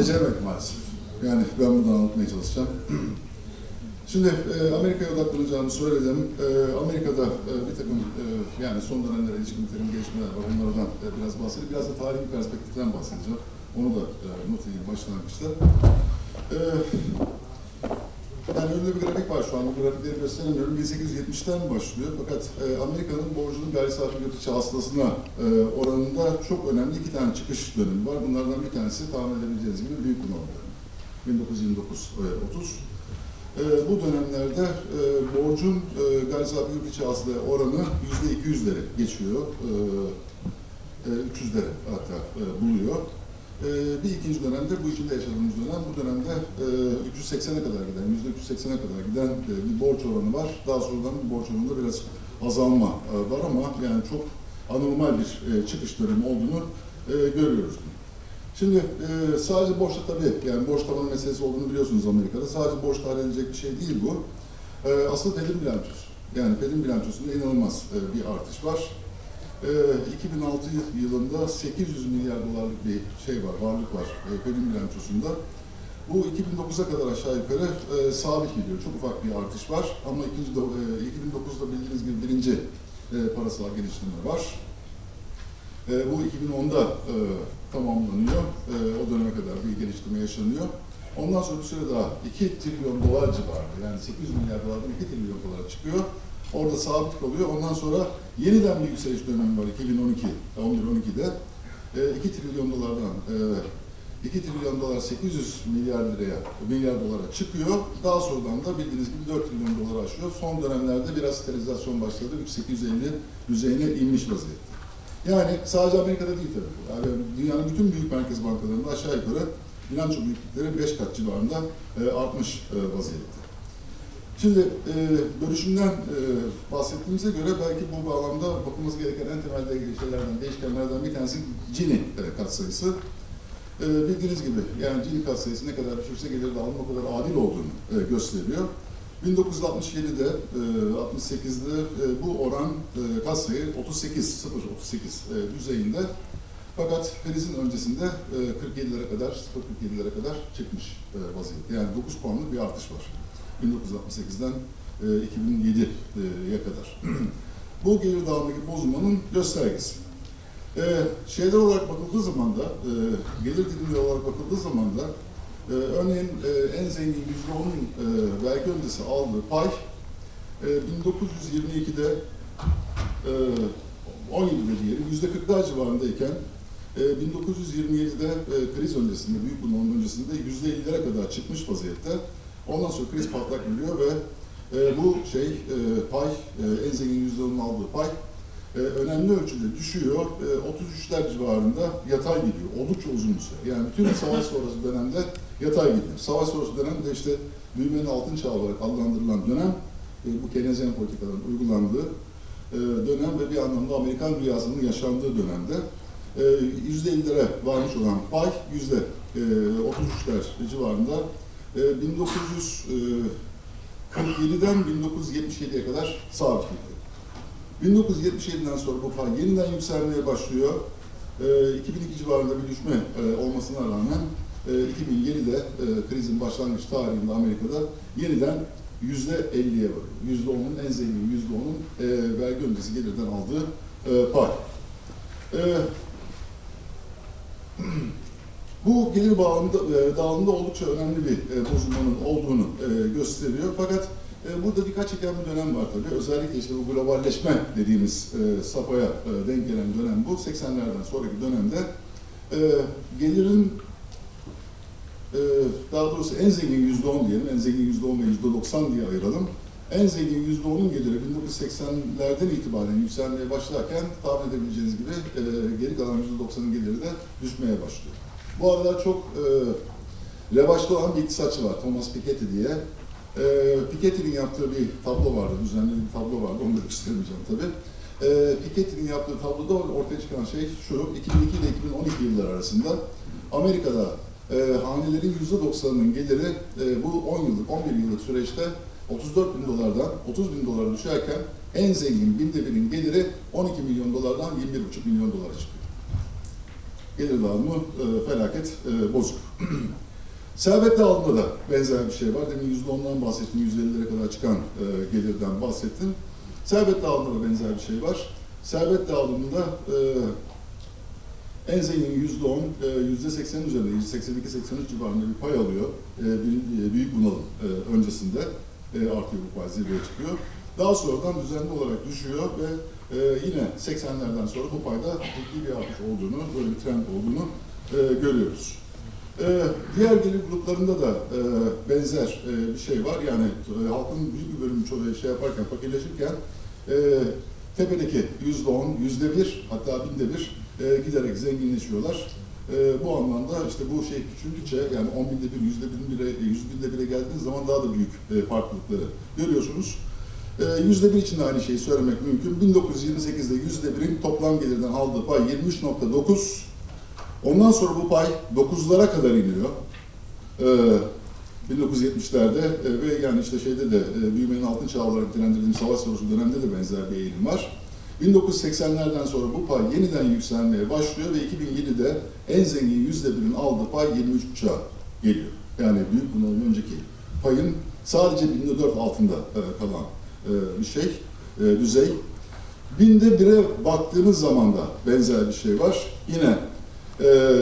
Beceremedik maalesef. Yani ben buradan anlatmaya çalışacağım. *clears throat* Şimdi e, Amerika'ya odaklanacağımı söyledim. E, Amerika'da e, bir takım yani son dönemlere ilişkin bir gelişmeler var. Onlardan biraz bahsedeyim. Biraz da tarihi perspektiften bahsedeceğim. Onu da e, not edeyim başlangıçta. E, grafik var şu an. Bu grafikleri gösteremiyorum. 1870'ten başlıyor. Fakat e, Amerika'nın borcunun gayri safi yurt içi hasılasına e, oranında çok önemli iki tane çıkış dönemi var. Bunlardan bir tanesi tahmin edebileceğiniz gibi Büyük Bunalım dönemi. 1929-30. E, bu dönemlerde e, borcun e, gayri safi yurt içi hasıla oranı %200'leri geçiyor. E, e, 300'lere hatta e, buluyor. E, bir ikinci dönemde, bu içinde yaşadığımız dönem, bu dönemde e, 380'e kadar giden, %380'e kadar giden e, bir borç oranı var. Daha sonradan bu borç oranında biraz azalma e, var ama yani çok anormal bir e, çıkış dönemi olduğunu görüyoruz. Şimdi sadece borçta tabii, yani borç tavanı meselesi olduğunu biliyorsunuz Amerika'da. Sadece borçla halledilecek bir şey değil bu. Asıl Fed'in bilançosu. Yani Fed'in bilançosunda inanılmaz bir artış var. E, 2006 yılında 800 milyar dolarlık bir şey var, varlık var Fed'in bilançosunda. Bu 2009'a kadar aşağı yukarı e, sabit gidiyor. Çok ufak bir artış var ama ikinci do- e, 2009'da bildiğiniz gibi birinci e, parasal geliştirme var. E, bu 2010'da e, tamamlanıyor. E, o döneme kadar bir geliştirme yaşanıyor. Ondan sonra bir süre daha 2 trilyon dolar civarında yani 800 milyar dolardan 2 trilyon dolara çıkıyor. Orada sabit kalıyor. Ondan sonra yeniden bir yükseliş dönemi var 2012, 11-12'de. E, 2 trilyon dolardan e, 2 trilyon dolar 800 milyar liraya, milyar dolara çıkıyor. Daha sonradan da bildiğiniz gibi 4 trilyon dolar aşıyor. Son dönemlerde biraz sterilizasyon başladı. 850 düzeyine inmiş vaziyette. Yani sadece Amerika'da değil tabii. Yani dünyanın bütün büyük merkez bankalarında aşağı yukarı bilanço büyüklükleri 5 kat civarında e, artmış e, vaziyette. Şimdi e, bölüşümden e, bahsettiğimize göre belki bu bağlamda bakılması gereken en temel de- şeylerden, değişkenlerden bir tanesi Gini e, katsayısı. E, bildiğiniz gibi yani Gini katsayısı ne kadar düşürse gelir dağılımı o kadar adil olduğunu e, gösteriyor. 1967'de, e, 68'de e, bu oran e, katsayı 38, 0, 38 e, düzeyinde. Fakat krizin öncesinde e, 47'lere kadar, 0.47'lere kadar çıkmış e, vaziyette. Yani 9 puanlık bir artış var. 1968'den e, 2007'ye kadar. *clears throat* bu gelir dağılımındaki bozulmanın göstergesi. E, şeyler olarak bakıldığı zaman da, e, gelir dilimleri olarak bakıldığı zaman da ee, örneğin e, en zengin %10'un e, vergi öncesi aldığı pay e, 1922'de e, 17'de diyelim %40'lar civarındayken e, 1927'de e, kriz öncesinde, büyük bunun öncesinde %50'lere kadar çıkmış vaziyette. Ondan sonra kriz patlak veriyor ve e, bu şey e, pay, e, en zengin %10'un aldığı pay e, önemli ölçüde düşüyor. E, 33'ler civarında yatay gidiyor. Oldukça uzun bir süre. Yani bütün savaş sonrası dönemde yatay gidiyor. Savaş sonrası dönemde işte büyümenin altın çağı olarak adlandırılan dönem, e, bu Keynesian politikaların uygulandığı e, dönem ve bir anlamda Amerikan rüyasının yaşandığı dönemde e, %50'lere varmış olan pay yüzde e, 33'ler civarında e, 1947'den 1977'ye kadar sabit gidiyor. 1977'den sonra bu pay yeniden yükselmeye başlıyor. E, 2002 civarında bir düşme e, olmasına rağmen e, 2007'de e, krizin başlangıç tarihinde Amerika'da yeniden yüzde 50'ye varıyor. Yüzde onun en zengin yüzde onun e, vergi öncesi gelirden aldığı e, pay. E, *clears throat* bu gelir bağlamında, e, dağılımında oldukça önemli bir e, bozulmanın olduğunu e, gösteriyor. Fakat e, burada dikkat çeken bir dönem var tabii. Özellikle işte bu globalleşme dediğimiz e, safhaya e, denk gelen dönem bu. 80'lerden sonraki dönemde e, gelirin e, daha doğrusu en zengin yüzde on diyelim, en zengin yüzde on ve yüzde doksan diye ayıralım. En zengin yüzde onun geliri 1980'lerden itibaren yükselmeye başlarken tahmin edebileceğiniz gibi e, geri kalan yüzde doksanın geliri de düşmeye başlıyor. Bu aralar çok e, revaçta olan bir iktisatçı var, Thomas Piketty diye. E, Piketty'nin yaptığı bir tablo vardı, düzenli bir tablo vardı, onu da göstermeyeceğim tabii. E, Piketty'nin yaptığı tabloda ortaya çıkan şey şu, 2002 ile 2012 yılları arasında Amerika'da e, hanelerin %90'ının geliri e, bu 10 yıllık, 11 yıllık süreçte 34 bin dolardan 30 bin dolara düşerken en zengin binde birin geliri 12 milyon dolardan 21,5 milyon dolara çıkıyor. Gelir dağılımı e, felaket e, bozuk. *clears throat* Servet dağılımında da benzer bir şey var. Demin %10'dan bahsettim, %50'lere kadar çıkan e, gelirden bahsettim. Servet dağılımında da benzer bir şey var. Servet dağılımında e, en zengin yüzde on, yüzde seksen üzerinde, yüzde seksen iki, seksen üç civarında bir pay alıyor. E, bir, e, büyük bunalım e, öncesinde e, artıyor bu pay zirveye çıkıyor. Daha sonradan düzenli olarak düşüyor ve e, yine 80'lerden sonra bu payda ciddi bir artış olduğunu, böyle bir trend olduğunu e, görüyoruz. E, diğer gelir gruplarında da e, benzer e, bir şey var. Yani e, halkın büyük bir bölümü çoğu şey yaparken, fakirleşirken e, tepedeki yüzde on, yüzde bir, hatta binde bir e, giderek zenginleşiyorlar. E, bu anlamda işte bu şey küçüldükçe yani 10 binde bir, yüzde bin bire, yüz binde bire geldiğiniz zaman daha da büyük e, farklılıkları görüyorsunuz. E, Yüzde bir için de aynı şeyi söylemek mümkün. 1928'de yüzde birin toplam gelirden aldığı pay 23.9. Ondan sonra bu pay 9'lara kadar iniyor. E, 1970'lerde e, ve yani işte şeyde de e, büyümenin altın çağı olarak nitelendirdiğim savaş sonrası dönemde de benzer bir eğilim var. 1980'lerden sonra bu pay yeniden yükselmeye başlıyor ve 2007'de en zengin yüzde birin aldığı pay 23.5'a geliyor. Yani büyük bunalım önceki payın sadece binde altında e, kalan bir şey, e, düzey. Binde bire baktığımız zaman da benzer bir şey var. Yine e,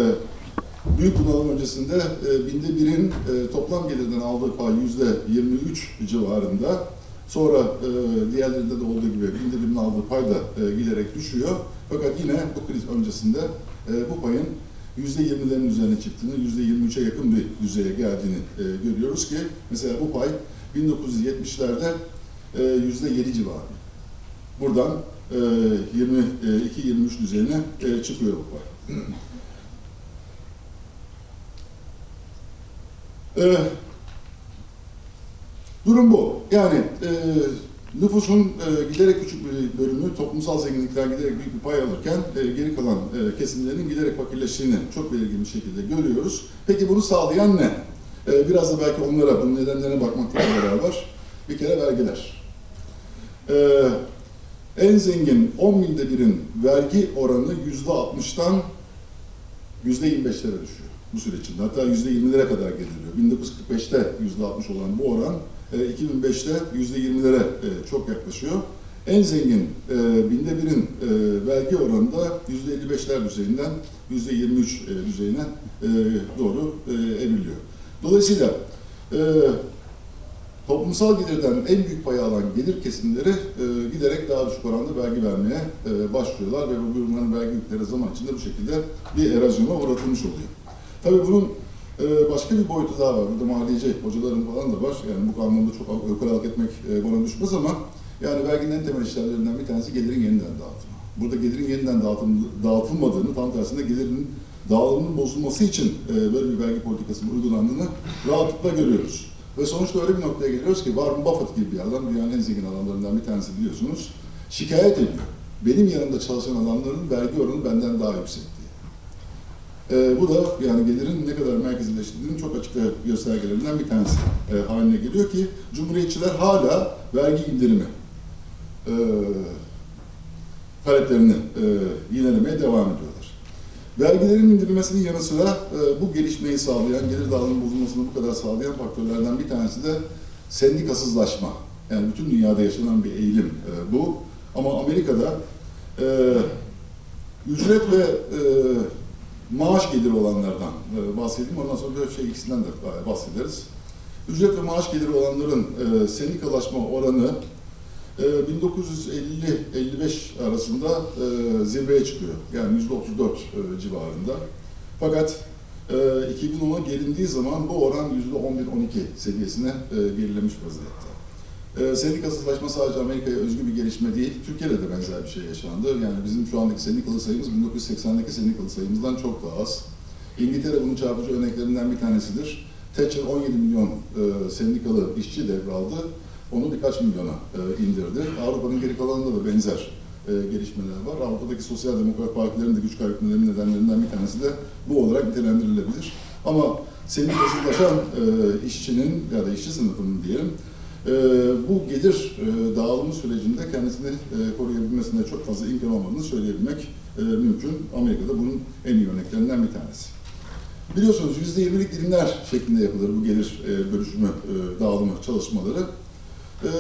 büyük bunalım öncesinde e, binde birin e, toplam gelirden aldığı pay yüzde 23 civarında. Sonra e, diğerlerinde de olduğu gibi binde birin aldığı pay da e, giderek düşüyor. Fakat yine bu kriz öncesinde e, bu payın yüzde yirmilerin üzerine çıktığını, yüzde yirmi üçe yakın bir düzeye geldiğini e, görüyoruz ki mesela bu pay 1970'lerde e, yüzde yedi civarı. Buradan e, 22-23 düzeyine e, çıkıyor bu pay. E, durum bu. Yani e, nüfusun e, giderek küçük bir bölümü toplumsal zenginlikten giderek büyük bir pay alırken e, geri kalan e, kesimlerin giderek fakirleştiğini çok belirgin bir şekilde görüyoruz. Peki bunu sağlayan ne? E, biraz da belki onlara, bunun nedenlerine bakmakla beraber bir kere vergiler. E, en zengin 10 binde birin vergi oranı yüzde 60'tan yüzde 25'lere düşüyor bu süreç içinde. Hatta yüzde 20'lere kadar geliniyor. 1945'te yüzde 60 olan bu oran 2005'te yüzde 20'lere çok yaklaşıyor. En zengin e, binde birin e, vergi oranında yüzde 55'ler düzeyinden yüzde 23 e, düzeyine e, doğru e, evriliyor. Dolayısıyla e, toplumsal gelirden en büyük payı alan gelir kesimleri e, giderek daha düşük oranda vergi vermeye e, başlıyorlar ve bu bunların vergi yükleri zaman içinde bu şekilde bir erozyona uğratılmış oluyor. Tabii bunun e, başka bir boyutu daha var. Burada maliyeci hocaların falan da var. Yani bu anlamda çok ökaralık etmek e, bana düşmez ama yani verginin en temel işlemlerinden bir tanesi gelirin yeniden dağıtımı. Burada gelirin yeniden dağıtım, dağıtılmadığını, tam tersine gelirin dağılımının bozulması için e, böyle bir vergi politikasının uygulandığını rahatlıkla görüyoruz. Ve sonuçta öyle bir noktaya geliyoruz ki Warren Buffett gibi bir adam, dünyanın en zengin adamlarından bir tanesi biliyorsunuz, şikayet ediyor. Benim yanımda çalışan adamların vergi oranı benden daha yüksek diye. E, bu da yani gelirin ne kadar merkezileştiğinin çok açık göstergelerinden bir tanesi e, haline geliyor ki Cumhuriyetçiler hala vergi indirimi e, taleplerini e, yinelemeye devam ediyorlar. Vergilerin indirilmesinin yanı sıra e, bu gelişmeyi sağlayan, gelir dağılımının bozulmasını bu kadar sağlayan faktörlerden bir tanesi de sendikasızlaşma. Yani bütün dünyada yaşanan bir eğilim e, bu. Ama Amerika'da e, ücret ve e, maaş geliri olanlardan e, bahsedeyim. Ondan sonra bir şey ikisinden de bahsederiz. Ücret ve maaş geliri olanların e, sendikalaşma oranı 1950-55 arasında e, zirveye çıkıyor. Yani %34 e, civarında. Fakat e, 2010'a gelindiği zaman bu oran %11-12 seviyesine e, gerilemiş vaziyette. E, sendikasızlaşma sadece Amerika'ya özgü bir gelişme değil, Türkiye'de de benzer bir şey yaşandı. Yani bizim şu andaki sendikalı sayımız 1980'deki sendikalı sayımızdan çok daha az. İngiltere bunun çarpıcı örneklerinden bir tanesidir. Thatcher 17 milyon e, sendikalı işçi devraldı onu birkaç milyona e, indirdi. Avrupa'nın geri kalanında da benzer e, gelişmeler var. Avrupa'daki sosyal demokrat partilerin de güç kaybetmelerinin nedenlerinden bir tanesi de bu olarak nitelendirilebilir. Ama sendikasızlaşan e, işçinin ya da işçi sınıfının diyelim e, bu gelir e, dağılımı sürecinde kendisini e, koruyabilmesinde çok fazla imkan olmadığını söyleyebilmek e, mümkün. Amerika'da bunun en iyi örneklerinden bir tanesi. Biliyorsunuz %20'lik dilimler şeklinde yapılır bu gelir e, bölüşümü, e, dağılımı çalışmaları. E,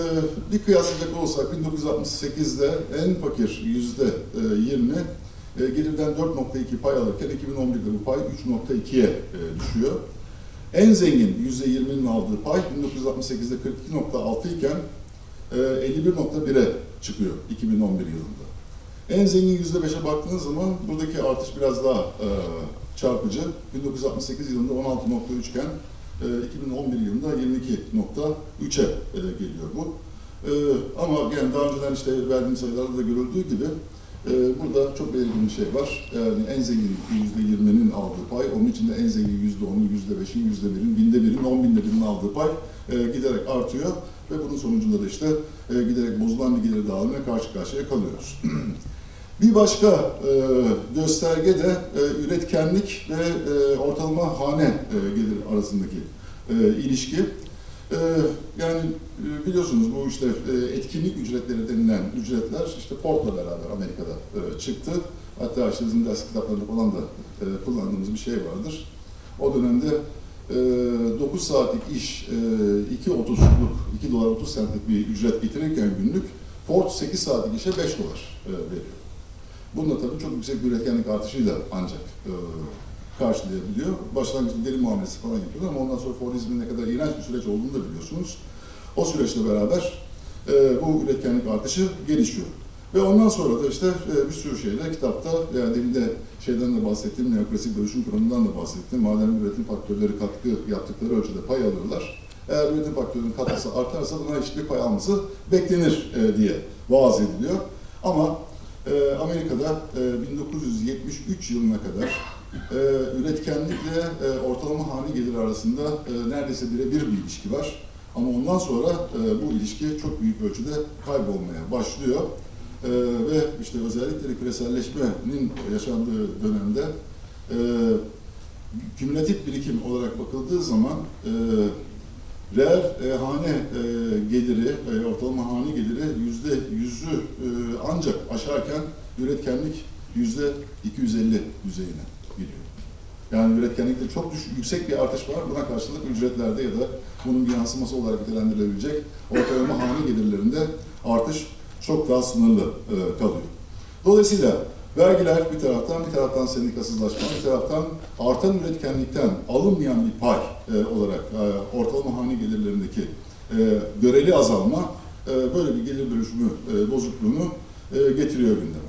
bir kıyaslayacak olursak 1968'de en fakir %20 e, gelirden 4.2 pay alırken 2011'de bu pay 3.2'ye e, düşüyor. En zengin %20'nin aldığı pay 1968'de 42.6 iken e, 51.1'e çıkıyor 2011 yılında. En zengin %5'e baktığınız zaman buradaki artış biraz daha e, çarpıcı. 1968 yılında 16.3 iken e, 2011 yılında 22.3'e e, geliyor bu. E, ama yani daha önceden işte verdiğim sayılarda da görüldüğü gibi e, burada çok belirgin bir şey var. Yani en zengin %20'nin aldığı pay, onun içinde en zengin %10'un, %5'in, %1'in, binde birin, on binde birinin aldığı pay e, giderek artıyor ve bunun sonucunda da işte giderek bozulan bir gelir dağılımına karşı karşıya kalıyoruz. *clears throat* Bir başka e, gösterge de e, üretkenlik ve e, ortalama hane e, gelir arasındaki e, ilişki. E, yani e, biliyorsunuz bu işte e, etkinlik ücretleri denilen ücretler işte Ford'la beraber Amerika'da e, çıktı. Hatta işte bizim ders kitaplarında falan da e, kullandığımız bir şey vardır. O dönemde e, 9 saatlik iş e, 2.30'luk, 2 dolar 30 centlik bir ücret getirirken günlük Ford 8 saatlik işe 5 dolar e, veriyor. Bununla tabii çok yüksek bir üretkenlik artışıyla ancak e, karşılayabiliyor. Başlangıçta deli muamelesi falan yapıyorlar ama ondan sonra Fordizmin ne kadar iğrenç bir süreç olduğunu da biliyorsunuz. O süreçle beraber e, bu üretkenlik artışı gelişiyor. Ve ondan sonra da işte e, bir sürü şeyle kitapta, yani demin de şeyden de bahsettiğim, neoklasik bölüşüm kuramından da bahsettim. Madem üretim faktörleri katkı yaptıkları ölçüde pay alıyorlar, eğer üretim faktörünün katkısı artarsa buna eşit bir pay alması beklenir e, diye vaaz ediliyor. Ama e, Amerika'da e, 1973 yılına kadar e, üretkenlikle e, ortalama hane geliri arasında e, neredeyse birebir bir ilişki var. Ama ondan sonra e, bu ilişki çok büyük ölçüde kaybolmaya başlıyor. E, ve işte özellikle küreselleşmenin yaşandığı dönemde e, kümülatif birikim olarak bakıldığı zaman e, reel e, hane e, geliri, e, ortalama hane geliri yüzde yüzü e, ancak aşarken üretkenlik yüzde 250 düzeyine geliyor. Yani üretkenlikte çok düş, yüksek bir artış var. Buna karşılık ücretlerde ya da bunun bir yansıması olarak nitelendirilebilecek ortalama hane gelirlerinde artış çok daha sınırlı e, kalıyor. Dolayısıyla vergiler bir taraftan, bir taraftan sendikasızlaşma, bir taraftan artan üretkenlikten alınmayan bir pay e, olarak e, ortalama hane gelirlerindeki e, göreli azalma e, böyle bir gelir bölüşümü e, bozukluğunu e, getiriyor gündeme.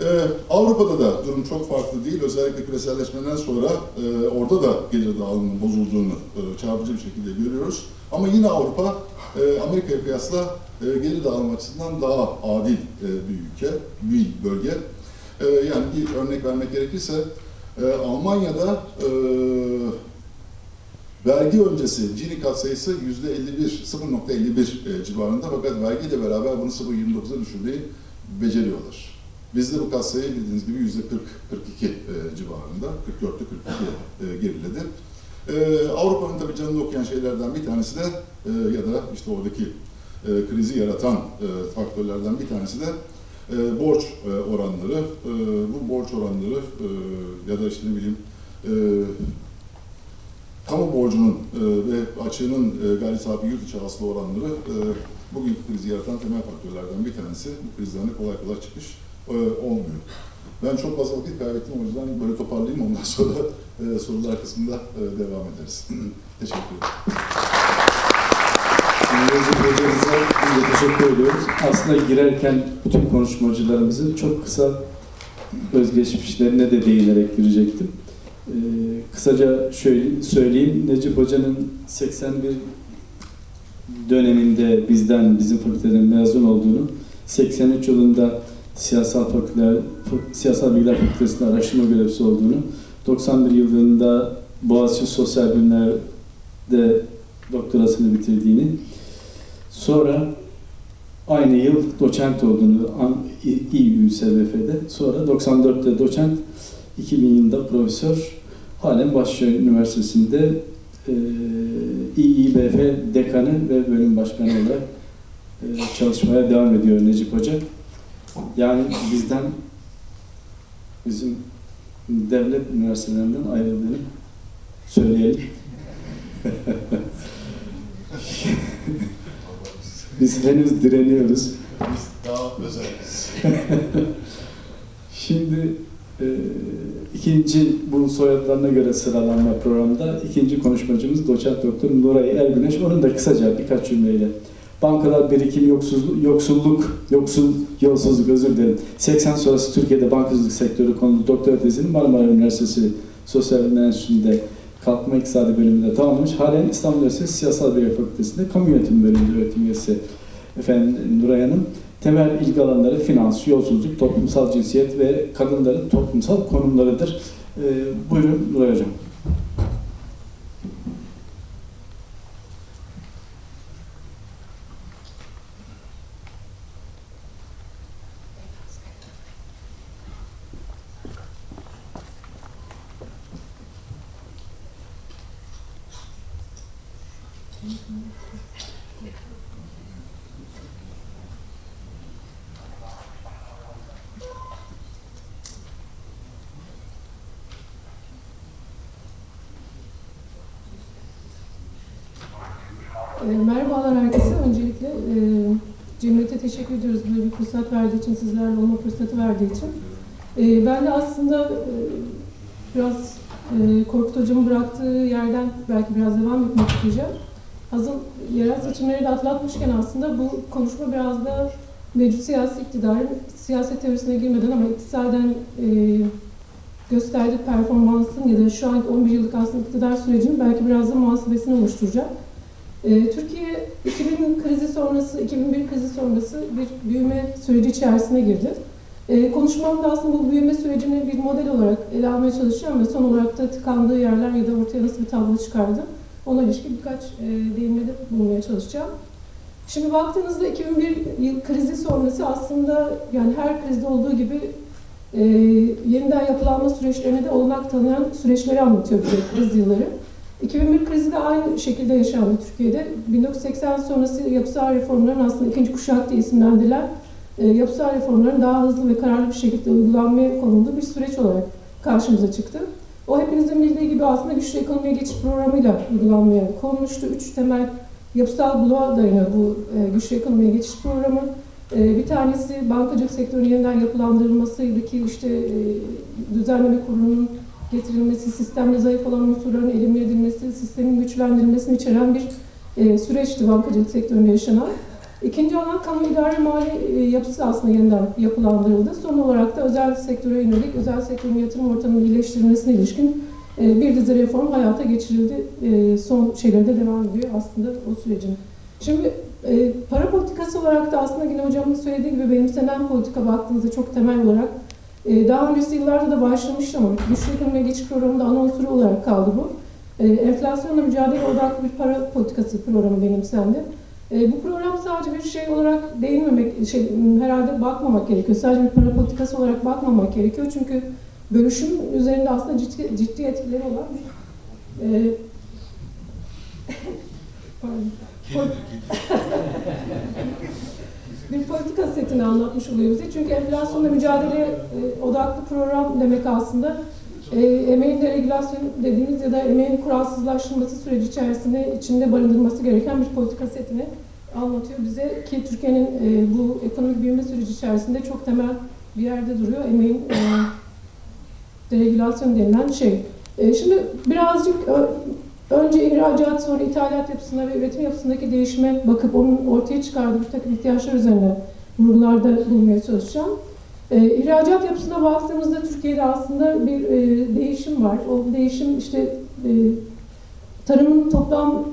Ee, Avrupa'da da durum çok farklı değil. Özellikle küreselleşmeden sonra e, orada da gelir dağılımının bozulduğunu e, çarpıcı bir şekilde görüyoruz. Ama yine Avrupa e, Amerika'ya kıyasla e, gelir dağılım açısından daha adil e, bir ülke, bir bölge. E, yani bir örnek vermek gerekirse e, Almanya'da e, vergi öncesi Gini katsayısı yüzde 51, 0.51 e, civarında fakat vergiyle beraber bunu 0.29'a düşürmeyi beceriyorlar. Bizde bu katsayı bildiğiniz gibi yüzde 40-42 e, civarında, 44'te 42 e, geriledi. E, Avrupa'nın tabii canını okuyan şeylerden bir tanesi de e, ya da işte oradaki e, krizi yaratan e, faktörlerden bir tanesi de e, borç e, oranları. E, bu borç oranları e, ya da işte ne bileyim e, kamu borcunun e, ve açığının e, gayri safi yurt içi hasıla oranları e, bugünkü krizi yaratan temel faktörlerden bir tanesi. Bu krizden de kolay kolay çıkış e, olmuyor. Ben çok fazla vakit kaybettim o yüzden böyle toparlayayım ondan sonra e, sorular kısmında e, devam ederiz. *clears throat* Teşekkür ederim. Yazık hocamıza biz de teşekkür ediyoruz. Aslında girerken bütün konuşmacılarımızın çok kısa özgeçmişlerine de değinerek girecektim. Ee, kısaca şöyle söyleyeyim. Necip Hoca'nın 81 döneminde bizden, bizim fakülteden mezun olduğunu, 83 yılında siyasal fakülte, siyasal bilgiler fakültesinde araştırma görevlisi olduğunu, 91 yılında Boğaziçi Sosyal Bilimler'de doktorasını bitirdiğini, sonra aynı yıl doçent olduğunu İÜSVF'de, sonra 94'te doçent, 2000 yılında profesör, halen Başşehir Üniversitesi'nde e, İİBF Dekanı ve Bölüm Başkanı olarak e, çalışmaya devam ediyor Necip Hoca. Yani bizden bizim devlet üniversitelerinden ayrıldığını söyleyelim. *laughs* Biz henüz direniyoruz. Biz daha özeliz. *laughs* Şimdi e, ikinci bu soyadlarına göre sıralanma programda ikinci konuşmacımız doçent doktor Nuray Ergüneş. Onun da kısaca birkaç cümleyle. Bankalar birikim yoksulluk, yoksulluk, yoksul, yolsuzluk özür dilerim. 80 sonrası Türkiye'de bankacılık sektörü konulu doktora tezini Marmara Üniversitesi Sosyal Bilimler Enstitüsü'nde Kalkınma İktisadi bölümünde tamamlamış. Halen İstanbul Üniversitesi Siyasal Bilgiler Fakültesi'nde Kamu Yönetimi bölümünde öğretim üyesi efendim Nuray Hanım. Temel ilgi alanları finans, yolsuzluk, toplumsal cinsiyet ve kadınların toplumsal konumlarıdır. Ee, buyurun Nuray Hocam. E, Merhabalar herkese. Öncelikle e, Cemiyet'e teşekkür ediyoruz böyle bir fırsat verdiği için, sizlerle olma fırsatı verdiği için. E, ben de aslında e, biraz e, Korkut Hocam'ın bıraktığı yerden belki biraz devam etmek isteyeceğim. Hazır yerel seçimleri de atlatmışken aslında bu konuşma biraz da mevcut siyasi iktidarın siyaset teorisine girmeden ama iktisaden e, gösterdiği performansın ya da şu anki 11 yıllık aslında iktidar sürecinin belki biraz da muhasebesini oluşturacak. Ee, Türkiye 2000 krizi sonrası, 2001 krizi sonrası bir büyüme süreci içerisine girdi. Ee, konuşmamda aslında bu büyüme sürecini bir model olarak ele almaya çalışacağım ve son olarak da tıkandığı yerler ya da ortaya nasıl bir tablo çıkardı ona ilişkin birkaç e, değinmede bulunmaya çalışacağım. Şimdi baktığınızda 2001 yıl krizi sonrası aslında yani her krizde olduğu gibi e, yeniden yapılanma süreçlerine de olanak tanıyan süreçleri anlatıyor bize kriz yılları. 2001 krizi de aynı şekilde yaşandı Türkiye'de. 1980 sonrası yapısal reformların aslında ikinci kuşak diye isimlendirilen e, yapısal reformların daha hızlı ve kararlı bir şekilde uygulanmaya konulduğu bir süreç olarak karşımıza çıktı. O hepinizin bildiği gibi aslında güçlü ekonomiye geçiş programıyla uygulanmaya konulmuştu. Üç temel yapısal bloğa dayanıyor bu e, güçlü ekonomiye geçiş programı. E, bir tanesi bankacılık sektörünün yeniden yapılandırılmasıydaki işte e, düzenleme kurulunun getirilmesi, sistemde zayıf olan unsurların elimine edilmesi, sistemin güçlendirilmesini içeren bir e, süreçti bankacılık sektöründe yaşanan. İkinci alan kamu idare mali e, yapısı aslında yeniden yapılandırıldı. Son olarak da özel sektöre yönelik, özel sektörün yatırım ortamının iyileştirilmesine ilişkin e, bir dizi reform hayata geçirildi. E, son şeyleri de devam ediyor aslında o sürecin. Şimdi para politikası olarak da aslında yine hocamın söylediği gibi benimsenen politika baktığınızda çok temel olarak ee, Daha öncesi yıllarda da başlamıştı ama güçlü ekonomiye geçiş programında ana unsuru olarak kaldı bu. Ee, Enflasyonla mücadele odaklı bir para politikası programı benimsendi. Ee, Bu program sadece bir şey olarak değinmemek, şey, herhalde bakmamak gerekiyor. Sadece bir para politikası olarak bakmamak gerekiyor. Çünkü bölüşüm üzerinde aslında ciddi, ciddi etkileri olan bir e, pardon. *laughs* bir politika setini anlatmış oluyor bize. Çünkü enflasyonla mücadele e, odaklı program demek aslında e, emeğin deregülasyon dediğimiz ya da emeğin kuralsızlaştırılması süreci içerisinde içinde barındırması gereken bir politika setini anlatıyor bize ki Türkiye'nin e, bu ekonomik büyüme süreci içerisinde çok temel bir yerde duruyor emeğin e, deregülasyon denilen şey. E, şimdi birazcık önce ihracat sonra ithalat yapısına ve üretim yapısındaki değişime bakıp onun ortaya çıkardığı bir takım ihtiyaçlar üzerine vurgularda bulunmaya çalışacağım. E, ihracat yapısına baktığımızda Türkiye'de aslında bir e, değişim var. O değişim işte e, tarımın toplam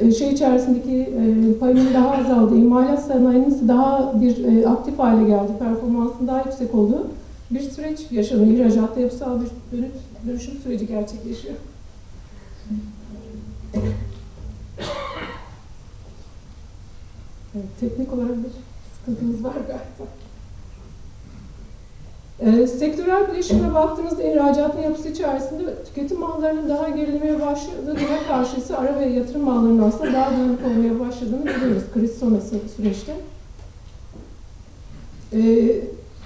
e, şey içerisindeki e, payının daha azaldı, imalat sanayinin daha bir e, aktif hale geldi, performansın daha yüksek olduğu bir süreç yaşanıyor. İhracatta yapısal bir dönüş, dönüşüm süreci gerçekleşiyor. Evet, teknik olarak bir sıkıntımız var galiba. E, sektörel bileşime baktığımızda ihracatın yapısı içerisinde tüketim mallarının daha gerilemeye başladığına karşı ise ara ve yatırım mallarının aslında daha dönük olmaya başladığını görüyoruz kriz sonrası süreçte. E,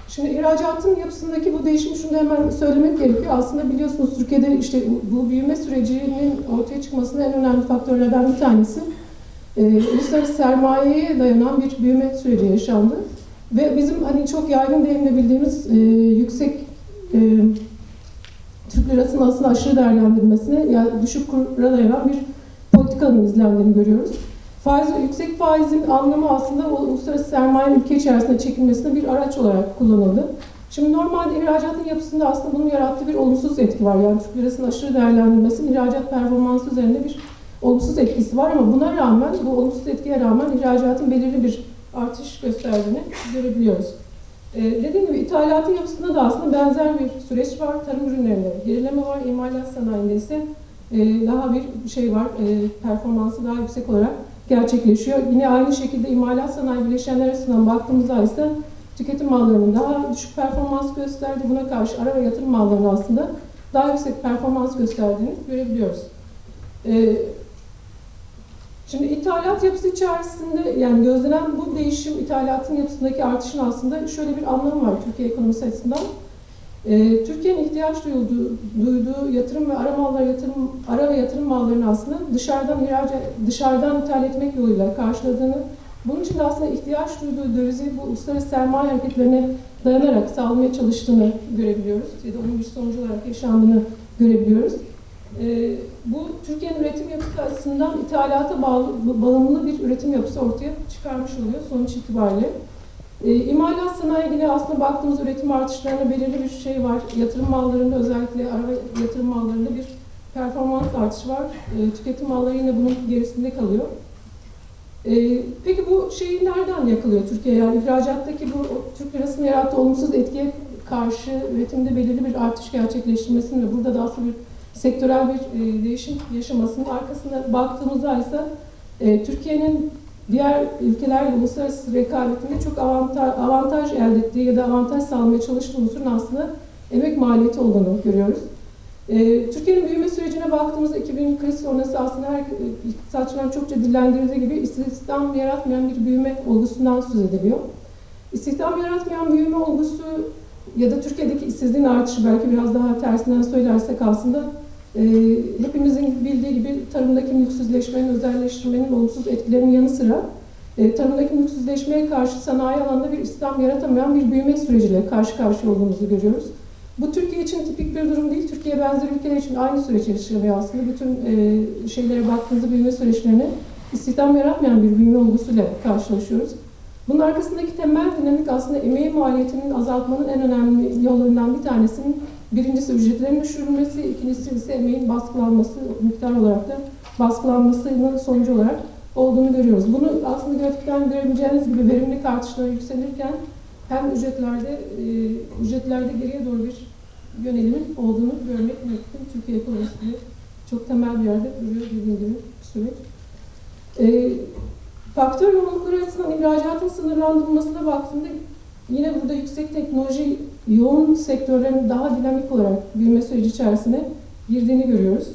Şimdi ihracatın yapısındaki bu değişimi şunu hemen söylemek gerekiyor. Aslında biliyorsunuz Türkiye'de işte bu büyüme sürecinin ortaya çıkmasında en önemli faktörlerden bir tanesi e, uluslararası sermayeye dayanan bir büyüme süreci yaşandı. Ve bizim hani çok yaygın deyimle bildiğimiz e, yüksek e, Türk lirasının aslında aşırı değerlendirmesine yani düşük kura dayanan bir politikanın izlendiğini görüyoruz. Faiz, yüksek faizin anlamı aslında o uluslararası sermayenin ülke içerisinde çekilmesine bir araç olarak kullanıldı. Şimdi normalde ihracatın yapısında aslında bunun yarattığı bir olumsuz etki var. Yani Türk lirasının aşırı değerlendirmesinin ihracat performansı üzerinde bir olumsuz etkisi var ama buna rağmen, bu olumsuz etkiye rağmen ihracatın belirli bir artış gösterdiğini görebiliyoruz. Ee, dediğim gibi ithalatın yapısında da aslında benzer bir süreç var. Tarım ürünlerinde gerileme var, imalat sanayinde ise e, daha bir şey var, e, performansı daha yüksek olarak gerçekleşiyor. Yine aynı şekilde imalat sanayi bileşenler açısından baktığımızda ise tüketim mallarının daha düşük performans gösterdi. Buna karşı ara ve yatırım mallarının aslında daha yüksek performans gösterdiğini görebiliyoruz. Ee, şimdi ithalat yapısı içerisinde yani gözlenen bu değişim ithalatın yapısındaki artışın aslında şöyle bir anlamı var Türkiye ekonomisi açısından. Ee, Türkiye'nin ihtiyaç duyduğu, duyduğu yatırım ve ara mallar yatırım ara ve yatırım mallarını aslında dışarıdan ihraç dışarıdan ithal etmek yoluyla karşıladığını, bunun için de aslında ihtiyaç duyduğu dövizi bu uluslararası sermaye hareketlerine dayanarak sağlamaya çalıştığını görebiliyoruz ya da onun bir sonucu olarak yaşandığını görebiliyoruz. Ee, bu Türkiye'nin üretim yapısı açısından ithalata bağlı, bağımlı bir üretim yapısı ortaya çıkarmış oluyor sonuç itibariyle. E, imalat sanayi yine aslında baktığımız üretim artışlarına belirli bir şey var. Yatırım mallarında özellikle ara yatırım mallarında bir performans artışı var. E, tüketim malları yine bunun gerisinde kalıyor. E, peki bu şeyi nereden yakalıyor Türkiye? Yani ihracattaki bu Türk lirasının yarattığı olumsuz etkiye karşı üretimde belirli bir artış gerçekleştirmesinin ve burada da aslında bir sektörel bir e, değişim yaşamasının arkasında baktığımızda ise e, Türkiye'nin diğer ülkelerle uluslararası rekabetinde çok avantaj, avantaj elde ettiği ya da avantaj sağlamaya çalıştığı unsurun aslında emek maliyeti olduğunu görüyoruz. Ee, Türkiye'nin büyüme sürecine baktığımızda 2000 kriz sonrası aslında her iktisatçıların çokça dillendirdiği gibi istihdam yaratmayan bir büyüme olgusundan söz ediliyor. İstihdam yaratmayan büyüme olgusu ya da Türkiye'deki işsizliğin artışı belki biraz daha tersinden söylersek aslında e, hepimizin bildiği gibi tarımdaki mülksüzleşmenin, özelleştirmenin olumsuz etkilerinin yanı sıra e, tarımdaki mülksüzleşmeye karşı sanayi alanında bir istihdam yaratamayan bir büyüme süreciyle karşı karşıya olduğumuzu görüyoruz. Bu Türkiye için tipik bir durum değil. Türkiye benzer ülkeler için aynı süreç yaşanıyor aslında. Bütün e, şeylere baktığınızda büyüme süreçlerine istihdam yaratmayan bir büyüme olgusuyla karşılaşıyoruz. Bunun arkasındaki temel dinamik aslında emeği maliyetinin azaltmanın en önemli yollarından bir tanesinin birincisi ücretlerin düşürülmesi, ikincisi ise emeğin baskılanması, miktar olarak da baskılanmasının sonucu olarak olduğunu görüyoruz. Bunu aslında grafikten görebileceğiniz gibi verimlilik artışları yükselirken hem ücretlerde e, ücretlerde geriye doğru bir yönelimin olduğunu görmek mümkün. Türkiye ekonomisinde çok temel bir yerde duruyor dediğim gibi süreç. E, faktör yoğunlukları açısından ihracatın sınırlandırılmasına baktığımda yine burada yüksek teknoloji yoğun sektörlerin daha dinamik olarak büyüme süreci içerisine girdiğini görüyoruz.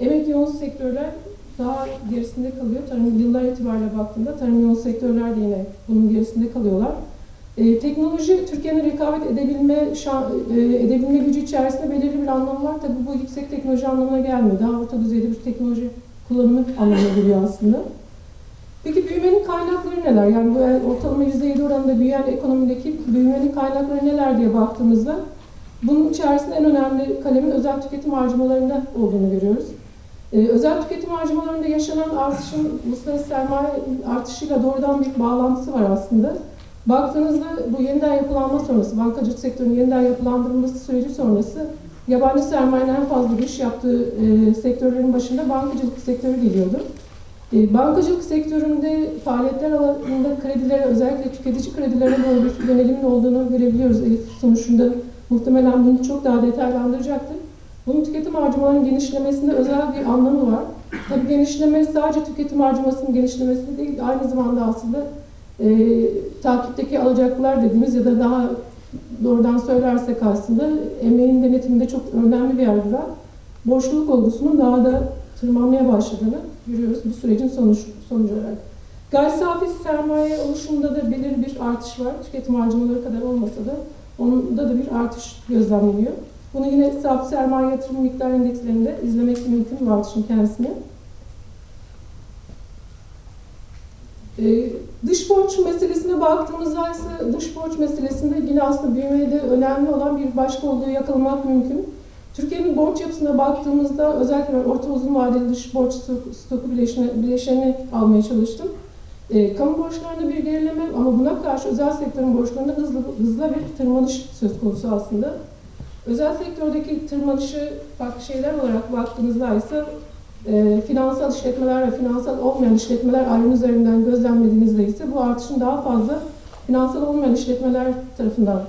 Emek yoğun sektörler daha gerisinde kalıyor. Tarım yıllar itibariyle baktığında tarım yoğun sektörler de yine bunun gerisinde kalıyorlar. E, teknoloji Türkiye'nin rekabet edebilme şan, e, edebilme gücü içerisinde belirli bir anlamı var. Tabii bu yüksek teknoloji anlamına gelmiyor. Daha orta düzeyde bir teknoloji kullanımı anlamına geliyor aslında. Peki büyümenin kaynakları neler? Yani bu ortalama %7 oranında büyüyen ekonomideki büyümenin kaynakları neler diye baktığımızda bunun içerisinde en önemli kalemin özel tüketim harcamalarında olduğunu görüyoruz. Ee, özel tüketim harcamalarında yaşanan artışın uluslararası sermaye artışıyla doğrudan bir bağlantısı var aslında. Baktığınızda bu yeniden yapılanma sonrası, bankacılık sektörünün yeniden yapılandırılması süreci sonrası yabancı sermayenin en fazla giriş yaptığı e, sektörlerin başında bankacılık sektörü geliyordu. E, bankacılık sektöründe faaliyetler alanında kredilere, özellikle tüketici kredilerine doğru bir yönelimin olduğunu görebiliyoruz. Elif sonuçunda muhtemelen bunu çok daha detaylandıracaktır. Bunun tüketim harcamalarının genişlemesinde özel bir anlamı var. Tabii genişleme sadece tüketim harcamasının genişlemesi değil, aynı zamanda aslında e, takipteki alacaklar dediğimiz ya da daha doğrudan söylersek aslında emeğin denetiminde çok önemli bir yerde var. Borçluluk olgusunun daha da tırmanmaya başladığını görüyoruz bu sürecin sonuç, sonucu olarak. Gayri safi sermaye oluşumunda da belirli bir artış var. Tüketim harcamaları kadar olmasa da onda da bir artış gözlemleniyor. Bunu yine safi sermaye yatırım miktar endekslerinde izlemek mümkün bu artışın kendisini. Ee, dış borç meselesine baktığımızda ise dış borç meselesinde yine aslında büyümede önemli olan bir başka olduğu yakalamak mümkün. Türkiye'nin borç yapısına baktığımızda özellikle ben orta uzun vadeli dış borç stok- stoku bileşeni, almaya çalıştım. E, kamu borçlarında bir gerileme ama buna karşı özel sektörün borçlarında hızlı, hızlı bir tırmanış söz konusu aslında. Özel sektördeki tırmanışı farklı şeyler olarak baktığınızda ise e, finansal işletmeler ve finansal olmayan işletmeler ayrım üzerinden gözlemlediğinizde ise bu artışın daha fazla finansal olmayan işletmeler tarafından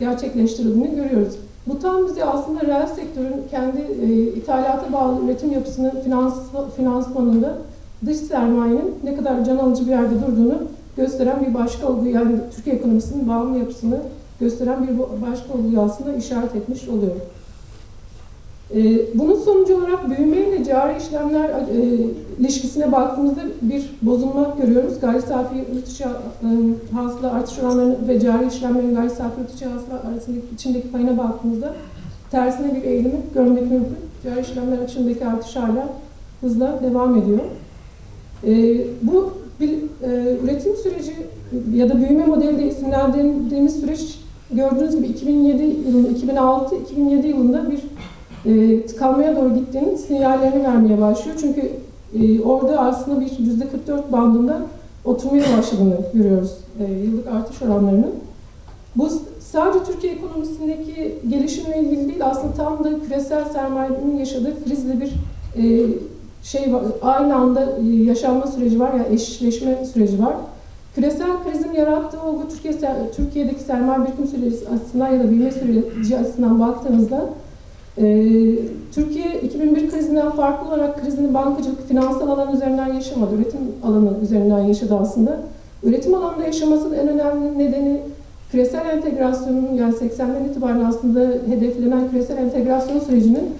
gerçekleştirildiğini görüyoruz. Bu tam bize aslında reel sektörün kendi e, ithalata bağlı üretim yapısını finans, finansmanında dış sermayenin ne kadar can alıcı bir yerde durduğunu gösteren bir başka olgu yani Türkiye ekonomisinin bağımlı yapısını gösteren bir başka olguyu aslında işaret etmiş oluyor. Ee, bunun sonucu olarak büyüme ile cari işlemler e, ilişkisine baktığımızda bir bozulma görüyoruz. Gayri safi yurt e, hasıla artış oranlarını ve cari işlemlerin gayri safi yurt hasıla arasındaki içindeki payına baktığımızda tersine bir eğilimi görmek mümkün. Cari işlemler açığındaki artış hala hızla devam ediyor. Ee, bu bir, e, üretim süreci ya da büyüme modeli de isimlendirdiğimiz süreç gördüğünüz gibi 2007 yılında, 2006-2007 yılında bir e, tıkanmaya doğru gittiğinin sinyallerini vermeye başlıyor. Çünkü e, orada aslında bir %44 bandında oturmaya başladığını görüyoruz e, yıllık artış oranlarının. Bu sadece Türkiye ekonomisindeki gelişimle ilgili değil, aslında tam da küresel sermayenin yaşadığı krizle bir e, şey aynı anda e, yaşanma süreci var ya yani eşleşme süreci var. Küresel krizin yarattığı olgu Türkiye, Türkiye'deki sermaye birikim süreci açısından ya da büyüme süreci açısından baktığımızda e, Türkiye 2001 krizinden farklı olarak krizini bankacılık, finansal alan üzerinden yaşamadı. Üretim alanı üzerinden yaşadı aslında. Üretim alanında yaşamasının en önemli nedeni küresel entegrasyonun yani 80'den itibaren aslında hedeflenen küresel entegrasyon sürecinin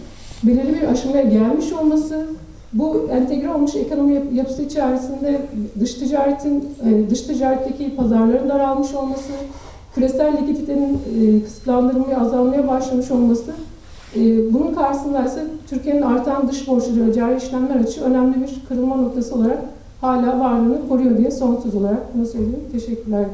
belirli bir aşamaya gelmiş olması, bu entegre olmuş ekonomi yapısı içerisinde dış ticaretin, e, dış ticaretteki pazarların daralmış olması, küresel likiditenin e, kısıtlandırılmaya, azalmaya başlamış olması, bunun karşısında ise Türkiye'nin artan dış borçları ve cari işlemler açığı önemli bir kırılma noktası olarak hala varlığını koruyor diye son söz olarak bunu söyleyeyim. Teşekkürler.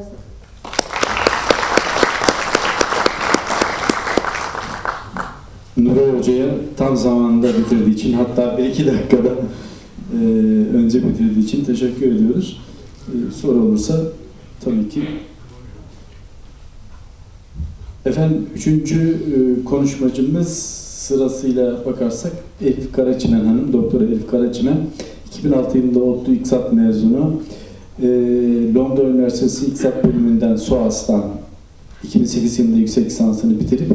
Nuray Hoca'ya tam zamanında bitirdiği için hatta bir iki dakikada e, önce bitirdiği için teşekkür ediyoruz. E, soru olursa tabii ki. Efendim üçüncü e, konuşmacımız sırasıyla bakarsak Elif Karaçimen Hanım, Doktor Elif Karaçimen. 2006 yılında ODTÜ İktisat mezunu. E, Londra Üniversitesi İktisat bölümünden SOAS'tan 2008 yılında yüksek lisansını bitirip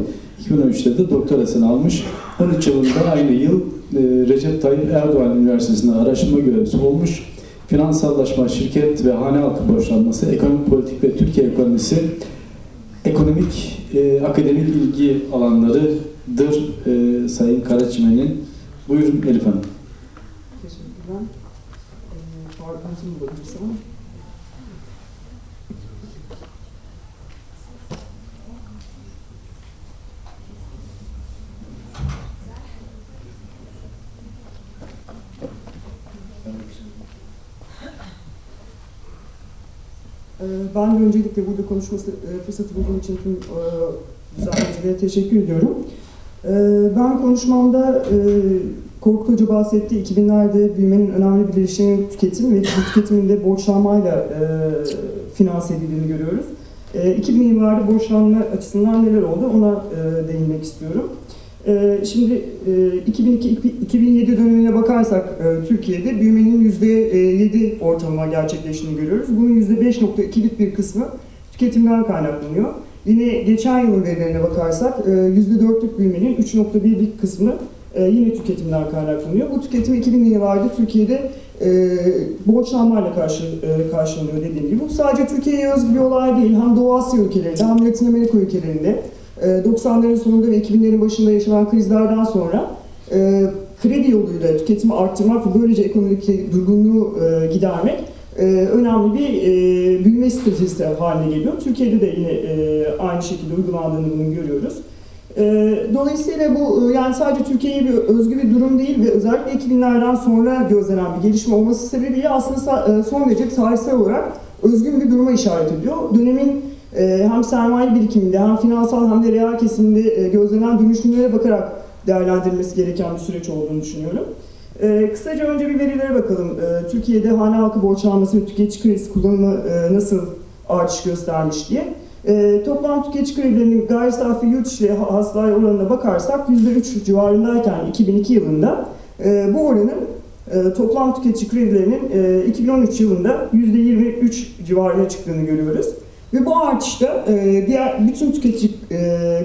2013'te de doktorasını almış. 13 yılında aynı yıl e, Recep Tayyip Erdoğan Üniversitesi'nde araştırma görevlisi olmuş. Finansallaşma, şirket ve hane halkı borçlanması, ekonomik politik ve Türkiye ekonomisi ekonomik, e, akademik ilgi alanlarıdır e, Sayın Karaçimen'in. Buyurun Elif Hanım. Teşekkürler. Ee, PowerPoint'ı bulabilirsem. Ben de öncelikle burada konuşması e, fırsatı bulduğum için tüm e, düzenleyicilere teşekkür ediyorum. Ee, Ben konuşmamda e, Korkut Hoca bahsetti 2000'lerde büyümenin önemli bir bileşeni tüketim ve tüketimin de borçlanmayla finanse edildiğini görüyoruz. E, 2000 yıllarda borçlanma açısından neler oldu ona değinmek istiyorum. E, şimdi e, 2002 2007 dönemine bakarsak e, Türkiye'de büyümenin %7 ortalama gerçekleştiğini görüyoruz. Bunun %5.2'lik bir kısmı tüketimden kaynaklanıyor. Yine geçen yılın verilerine bakarsak %4'lük büyümenin 3.1'lik kısmı e, yine tüketimden kaynaklanıyor. Bu tüketim 2000'li yıllarda Türkiye'de e, borçlanmayla karşı, e, karşılanıyor dediğim gibi. Bu sadece Türkiye'ye özgü bir olay değil. Hem Doğu Asya ülkelerinde hem Latin Amerika ülkelerinde e, 90'ların sonunda ve 2000'lerin başında yaşanan krizlerden sonra e, kredi yoluyla tüketimi arttırmak ve böylece ekonomik durgunluğu e, gidermek e, önemli bir büyüme stratejisi haline geliyor. Türkiye'de de yine aynı şekilde uygulandığını bunu görüyoruz. Dolayısıyla bu yani sadece Türkiye'ye bir özgü bir durum değil ve özellikle 2000'lerden sonra gözlenen bir gelişme olması sebebiyle aslında son derece tarihsel olarak özgün bir duruma işaret ediyor. Dönemin hem sermaye birikiminde hem finansal hem de reel kesiminde e, gözlenen dönüşümlere bakarak değerlendirilmesi gereken bir süreç olduğunu düşünüyorum. Ee, kısaca önce bir verilere bakalım. Ee, Türkiye'de hane halkı borçlanması ve tüketici kredisi kullanımı e, nasıl artış göstermiş diye. Ee, toplam tüketici kredilerinin gayri safi yurt içi hasılaya oranına bakarsak %3 civarındayken 2002 yılında e, bu oranın toplam tüketici kredilerinin e, 2013 yılında %23 civarına çıktığını görüyoruz. Ve bu artışta e, diğer bütün tüketici e,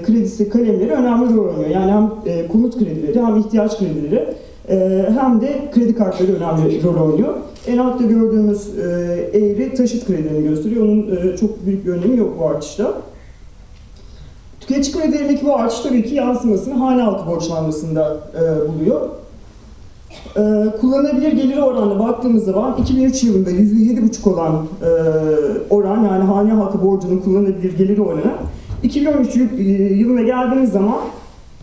kredisi kalemleri önemli rol oynuyor. Yani hem e, konut kredileri hem ihtiyaç kredileri e, hem de kredi kartları önemli rol oynuyor. En altta gördüğümüz e, eğri taşıt kredilerini gösteriyor. Onun e, çok büyük bir önemi yok bu artışta. Tüketici kredilerindeki bu artış tabii ki yansımasını hane halkı borçlanmasında e, buluyor. E, kullanılabilir gelir oranına baktığımız zaman 2003 yılında %7,5 olan e, oran yani hane halkı borcunun kullanılabilir gelir oranı 2013 yıl- e, yılına geldiğimiz zaman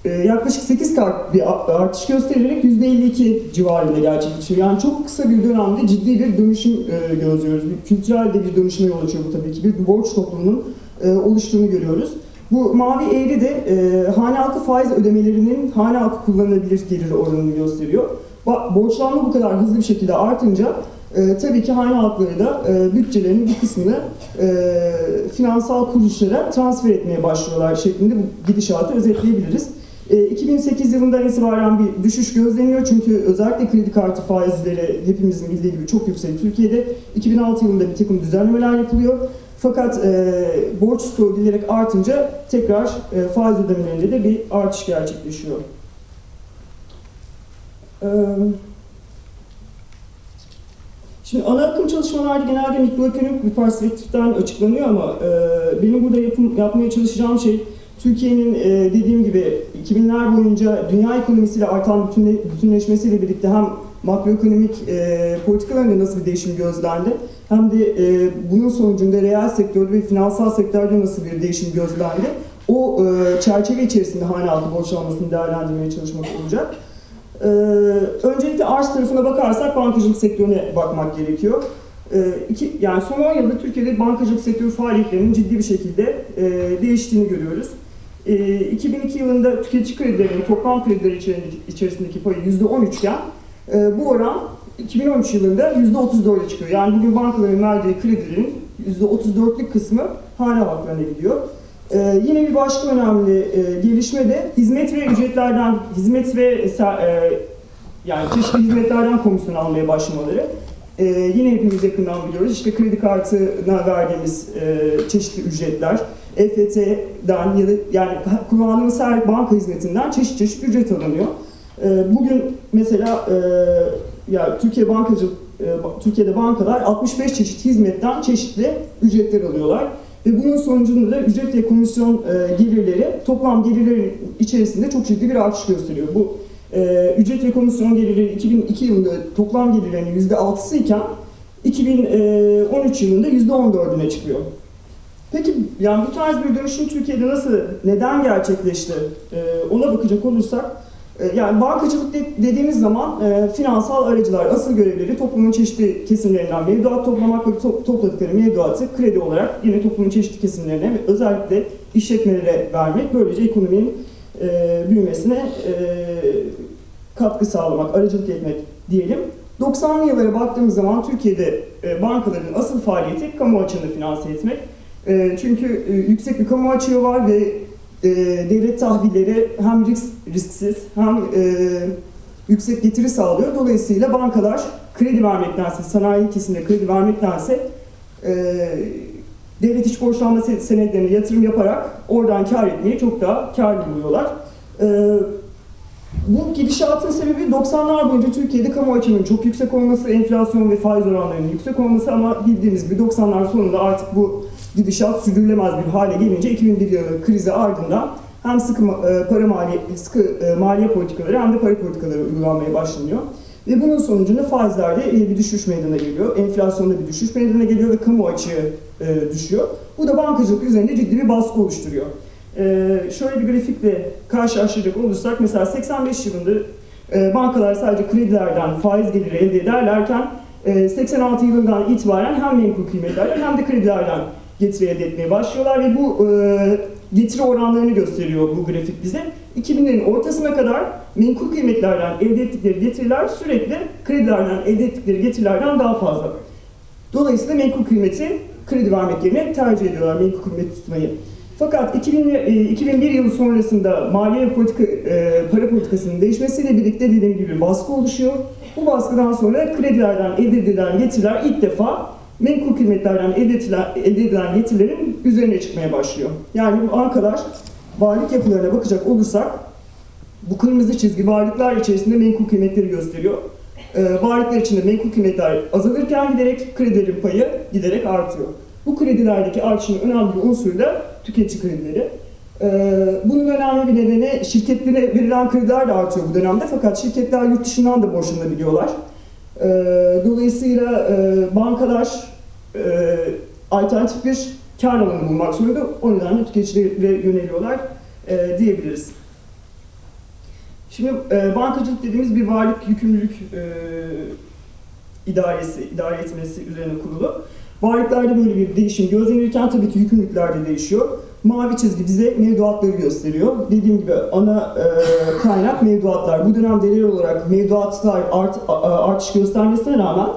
e, yaklaşık 8 kat bir artış gösterilerek %52 civarında gerçekleşiyor. Yani çok kısa bir dönemde ciddi bir dönüşüm e, gözlüyoruz. Bir kültürel de bir dönüşüme yol açıyor bu tabii ki. Bir borç toplumunun e, oluştuğunu görüyoruz. Bu mavi eğri de e, hane halkı faiz ödemelerinin hane halkı kullanılabilir gelir oranını gösteriyor. Borçlanma bu kadar hızlı bir şekilde artınca e, tabii ki hane halkları da e, bütçelerinin bir kısmını e, finansal kuruluşlara transfer etmeye başlıyorlar şeklinde bu gidişatı özetleyebiliriz. E, 2008 yılından itibaren bir düşüş gözleniyor çünkü özellikle kredi kartı faizleri hepimizin bildiği gibi çok yüksek Türkiye'de. 2006 yılında bir takım düzenlemeler yapılıyor. Fakat e, borç stoğu giderek artınca tekrar e, faiz ödemelerinde de bir artış gerçekleşiyor. Şimdi ana akım çalışmalar genelde mikroekonomik bir perspektiften açıklanıyor ama benim burada yapım, yapmaya çalışacağım şey Türkiye'nin dediğim gibi 2000'ler boyunca dünya ekonomisiyle artan bütünle, bütünleşmesiyle birlikte hem makroekonomik e, politikalarında nasıl bir değişim gözlendi hem de e, bunun sonucunda reel sektörde ve finansal sektörde nasıl bir değişim gözlendi o e, çerçeve içerisinde hane halkı borçlanmasını değerlendirmeye çalışmak olacak. Ee, öncelikle arz tarafına bakarsak bankacılık sektörüne bakmak gerekiyor. Ee, iki, yani son 10 yılda Türkiye'de bankacılık sektörü faaliyetlerinin ciddi bir şekilde e, değiştiğini görüyoruz. E, 2002 yılında tüketici kredilerinin toplam krediler içerisindeki, payı %13 iken e, bu oran 2013 yılında %34'e çıkıyor. Yani bugün bankaların verdiği kredilerin %34'lük kısmı hane halklarına gidiyor. Ee, yine bir başka önemli e, gelişme de hizmet ve ücretlerden, hizmet ve e, yani çeşitli hizmetlerden komisyon almaya başlamaları. Ee, yine hepimiz yakından biliyoruz. İşte kredi kartına verdiğimiz e, çeşitli ücretler, EFT'den ya da yani kullandığımız her banka hizmetinden çeşit çeşit ücret alınıyor. Ee, bugün mesela e, ya Türkiye bankacılık e, Türkiye'de bankalar 65 çeşit hizmetten çeşitli ücretler alıyorlar. Ve bunun sonucunda da ücret ve komisyon e, gelirleri toplam gelirlerin içerisinde çok ciddi bir artış gösteriyor. Bu e, ücret ve komisyon gelirleri 2002 yılında toplam gelirlerinin %6'sı iken 2013 yılında %14'üne çıkıyor. Peki yani bu tarz bir dönüşüm Türkiye'de nasıl, neden gerçekleşti? E, ona bakacak olursak e, yani bankacılık de, dediğimiz zaman e, finansal aracılar asıl görevleri toplumun çeşitli kesimlerinden mevduat toplamak ve to, topladıkları mevduatı kredi olarak yine toplumun çeşitli kesimlerine ve özellikle işletmelere vermek böylece ekonominin e, büyümesine e, katkı sağlamak, aracılık etmek diyelim. 90'lı yıllara baktığımız zaman Türkiye'de e, bankaların asıl faaliyeti kamu açığını finanse etmek. E, çünkü e, yüksek bir kamu açığı var ve e, devlet tahvilleri hem risk, risksiz hem e, yüksek getiri sağlıyor. Dolayısıyla bankalar kredi vermektense, sanayi kesimine kredi vermektense e, devlet iç borçlanma se- senetlerine yatırım yaparak oradan kar etmeyi çok daha karlı buluyorlar. E, Bu gidişatın sebebi 90'lar boyunca Türkiye'de kamu açığının çok yüksek olması, enflasyon ve faiz oranlarının yüksek olması ama bildiğimiz gibi 90'lar sonunda artık bu gidişat sürdürülemez bir hale gelince 2001 yılı krizi ardından hem sıkı e, para mali, sıkı e, maliye politikaları hem de para politikaları uygulanmaya başlanıyor. Ve bunun sonucunda faizlerde bir düşüş meydana geliyor, enflasyonda bir düşüş meydana geliyor ve kamu açığı e, düşüyor. Bu da bankacılık üzerinde ciddi bir baskı oluşturuyor. Şöyle bir grafikle karşılaştıracak olursak mesela 85 yılında bankalar sadece kredilerden faiz geliri elde ederlerken e, 86 yılından itibaren hem menkul kıymetlerden hem de kredilerden getiri elde etmeye başlıyorlar ve bu e, getiri oranlarını gösteriyor bu grafik bize. 2000'lerin ortasına kadar menkul kıymetlerden elde ettikleri getiriler sürekli kredilerden elde ettikleri getirilerden daha fazla. Dolayısıyla menkul kıymeti kredi vermek yerine tercih ediyorlar menkul kıymet tutmayı. Fakat 2000, e, 2001 yılı sonrasında maliye politika, e, para politikasının değişmesiyle birlikte dediğim gibi baskı oluşuyor. Bu baskıdan sonra kredilerden elde edilen getiriler ilk defa menkul kıymetlerden elde edilen, elde edilen getirilerin üzerine çıkmaya başlıyor. Yani bu bankalar varlık yapılarına bakacak olursak bu kırmızı çizgi varlıklar içerisinde menkul kıymetleri gösteriyor. E, varlıklar içinde menkul kıymetler azalırken giderek kredilerin payı giderek artıyor. Bu kredilerdeki artışın önemli bir unsuru da tüketici kredileri. Ee, bunun önemli bir nedeni şirketlere verilen krediler de artıyor bu dönemde fakat şirketler yurt dışından da borçlanabiliyorlar. Ee, dolayısıyla e, bankalar e, alternatif bir kar alanı bulmak zorunda. O nedenle tüketicilere yöneliyorlar e, diyebiliriz. Şimdi e, bankacılık dediğimiz bir varlık yükümlülük e, idaresi, idare etmesi üzerine kurulu. Varlıklarda böyle bir değişim gözlenirken tabii ki yükümlülükler de değişiyor. Mavi çizgi bize mevduatları gösteriyor. Dediğim gibi ana e, kaynak mevduatlar. Bu dönem değer olarak mevduatlar art, artış göstermesine rağmen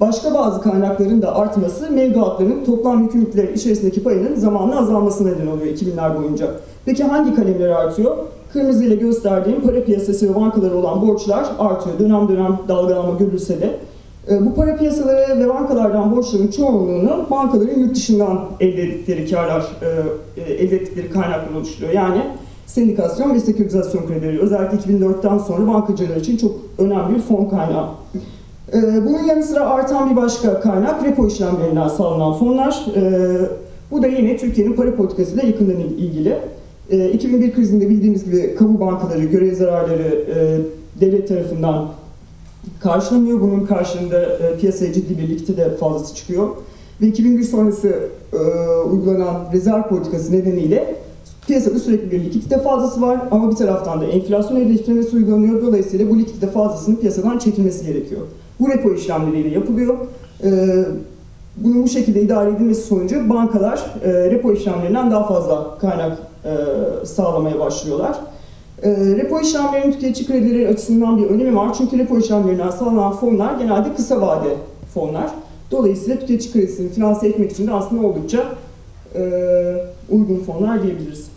başka bazı kaynakların da artması mevduatların toplam yükümlülükler içerisindeki payının zamanla azalmasına neden oluyor 2000'ler boyunca. Peki hangi kalemler artıyor? Kırmızı ile gösterdiğim para piyasası ve bankalara olan borçlar artıyor. Dönem dönem dalgalanma görülse de. E, Bu para piyasaları ve bankalardan borçların çoğunluğunu bankaların yurt dışından elde ettikleri karlar, e, e, elde ettikleri kaynaklar oluşturuyor. Yani sendikasyon ve seküritizasyon kredileri özellikle 2004'ten sonra bankacılar için çok önemli bir fon kaynağı. E, Bunun yanı sıra artan bir başka kaynak repo işlemlerinden sağlanan fonlar. E, Bu da yine Türkiye'nin para politikasıyla yakından ilgili. E, 2001 krizinde bildiğimiz gibi kamu bankaları görev zararları e, devlet tarafından karşılamıyor. Bunun karşılığında e, piyasaya ciddi bir likite de fazlası çıkıyor. Ve 2001 sonrası e, uygulanan rezerv politikası nedeniyle piyasada sürekli bir likidite fazlası var ama bir taraftan da enflasyon hedeflemesi uygulanıyor. Dolayısıyla bu likidite fazlasının piyasadan çekilmesi gerekiyor. Bu repo işlemleriyle yapılıyor. E, bunun bu şekilde idare edilmesi sonucu bankalar e, repo işlemlerinden daha fazla kaynak e, sağlamaya başlıyorlar. E, repo işlemlerinin tüketici kredileri açısından bir önemi var. Çünkü repo işlemlerinden sağlanan fonlar genelde kısa vade fonlar. Dolayısıyla tüketici kredisini finanse etmek için de aslında oldukça e, uygun fonlar diyebiliriz.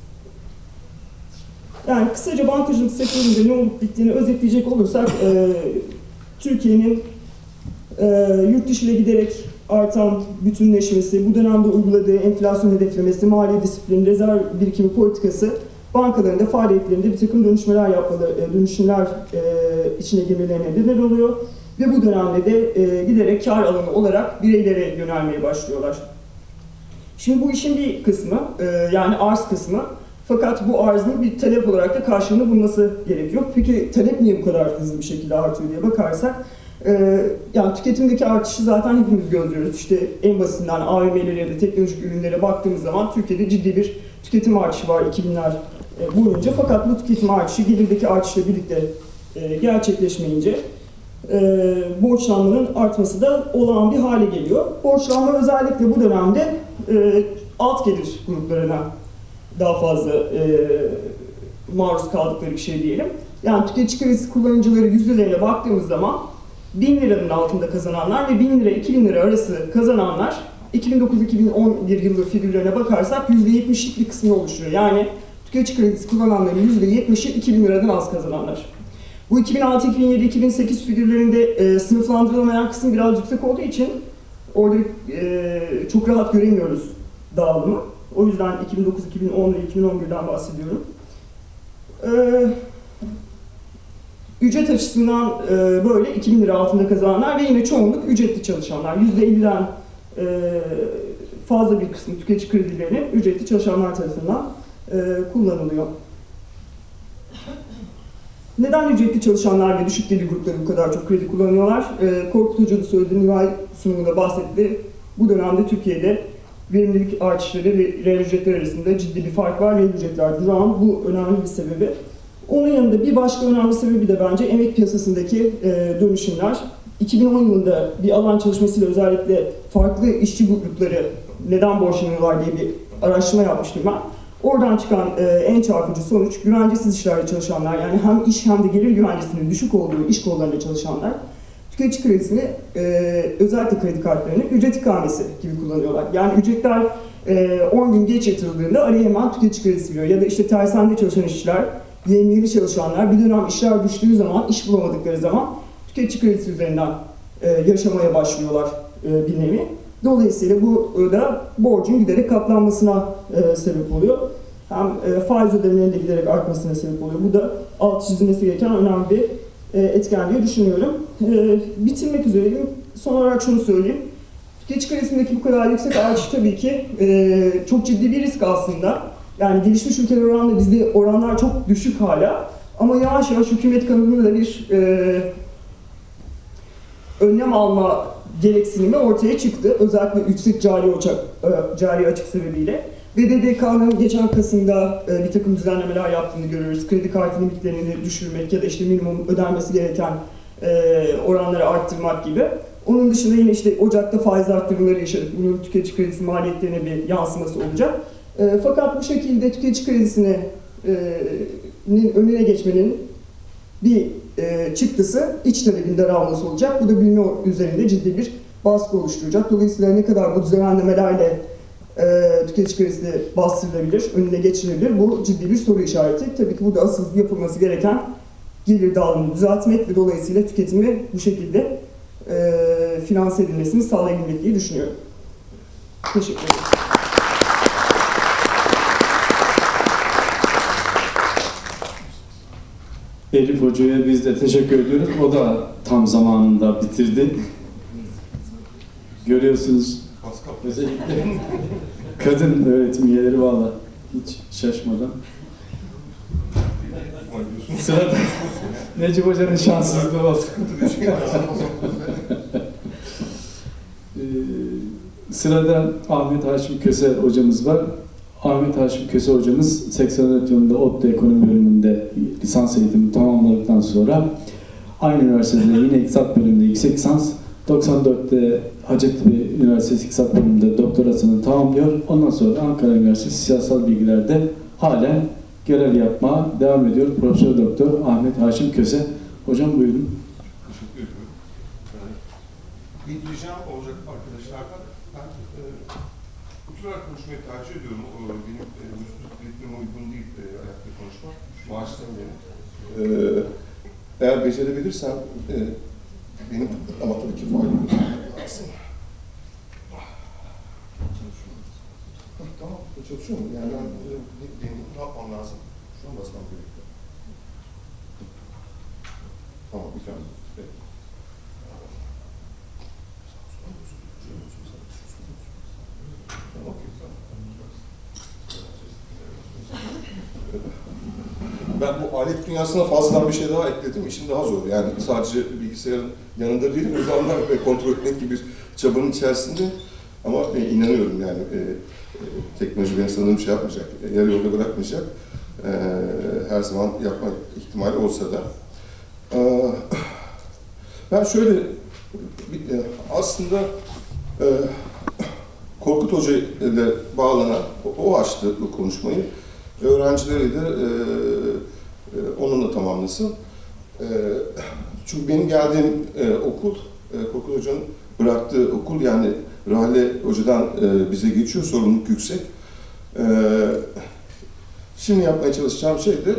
Yani kısaca bankacılık sektöründe ne olup bittiğini özetleyecek olursak e, Türkiye'nin e, yurt dışı ile giderek artan bütünleşmesi, bu dönemde uyguladığı enflasyon hedeflemesi, mali disiplin, rezerv birikimi politikası bankaların da faaliyetlerinde bir takım dönüşmeler yapmaları, e, dönüşümler e, içine girmelerine neden oluyor. Ve bu dönemde de e, giderek kar alanı olarak bireylere yönelmeye başlıyorlar. Şimdi bu işin bir kısmı, e, yani arz kısmı. Fakat bu arzın bir talep olarak da karşılığını bulması gerekiyor. Peki talep niye bu kadar hızlı bir şekilde artıyor diye bakarsak, e, yani tüketimdeki artışı zaten hepimiz gözlüyoruz. İşte en basitinden AVM'lere ya da teknolojik ürünlere baktığımız zaman Türkiye'de ciddi bir tüketim artışı var 2000'ler e, boyunca. Fakat bu tüketim artışı gelirdeki artışla birlikte e, gerçekleşmeyince e, borçlanmanın artması da olağan bir hale geliyor. Borçlanma özellikle bu dönemde e, alt gelir gruplarına daha fazla e, maruz kaldıkları bir şey diyelim. Yani tüketici kredisi kullanıcıları yüzdelerine baktığımız zaman 1000 liranın altında kazananlar ve 1000 lira 2000 lira arası kazananlar 2009-2011 yılı figürlerine bakarsak %70'lik bir kısmı oluşuyor. Yani tüketici kredisi kullananların %70'i 2000 liradan az kazananlar. Bu 2006, 2007, 2008 figürlerinde e, sınıflandırılmayan kısım biraz yüksek olduğu için orada e, çok rahat göremiyoruz dağılımı. O yüzden 2009, 2010 ve 2011'den bahsediyorum. E, Ücret açısından e, böyle 2000 lira altında kazananlar ve yine çoğunluk ücretli çalışanlar. %50'den e, fazla bir kısmı tüketici kredilerinin ücretli çalışanlar tarafından e, kullanılıyor. Neden ücretli çalışanlar ve düşük gelir grupları bu kadar çok kredi kullanıyorlar? E, Korkut Hoca da söyledi, Nihal sunumunda bahsetti. Bu dönemde Türkiye'de verimlilik artışları ve reel ücretler arasında ciddi bir fark var. Reel ücretler duran bu önemli bir sebebi. Onun yanında bir başka önemli sebebi de bence emek piyasasındaki e, dönüşümler. 2010 yılında bir alan çalışmasıyla özellikle farklı işçi grupları neden borçlanıyorlar diye bir araştırma yapmıştım ben. Oradan çıkan e, en çarpıcı sonuç güvencesiz işlerde çalışanlar yani hem iş hem de gelir güvencesinin düşük olduğu iş kollarında çalışanlar tüketici kredisini e, özellikle kredi kartlarını ücret ikamesi gibi kullanıyorlar. Yani ücretler e, 10 gün geç yatırıldığında araya hemen tüketici kredisi giriyor. Ya da işte tersanede çalışan işçiler, yemiyeli çalışanlar bir dönem işler düştüğü zaman, iş bulamadıkları zaman tüketici kredisi üzerinden e, yaşamaya başlıyorlar e, bir nevi. Dolayısıyla bu e, da borcun giderek katlanmasına e, sebep oluyor. Hem e, faiz ödemelerinin de giderek artmasına sebep oluyor. Bu da alt çizilmesi gereken önemli bir e, etken diye düşünüyorum. E, bitirmek üzereyim. Son olarak şunu söyleyeyim. Tüketici kredisindeki bu kadar yüksek artış tabii ki e, çok ciddi bir risk aslında. Yani gelişmiş ülkeler oranla bizde oranlar çok düşük hala. Ama yavaş yavaş hükümet kanalında da bir e, önlem alma gereksinimi ortaya çıktı. Özellikle yüksek cari, ocak, e, cari açık sebebiyle. BDDK'nın geçen Kasım'da e, bir takım düzenlemeler yaptığını görüyoruz. Kredi kartı limitlerini düşürmek ya da işte minimum ödenmesi gereken e, oranları arttırmak gibi. Onun dışında yine işte Ocak'ta faiz arttırımları yaşadık. Bunun tüketici kredisi maliyetlerine bir yansıması olacak. E, fakat bu şekilde tüketici kredisinin önüne geçmenin bir e, çıktısı iç talebin daralması olacak. Bu da büyüme üzerinde ciddi bir baskı oluşturacak. Dolayısıyla ne kadar bu düzenlemelerle e, tüketici kredisi bastırılabilir, önüne geçilebilir bu ciddi bir soru işareti. Tabii ki burada asıl yapılması gereken gelir dağılımını düzeltmek ve dolayısıyla tüketimi bu şekilde e, finanse edilmesini sağlayabilmek diye düşünüyorum. Teşekkür ederim. Elif Hoca'ya biz de teşekkür ediyoruz. O da tam zamanında bitirdi. Görüyorsunuz özellikle kadın öğretim üyeleri valla hiç şaşmadan. Sırada Necip Hoca'nın şanssızlığı oldu. Ee, Sırada Ahmet Haşim Köse hocamız var. Ahmet Haşim Köse hocamız 84 yılında ODTÜ Ekonomi bölümünde lisans eğitimi tamamladıktan sonra aynı üniversitede yine iktisat bölümünde yüksek lisans, 94'te Hacettepe Üniversitesi İktisat bölümünde doktorasını tamamlıyor. Ondan sonra Ankara Üniversitesi Siyasal Bilgiler'de halen görev yapmaya devam ediyor. Profesör Doktor Ahmet Haşim Köse. Hocam buyurun. Teşekkür. Ee, Bir ricam olacak oturarak konuşmayı tercih ediyorum. O, benim e, ritmime uygun değil e, ayakta konuşmak. Bağışlayın beni. Ee, eğer becerebilirsem e, benim ama tabii ki faydalı lazım. Hah, Tamam, çalışıyor mu? Yani ben e, ne- yapmam lazım? Şu an basmam gerekiyor. Tamam, bir tane. Peki. Okey, tamam. Ben bu alet dünyasına fazladan bir şey daha ekledim. İşim daha zor. Yani sadece bilgisayarın yanında değilim. Uzanlar ve kontrol etmek gibi bir çabanın içerisinde. Ama e, inanıyorum yani e, e, teknoloji beni sanırım şey yapmayacak, e, yarı yolda bırakmayacak. E, her zaman yapma ihtimali olsa da. E, ben şöyle e, aslında e, Korkut Hoca ile bağlanan, o- açtı bu konuşmayı. Öğrencileri de e, e, onunla tamamlasın. E, çünkü benim geldiğim e, okul, e, Korkut Hoca'nın bıraktığı okul yani Rahale Hoca'dan e, bize geçiyor, sorumluluk yüksek. E, şimdi yapmaya çalışacağım şey de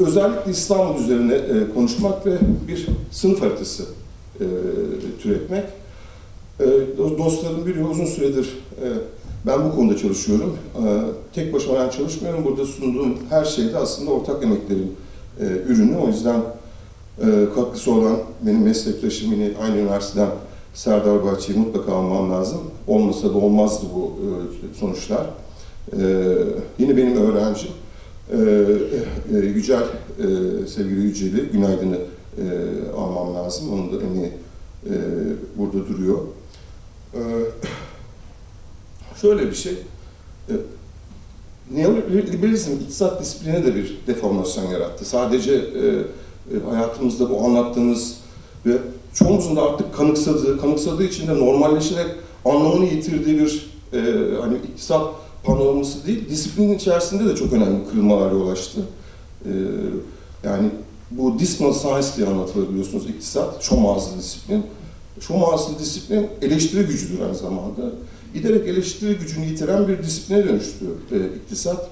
özellikle İstanbul üzerine e, konuşmak ve bir sınıf haritası e, türetmek. E, do- dostlarım biliyor uzun süredir e, ben bu konuda çalışıyorum. E, tek başıma ben çalışmıyorum. Burada sunduğum her şeyde aslında ortak emeklerin e, ürünü. O yüzden e, katkısı olan benim meslektaşım yine aynı üniversiteden Serdar Bahçe'yi mutlaka almam lazım. Olmasa da olmazdı bu sonuçlar. Yine benim öğrencim Yücel, sevgili Yücel'i, günaydını almam lazım. Onun da emeği e, burada duruyor. E, şöyle bir şey, e, neoliberalizm iktisat disipline de bir deformasyon yarattı. Sadece e, e, hayatımızda bu anlattığımız ve çoğumuzun da artık kanıksadığı, kanıksadığı için de normalleşerek anlamını yitirdiği bir e, hani iktisat panoraması değil, disiplinin içerisinde de çok önemli kırılmalar yol açtı. E, yani bu dismal science diye anlatılır biliyorsunuz iktisat, şom ağızlı disiplin. Şom ağızlı disiplin eleştiri gücüdür aynı zamanda. Giderek eleştiri gücünü yitiren bir disipline dönüştü e, iktisat.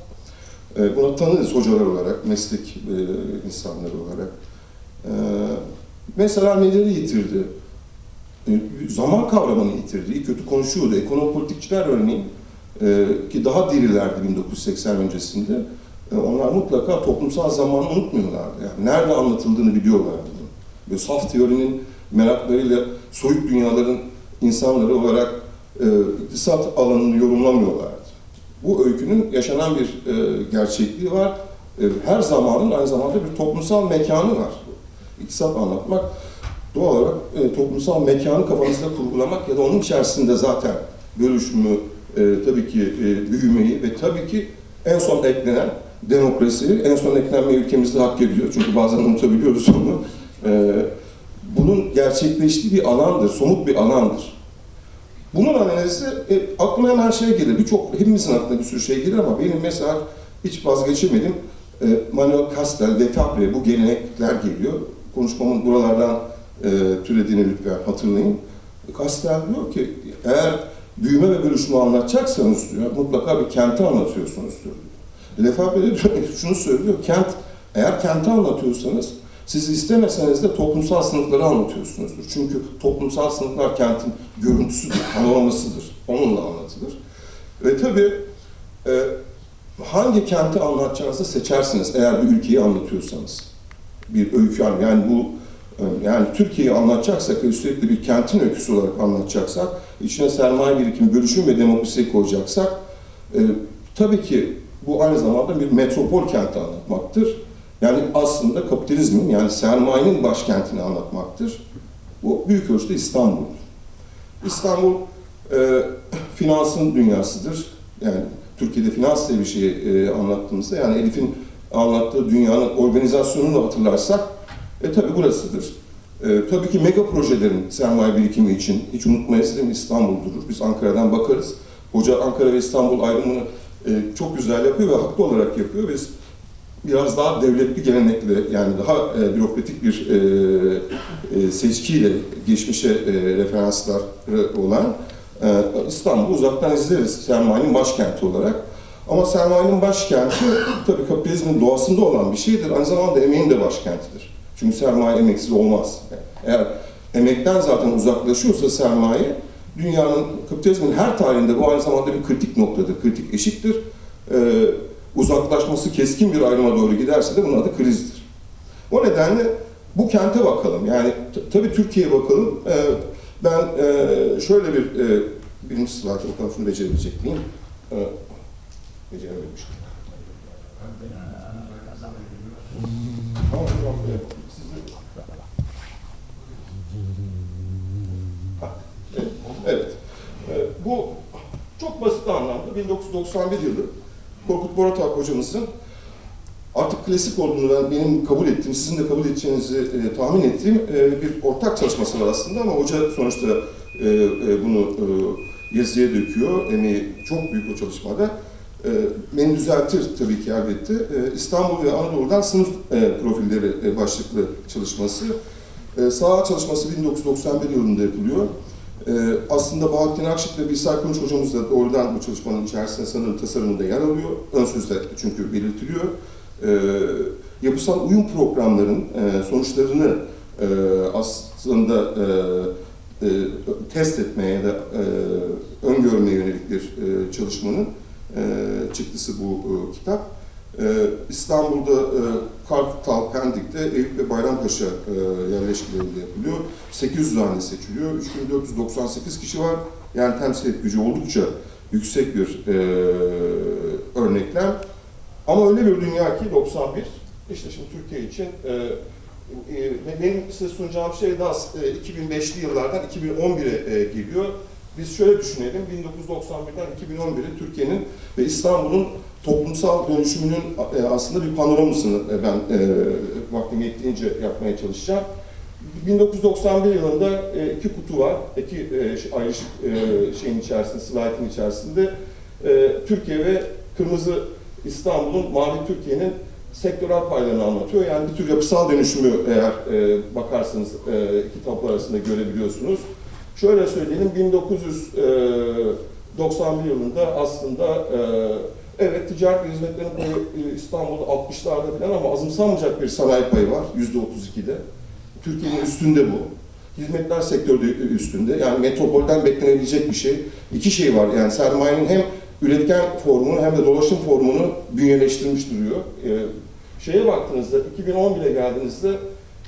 E, buna tanırız hocalar olarak, meslek e, insanları olarak. E, mesela neleri yitirdi? E, zaman kavramını yitirdi. Kötü konuşuyordu. Ekonopolitikçiler örneğin e, ki daha dirilerdi 1980 öncesinde. E, onlar mutlaka toplumsal zamanı unutmuyorlardı. Yani nerede anlatıldığını biliyorlardı. Böyle saf teorinin meraklarıyla soyut dünyaların insanları olarak e, iktisat alanını yorumlamıyorlardı. Bu öykünün yaşanan bir e, gerçekliği var. E, her zamanın aynı zamanda bir toplumsal mekanı var. İktisat anlatmak doğal olarak e, toplumsal mekanı kafanızda kurgulamak ya da onun içerisinde zaten bölüşümü, e, tabii ki e, büyümeyi ve tabii ki en son eklenen demokrasi, en son eklenmeyi ülkemizde hak ediyor. Çünkü bazen unutabiliyoruz onu. E, bunun gerçekleştiği bir alandır, somut bir alandır. Bunun analizi e, aklıma hemen şey gelir. Birçok hepimizin aklına bir sürü şey gelir ama benim mesela hiç vazgeçemedim. E, Manuel Castel ve Fabre bu gelenekler geliyor. Konuşmamın buralardan e, türediğini lütfen hatırlayın. Castel diyor ki eğer büyüme ve bölüşümü anlatacaksanız diyor mutlaka bir kenti anlatıyorsunuz diyor. De diyor, şunu söylüyor. Kent eğer kenti anlatıyorsanız siz istemeseniz de toplumsal sınıfları anlatıyorsunuzdur. Çünkü toplumsal sınıflar kentin görüntüsüdür, panoramasıdır. Onunla anlatılır. Ve tabii e, hangi kenti anlatacağınızı seçersiniz eğer bir ülkeyi anlatıyorsanız. Bir öykü yani bu e, yani Türkiye'yi anlatacaksak ve sürekli bir kentin öyküsü olarak anlatacaksak, içine sermaye birikimi, bölüşüm ve demokrasiyi koyacaksak, e, tabii ki bu aynı zamanda bir metropol kenti anlatmaktır. Yani aslında kapitalizmin yani sermayenin başkentini anlatmaktır. Bu büyük ölçüde İstanbul. İstanbul e, finansın dünyasıdır. Yani Türkiye'de finans diye bir şey e, anlattığımızda yani Elif'in anlattığı dünyanın organizasyonunu da hatırlarsak e tabi burasıdır. E, tabii ki mega projelerin sermaye birikimi için hiç unutmayız değil mi İstanbul durur. Biz Ankara'dan bakarız. Hoca Ankara ve İstanbul ayrımını e, çok güzel yapıyor ve haklı olarak yapıyor. Biz biraz daha devletli gelenekle yani daha e, bürokratik bir e, e, seçkiyle geçmişe e, referanslar olan e, İstanbul'u uzaktan izleriz sermayenin başkenti olarak. Ama sermayenin başkenti tabii kapitalizmin doğasında olan bir şeydir. Aynı zamanda emeğin de başkentidir. Çünkü sermaye emeksiz olmaz. Eğer emekten zaten uzaklaşıyorsa sermaye, dünyanın, kapitalizmin her tarihinde bu aynı zamanda bir kritik noktadır, kritik eşiktir. Ee, uzaklaşması keskin bir ayrıma doğru giderse de bunun adı krizdir. O nedenle bu kente bakalım. Yani tabii Türkiye'ye bakalım. Ee, ben e, şöyle bir e, birinci slayta bakalım şunu becerebilecek miyim? Ee, becerememişim. Tamam, tamam. Evet. Evet. Ee, bu çok basit anlamda 1991 yılı Korkut Boratak hocamızın artık klasik olduğunu ben benim kabul ettiğim, sizin de kabul edeceğinizi e, tahmin ettiğim e, bir ortak çalışması var aslında ama hoca sonuçta e, e, bunu e, yazıya döküyor. Emeği çok büyük o çalışmada. E, beni düzeltir tabii ki elbette. E, İstanbul ve Anadolu'dan sınıf e, profilleri e, başlıklı çalışması. E, saha çalışması 1991 yılında yapılıyor. Ee, aslında Bahattin Akşit ve Bilsar Kunç hocamız da doğrudan bu çalışmanın içerisinde sanırım tasarımında yer alıyor. Ön sözde çünkü belirtiliyor. Ee, yapısal uyum programların e, sonuçlarını e, aslında e, e, test etmeye ya da e, öngörmeye yönelik bir e, çalışmanın e, çıktısı bu e, kitap. Ee, İstanbul'da e, Kartal, Pendik'te Eyüp ve Bayrampaşa e, yerleşkelerinde yapılıyor. 800 tane seçiliyor. 3498 kişi var. Yani temsil gücü oldukça yüksek bir e, örneklem. Ama öyle bir dünya ki 91, işte şimdi Türkiye için e, e, benim size sunacağım şey daha e, 2005'li yıllardan 2011'e e, geliyor. Biz şöyle düşünelim, 1991'den 2011'e Türkiye'nin ve İstanbul'un toplumsal dönüşümünün e, aslında bir panoramasını e, ben e, vaktim yettiğince yapmaya çalışacağım. 1991 yılında iki kutu var, iki ayrışık şeyin içerisinde, slaytın içerisinde. Türkiye ve Kırmızı İstanbul'un, Mavi Türkiye'nin sektörel paylarını anlatıyor. Yani bir tür yapısal dönüşümü eğer bakarsanız iki tablo arasında görebiliyorsunuz. Şöyle söyleyelim, 1991 yılında aslında e, evet ticaret ve hizmetlerin payı e, İstanbul'da 60'larda falan ama azımsanmayacak bir sanayi payı var %32'de. Türkiye'nin üstünde bu. Hizmetler sektörü de üstünde. Yani metropolden beklenebilecek bir şey. İki şey var. Yani sermayenin hem üretken formunu hem de dolaşım formunu bünyeleştirmiş duruyor. Ee, şeye baktığınızda, 2011'e geldiğinizde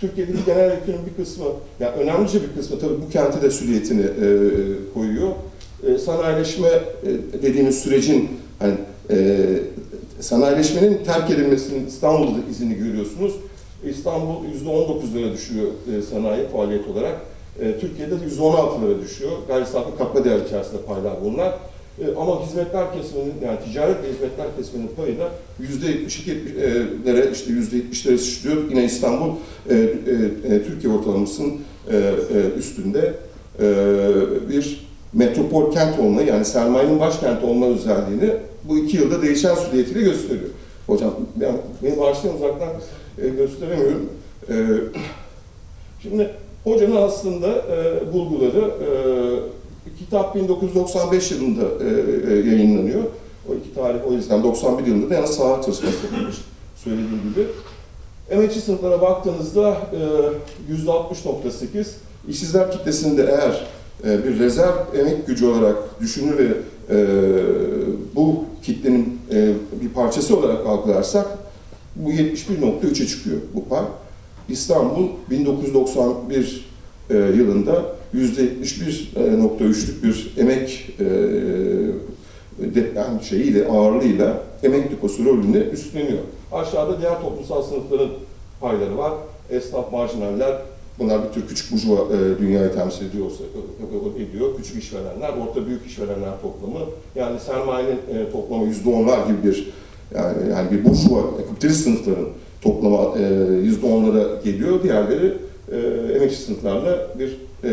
Türkiye'deki genel yükünün bir kısmı, yani önemlice bir kısmı tabii bu kente de süliyetini e, koyuyor. E, sanayileşme e, dediğimiz sürecin hani e, sanayileşmenin terk edilmesinin İstanbul'da da izini görüyorsunuz. İstanbul %19'lara düşüyor e, sanayi faaliyet olarak. E, Türkiye'de de %16'lara düşüyor. Gayri safi katma değer içerisinde paylar bunlar. E, ama hizmetler kesiminin, yani ticaret ve hizmetler kesiminin payı da %72'lere, işte %70'lere sıçrıyor. Yine İstanbul, e, e, Türkiye ortalamasının üstünde bir metropol kent olma, yani sermayenin başkenti olma özelliğini bu iki yılda değişen süriyetiyle gösteriyor. Hocam, ben, benim başlığım uzaktan gösteremiyorum. Şimdi hocanın aslında e, bulguları, kitap 1995 yılında e, e, yayınlanıyor. O iki tarih o yüzden 91 yılında da yani saha çalışması yapılmış söylediğim gibi. Emekçi sınıflara baktığınızda e, %60.8, işsizler kitlesinde eğer e, bir rezerv emek gücü olarak düşünür ve e, bu kitlenin e, bir parçası olarak algılarsak bu 71.3'e çıkıyor bu pay. İstanbul 1991 e, yılında %71.3'lük bir emek e, deprem şeyiyle, ağırlığıyla emek deposu rolünü üstleniyor. Aşağıda diğer toplumsal sınıfların payları var. Esnaf, marjinaller, bunlar bir tür küçük burjuva e, dünyayı temsil ediyorsa, e, ediyor. Küçük işverenler, orta büyük işverenler toplamı. Yani sermayenin e, toplamı %10'lar gibi bir yani, yani bir burjuva, kapitalist sınıfların toplama e, yüzde onlara geliyor. Diğerleri e, emekçi sınıflarla bir e,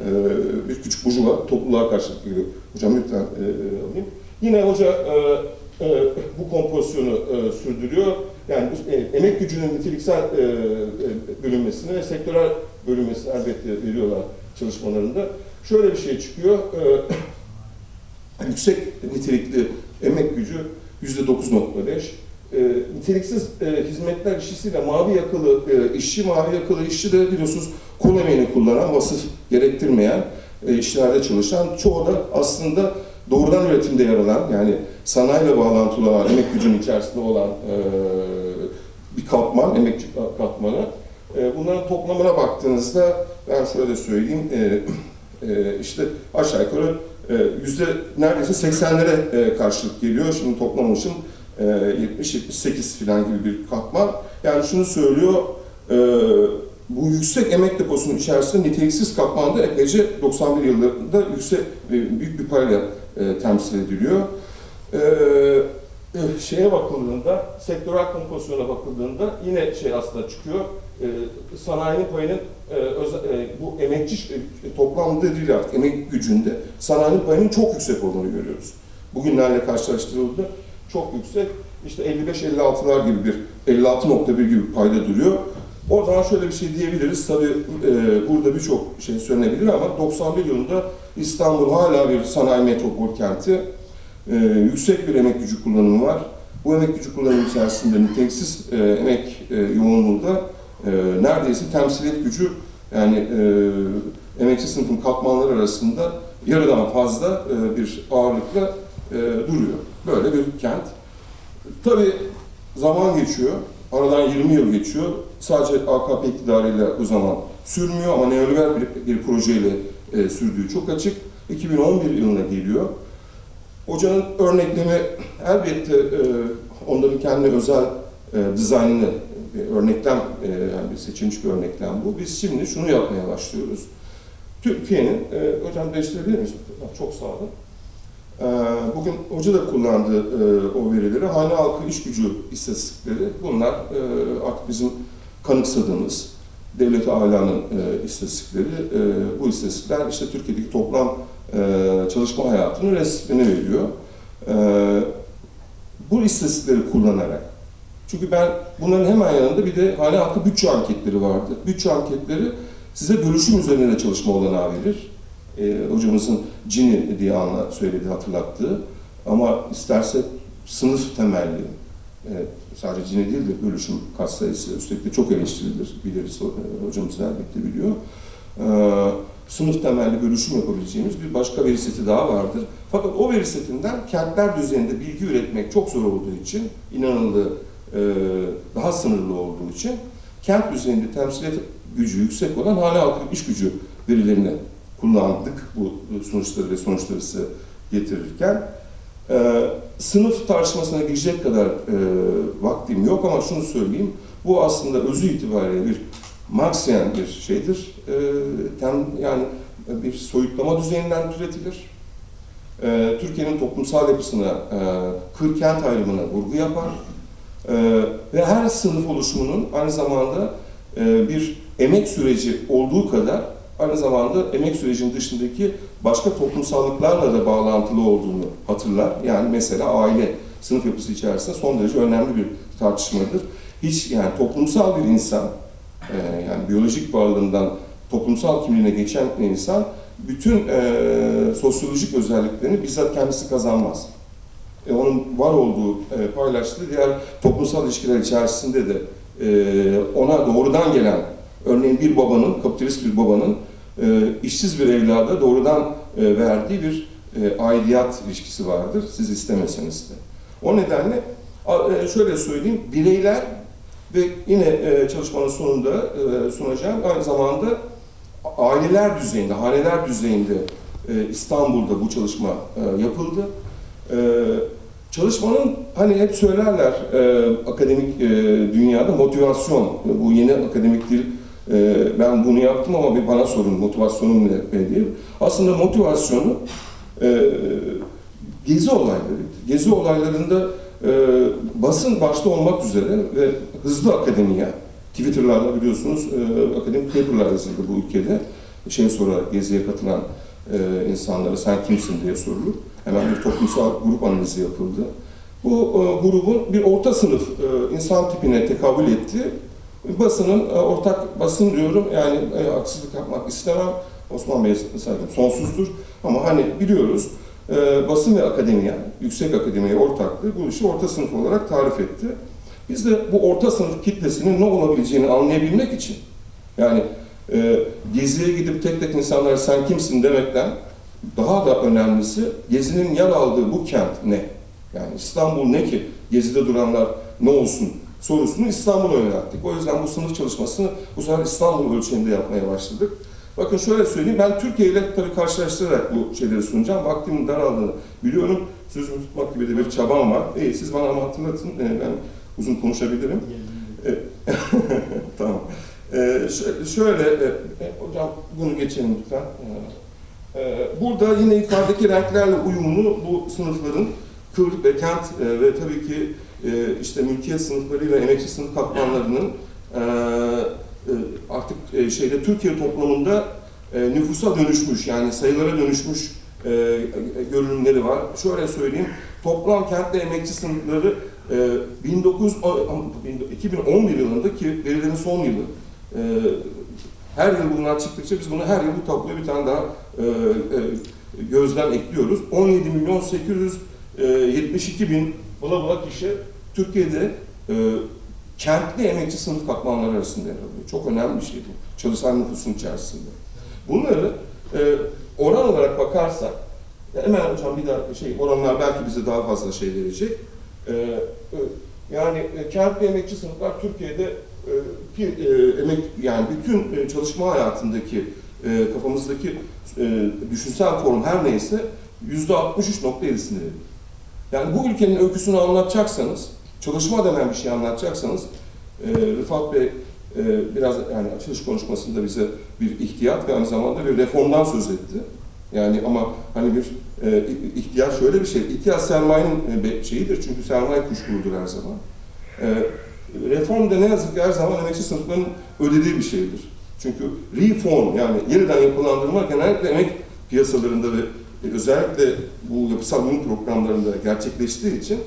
e, bir küçük burjuva topluluğa karşılık geliyor. Hocam lütfen e, alayım. Yine hoca e, e, bu kompozisyonu e, sürdürüyor. Yani e, emek gücünün niteliksel e, e, bölünmesini ve sektörel bölünmesini elbette veriyorlar çalışmalarında. Şöyle bir şey çıkıyor. E, yüksek nitelikli emek gücü yüzde 9.5. E, niteliksiz e, hizmetler işçisiyle mavi yakalı e, işçi, mavi yakalı işçi de biliyorsunuz kol emeğini kullanan, vasıf gerektirmeyen e, işlerde çalışan, çoğu da aslında doğrudan üretimde yer alan, yani sanayiyle bağlantılı olan, emek gücünün içerisinde olan e, bir katman, emekçi katmanı. E, bunların toplamına baktığınızda, ben şöyle söyleyeyim, e, e, işte aşağı yukarı e, yüzde neredeyse 80'lere e, karşılık geliyor. Şimdi toplamışım e, 70-78 falan gibi bir katman. Yani şunu söylüyor, e, bu yüksek emek deposunun içerisinde niteliksiz katmanda epeyce 91 yıllarında yüksek e, büyük bir parayla e, temsil ediliyor. E, e, şeye bakıldığında, sektörel kompozisyona bakıldığında yine şey aslında çıkıyor. Sanayinin payının bu emekçi toplamda değil artık emek gücünde sanayinin payının çok yüksek olduğunu görüyoruz. Bugünlerle karşılaştırıldığında çok yüksek. İşte 55-56'lar gibi bir 56.1 gibi bir payda duruyor. O zaman şöyle bir şey diyebiliriz. Tabii e, burada birçok şey söylenebilir ama 91 yılında İstanbul hala bir sanayi metropol kenti. E, yüksek bir emek gücü kullanımı var. Bu emek gücü kullanımı içerisinde niteliksiz e, emek e, yoğunluğu da e, neredeyse temsiliyet gücü yani e, emekçi sınıfın katmanları arasında yarıdan fazla e, bir ağırlıkla e, duruyor. Böyle bir kent. tabii zaman geçiyor. Aradan 20 yıl geçiyor. Sadece AKP iktidarıyla o zaman sürmüyor ama neoliberal bir, bir projeyle e, sürdüğü çok açık. 2011 yılına geliyor. Hocanın örneklemi elbette e, onların kendi özel e, dizaynını, e, örneklem, e, yani bir seçilmiş bir örneklem bu. Biz şimdi şunu yapmaya başlıyoruz. Türkiye'nin, e, hocam değiştirebilir miyiz? Çok sağ olun. E, bugün hoca da kullandı e, o verileri. Hane halkı iş gücü istatistikleri. Bunlar e, artık bizim kanıksadığımız devlet alanın e, istatistikleri. Bu istatistikler işte Türkiye'deki toplam çalışma hayatının resmini veriyor. Bu istatistikleri kullanarak çünkü ben bunların hemen yanında bir de hane halkı bütçe anketleri vardı. Bütçe anketleri size bölüşüm üzerine çalışma olanağı verir. E, hocamızın Cini diye anla söyledi, hatırlattığı. Ama isterse sınıf temelli, e, sadece Cini değil de bölüşüm katsayısı üstelik de çok eleştirilir, biliriz, e, hocamız elbette biliyor. E, sınıf temelli bölüşüm yapabileceğimiz bir başka veri seti daha vardır. Fakat o veri setinden kentler düzeyinde bilgi üretmek çok zor olduğu için, inanıldığı e, daha sınırlı olduğu için kent düzeyinde temsiliyet gücü yüksek olan hane halkı iş gücü verilerini kullandık bu sonuçları ve sonuçları size getirirken. E, sınıf tartışmasına girecek kadar e, vaktim yok ama şunu söyleyeyim. Bu aslında özü itibariyle bir Marxian bir şeydir. E, tem, yani bir soyutlama düzeyinden türetilir. E, Türkiye'nin toplumsal yapısına, e, kır kent ayrımına vurgu yapar. Ee, ve her sınıf oluşumunun aynı zamanda e, bir emek süreci olduğu kadar aynı zamanda emek sürecinin dışındaki başka toplumsallıklarla da bağlantılı olduğunu hatırlar. Yani mesela aile sınıf yapısı içerisinde son derece önemli bir tartışmadır. Hiç yani toplumsal bir insan, e, yani biyolojik varlığından toplumsal kimliğine geçen insan bütün e, sosyolojik özelliklerini bizzat kendisi kazanmaz e, onun var olduğu e, paylaştığı diğer toplumsal ilişkiler içerisinde de e, ona doğrudan gelen, örneğin bir babanın, kapitalist bir babanın işsiz bir evlada doğrudan e, verdiği bir e, aidiyat ilişkisi vardır, siz istemeseniz de. O nedenle e, şöyle söyleyeyim, bireyler ve yine e, çalışmanın sonunda e, sunacağım aynı zamanda aileler düzeyinde, haneler düzeyinde e, İstanbul'da bu çalışma e, yapıldı. Çalışmanın hani hep söylerler e, akademik e, dünyada motivasyon, bu yeni akademik dil e, ben bunu yaptım ama bir bana sorun motivasyonum ne diye. Aslında motivasyonu e, gezi olayları. Gezi olaylarında e, basın başta olmak üzere ve hızlı akademiye, Twitter'larla biliyorsunuz e, akademik paper'lar yazıldı bu ülkede. Şey sorarak geziye katılan e, insanlara sen kimsin diye sorulur. Hemen bir toplumsal grup analizi yapıldı. Bu e, grubun bir orta sınıf e, insan tipine tekabül etti. Basının e, ortak basın diyorum yani e, haksızlık yapmak istemem. Osman Bey saygım sonsuzdur. Ama hani biliyoruz e, basın ve akademiye, yüksek akademiye ortaklığı bu işi orta sınıf olarak tarif etti. Biz de bu orta sınıf kitlesinin ne olabileceğini anlayabilmek için yani e, geziye gidip tek tek insanlara sen kimsin demekten daha da önemlisi Gezi'nin yer aldığı bu kent ne? Yani İstanbul ne ki? Gezi'de duranlar ne olsun sorusunu İstanbul'a yönelttik. O yüzden bu sınıf çalışmasını bu sefer İstanbul ölçeğinde yapmaya başladık. Bakın şöyle söyleyeyim, ben Türkiye ile tabii karşılaştırarak bu şeyleri sunacağım. Vaktimin daraldığını biliyorum. Sözümü tutmak gibi de bir çabam var. İyi, siz bana ama hatırlatın, ee, ben uzun konuşabilirim. Ee, *laughs* tamam. Ee, şö- şöyle, e, e, hocam bunu geçelim lütfen. Ee, Burada yine yukarıdaki renklerle uyumlu bu sınıfların kır ve kent e, ve tabii ki e, işte mülkiyet sınıflarıyla emekçi sınıf katmanlarının e, e, artık e, şeyde Türkiye toplumunda nüfusa dönüşmüş yani sayılara dönüşmüş e, görünümleri var. Şöyle söyleyeyim, toplam kentte emekçi sınıfları e, 19, 2011 yılında ki verilerin son yılı her yıl bunlar çıktıkça biz bunu her yıl bu tabloya bir tane daha e, e, gözden ekliyoruz. 17 milyon 872 bin bula bula kişi Türkiye'de e, kentli emekçi sınıf katmanları arasında yer alıyor. Çok önemli bir şey bu. Çalışan nüfusun içerisinde. Bunları e, oran olarak bakarsak, ya hemen hocam bir daha şey, oranlar belki bize daha fazla şey verecek. E, e, yani e, kent ve emekçi sınıflar Türkiye'de e, bir, e, emek yani bütün e, çalışma hayatındaki e, kafamızdaki e, düşünsel form her neyse yüzde 63.7'sini veriyor. Yani bu ülkenin öyküsünü anlatacaksanız, çalışma denen bir şey anlatacaksanız, e, Rıfat Bey e, biraz yani açılış konuşmasında bize bir ihtiyat ve aynı zamanda bir reformdan söz etti. Yani ama hani bir e, ihtiyaç şöyle bir şey, ihtiyaç sermayenin e, şeyidir çünkü sermaye kuşkuludur her zaman. E, reform da ne yazık ki her zaman emekçi sınıfların ödediği bir şeydir. Çünkü reform yani yeniden yapılandırma genellikle emek piyasalarında ve özellikle bu yapısal uyum programlarında gerçekleştiği için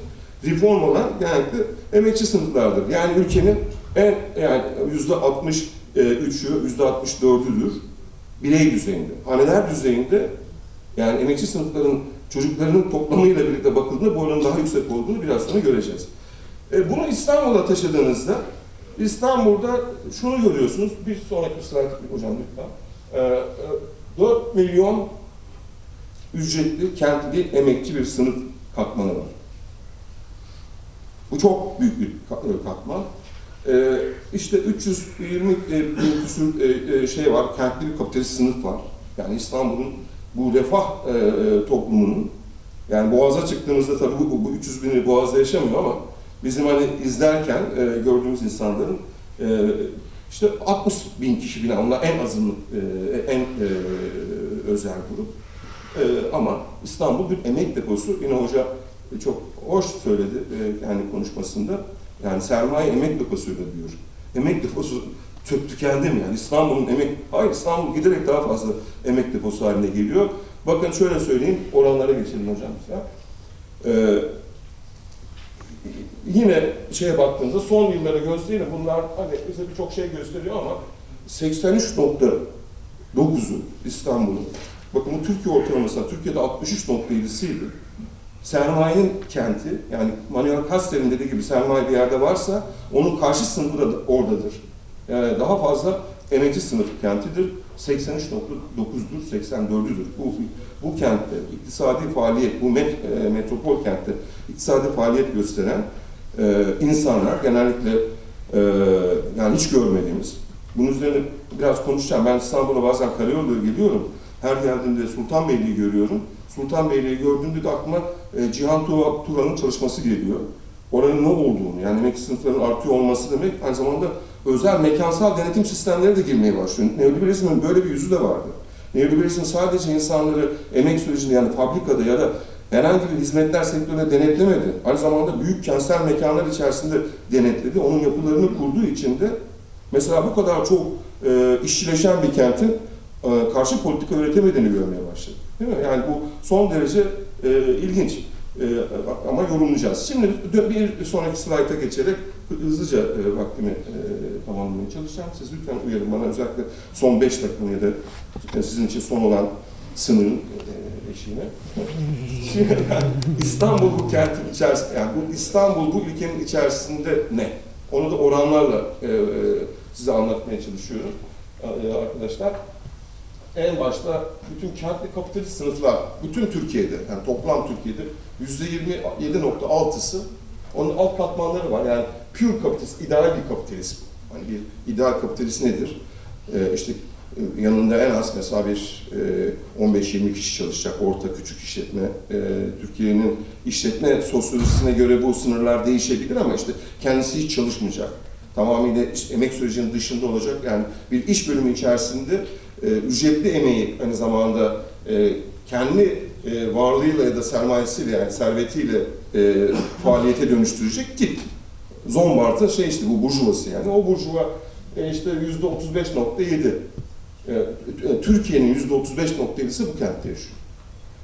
reform olan genellikle emekçi sınıflardır. Yani ülkenin en yani yüzde 63'ü, yüzde 64'üdür birey düzeyinde. Haneler düzeyinde yani emekçi sınıfların çocuklarının toplamıyla birlikte bakıldığında bu oranın daha yüksek olduğunu biraz sonra göreceğiz. E, bunu İstanbul'a taşıdığınızda İstanbul'da şunu görüyorsunuz. Bir sonraki slide hocam lütfen. E, e, 4 milyon ücretli, kentli, emekçi bir sınıf katmanı var. Bu çok büyük bir ka- katman. Ee, işte 320 e, bin küsur e, e, şey var, kentli bir kapitalist sınıf var. Yani İstanbul'un bu refah e, e, toplumunun, yani Boğaz'a çıktığımızda tabii bu, bu 300 bini Boğaz'da yaşamıyor ama bizim hani izlerken e, gördüğümüz insanların e, işte 60 bin kişi bile, onlar en azınlık, e, en e, özel grup. E, ama İstanbul bir emek deposu. Yine hoca çok hoş söyledi e, yani konuşmasında. Yani sermaye emek deposuyla diyor. Emek deposu tüp tükendi mi? Yani İstanbul'un emek... Hayır İstanbul giderek daha fazla emek deposu haline geliyor. Bakın şöyle söyleyeyim, oranlara geçelim hocam. Ee, yine şeye baktığınızda son yıllara gözleyelim. Bunlar hani bize birçok şey gösteriyor ama 83.9'u İstanbul'un. Bakın bu Türkiye ortalamasına, Türkiye'de 63.7'siydi sermayenin kenti, yani Manuel Castell'in dediği gibi sermaye bir yerde varsa onun karşı sınıfı da oradadır. Yani daha fazla emekçi sınıf kentidir. 83.9'dur, 84'üdür. Bu, bu kentte iktisadi faaliyet, bu met, e, metropol kentte iktisadi faaliyet gösteren e, insanlar genellikle e, yani hiç görmediğimiz, bunun üzerine biraz konuşacağım. Ben İstanbul'a bazen karayolları geliyorum. Her geldiğimde Sultanbeyli'yi görüyorum. Sultanbeyli'yi gördüğümde de aklıma e, Cihan Turan'ın çalışması geliyor. Oranın ne olduğunu, yani emekçi sınıfların artıyor olması demek aynı zamanda özel mekansal denetim sistemleri de girmeye başlıyor. Neoliberalizmin böyle bir yüzü de vardı. Neoliberalizm sadece insanları emek sürecinde yani fabrikada ya da herhangi bir hizmetler sektöründe denetlemedi. Aynı zamanda büyük kentsel mekanlar içerisinde denetledi. Onun yapılarını kurduğu için de mesela bu kadar çok e, işçileşen bir kentin e, karşı politika üretemediğini görmeye başladık. Değil mi? Yani bu son derece e, ilginç. E, ama yorumlayacağız. Şimdi bir sonraki slayta geçerek hızlıca e, vaktimi e, tamamlamaya çalışacağım. Siz lütfen uyarın bana özellikle son 5 dakikanın ya da e, sizin için son olan sınırın e, eşiğine. Şimdi *laughs* İstanbul bu kentin içerisinde, yani bu İstanbul bu ülkenin içerisinde ne? Onu da oranlarla e, e, size anlatmaya çalışıyorum e, arkadaşlar en başta bütün kentli kapitalist sınıflar, bütün Türkiye'de, yani toplam Türkiye'de yüzde 27.6'sı onun alt katmanları var. Yani pure kapitalist, ideal bir kapitalizm. Hani bir ideal kapitalist nedir? Ee, işte e, yanında en az mesela bir e, 15-20 kişi çalışacak orta küçük işletme. E, Türkiye'nin işletme sosyolojisine göre bu sınırlar değişebilir ama işte kendisi hiç çalışmayacak. Tamamıyla işte emek sürecinin dışında olacak. Yani bir iş bölümü içerisinde e, ücretli emeği aynı zamanda e, kendi e, varlığıyla ya da sermayesiyle yani servetiyle faaliyete dönüştürecek tip. Zombart'ın şey işte bu burjuvası yani. O burjuva işte yüzde 35.7. E, e, Türkiye'nin yüzde 35.7'si bu kentte yaşıyor.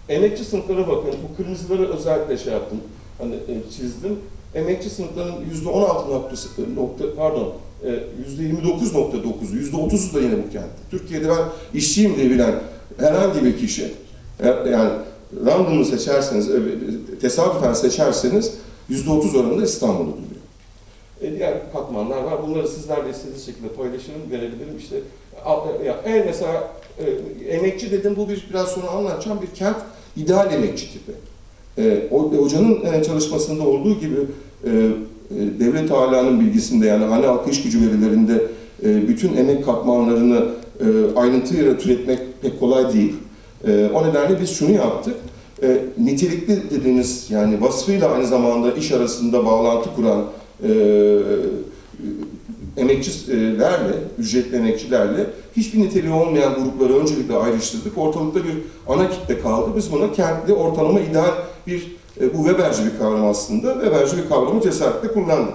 Emekçi sınıflara bakın. Bu kırmızıları özellikle şey yaptım. Hani çizdim. Emekçi sınıfların yüzde 16 noktası, nokta, pardon, 29.9'u, yüzde 30'u da yine bu kentte. Türkiye'de ben işçiyim diye bilen herhangi bir kişi, e, yani random'u seçerseniz, e, tesadüfen seçerseniz yüzde 30 oranında İstanbul'u buluyor. E, diğer katmanlar var. Bunları sizlerle istediğiniz şekilde paylaşırım, verebilirim. İşte ya, en mesela e, emekçi dedim bu bir biraz sonra anlatacağım bir kent ideal emekçi tipi. E, hocanın e, çalışmasında olduğu gibi e, e, devlet alanın bilgisinde yani hane halkı iş gücü verilerinde e, bütün emek katmanlarını e, ayrıntıyla türetmek pek kolay değil. E, o nedenle biz şunu yaptık. E, nitelikli dediğimiz yani vasfıyla aynı zamanda iş arasında bağlantı kuran e, emekçilerle, ücretli emekçilerle hiçbir niteliği olmayan grupları öncelikle ayrıştırdık. Ortalıkta bir ana kitle kaldı. Biz buna kentli ortalama ideal bir, e, bu Weberci bir kavram aslında. Weberci bir kavramı cesaretle kullandık.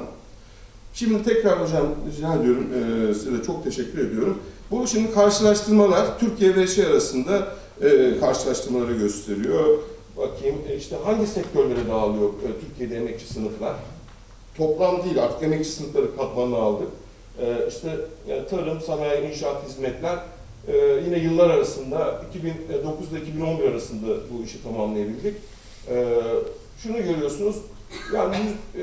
Şimdi tekrar hocam rica ediyorum, e, size de çok teşekkür ediyorum. Bu şimdi karşılaştırmalar Türkiye ve şey arasında e, karşılaştırmaları gösteriyor. Bakayım e, işte hangi sektörlere dağılıyor e, Türkiye'de emekçi sınıflar? Toplam değil artık emekçi sınıfları katmanını aldık. E, işte e, tarım, sanayi, inşaat, hizmetler e, yine yıllar arasında 2009 ile 2011 arasında bu işi tamamlayabildik. E, şunu görüyorsunuz, yani e,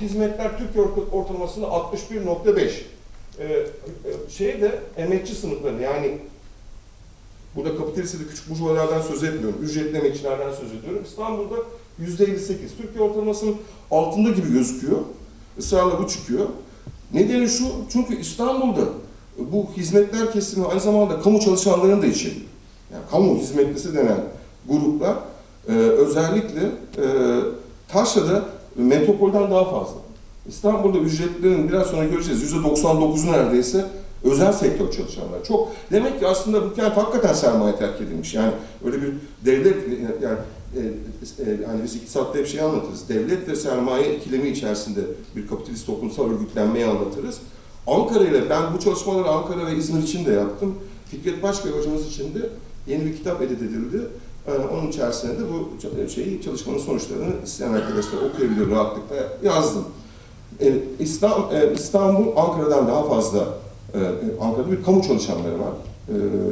hizmetler Türkiye orta- ortalamasında 61.5. E, e, şey de emekçi sınıfları yani burada kapitalist da küçük burjuvalardan söz etmiyorum. Ücretli emekçilerden söz ediyorum. İstanbul'da %58. Türkiye ortalamasının altında gibi gözüküyor. Israrla bu çıkıyor. Nedeni şu, çünkü İstanbul'da bu hizmetler kesimi aynı zamanda kamu çalışanlarını da içeriyor. Yani kamu hizmetlisi denen gruplar e, özellikle e, Taşra'da metropolden daha fazla. İstanbul'da ücretlerin biraz sonra göreceğiz %99'u neredeyse özel sektör çalışanlar. Çok demek ki aslında bu kent hakikaten sermaye terk edilmiş. Yani öyle bir devlet yani e, e, hani biz iktisatta hep şey anlatırız. Devlet ve sermaye ikilemi içerisinde bir kapitalist toplumsal örgütlenmeyi anlatırız. Ankara ile ben bu çalışmaları Ankara ve İzmir için de yaptım. Fikret Başkaya hocamız için de yeni bir kitap edit edildi. Ee, Onun içerisinde de bu şeyi çalışmanın sonuçlarını isteyen arkadaşlar okuyabilir rahatlıkla yazdım. Ee, İstanbul, İstanbul Ankara'dan daha fazla e, Ankara'da bir kamu çalışanları var.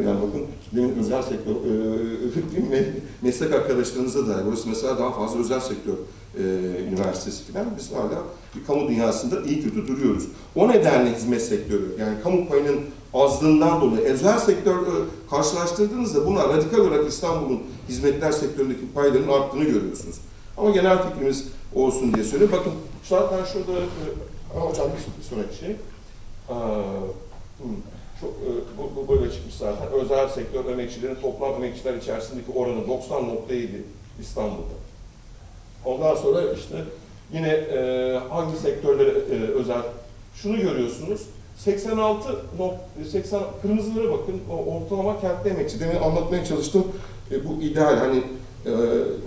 Yani bakın demin özel sektör, e, *laughs* me- meslek arkadaşlarınıza da burası mesela daha fazla özel sektör e, üniversitesi falan. Biz hala bir kamu dünyasında iyi kötü duruyoruz. O nedenle hizmet sektörü yani kamu payının azlığından dolayı özel sektör karşılaştırdığınızda buna radikal olarak İstanbul'un hizmetler sektöründeki paylarının arttığını görüyorsunuz. Ama genel fikrimiz olsun diye söylüyorum. Bakın zaten şurada e, Aa, hocam bir sonraki şey. Çok, e, bu, bu böyle çıkmış zaten. Özel sektör emekçilerin toplam emekçiler içerisindeki oranı 90.7 İstanbul'da. Ondan sonra işte yine e, hangi sektörlere özel şunu görüyorsunuz. 86 nok 80 kırmızılara bakın. Ortalama kentli emekçi. Demin anlatmaya çalıştım. E, bu ideal hani e,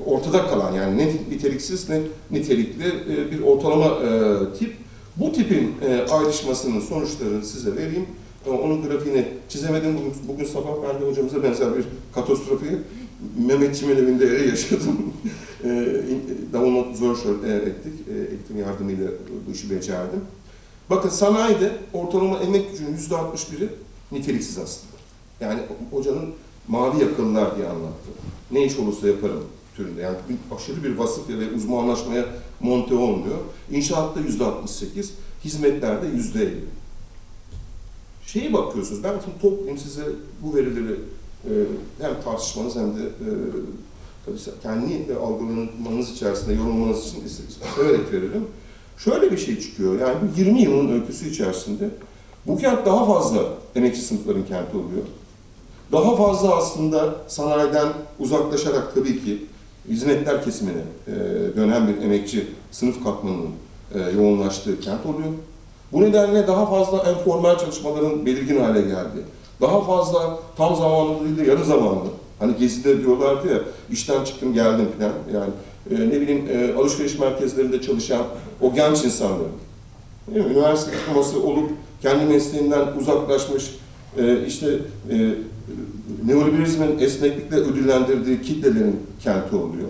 ortada kalan yani ne niteliksiz ne nitelikli e, bir ortalama e, tip. Bu tipin e, ayrışmasının sonuçlarını size vereyim. E, onun grafiğini çizemedim. Bugün, bugün sabah ben de hocamıza benzer bir katastrofi Mehmetçimin evinde *laughs* yaşadım. e, download zor e, ettik. E, Ektim yardımıyla bu işi becerdim. Bakın sanayide ortalama emek gücünün yüzde 61'i niteliksiz aslında. Yani hocanın mavi yakalılar diye anlattı. Ne iş olursa yaparım türünde. Yani aşırı bir vasıf ve uzmanlaşmaya monte olmuyor. İnşaatta yüzde 68, hizmetlerde yüzde 50. Şeye bakıyorsunuz, ben şimdi toplayayım size bu verileri e, hem tartışmanız hem de e, tabii kendi algılamanız içerisinde yorumlamanız için severek veririm. Şöyle bir şey çıkıyor, yani bu 20 yılın öyküsü içerisinde bu kent daha fazla emekçi sınıfların kenti oluyor. Daha fazla aslında sanayiden uzaklaşarak tabii ki hizmetler kesimine e, dönen bir emekçi sınıf katmanının e, yoğunlaştığı kent oluyor. Bu nedenle daha fazla informal çalışmaların belirgin hale geldi. Daha fazla tam zamanlı değil de yarı zamanlı. Hani gezide diyorlardı ya, işten çıktım geldim falan. Yani e, ne bileyim e, alışveriş merkezlerinde çalışan o genç insanların. Üniversite diploması olup kendi mesleğinden uzaklaşmış, e, işte e, neoliberalizmin esneklikle ödüllendirdiği kitlelerin kenti oluyor.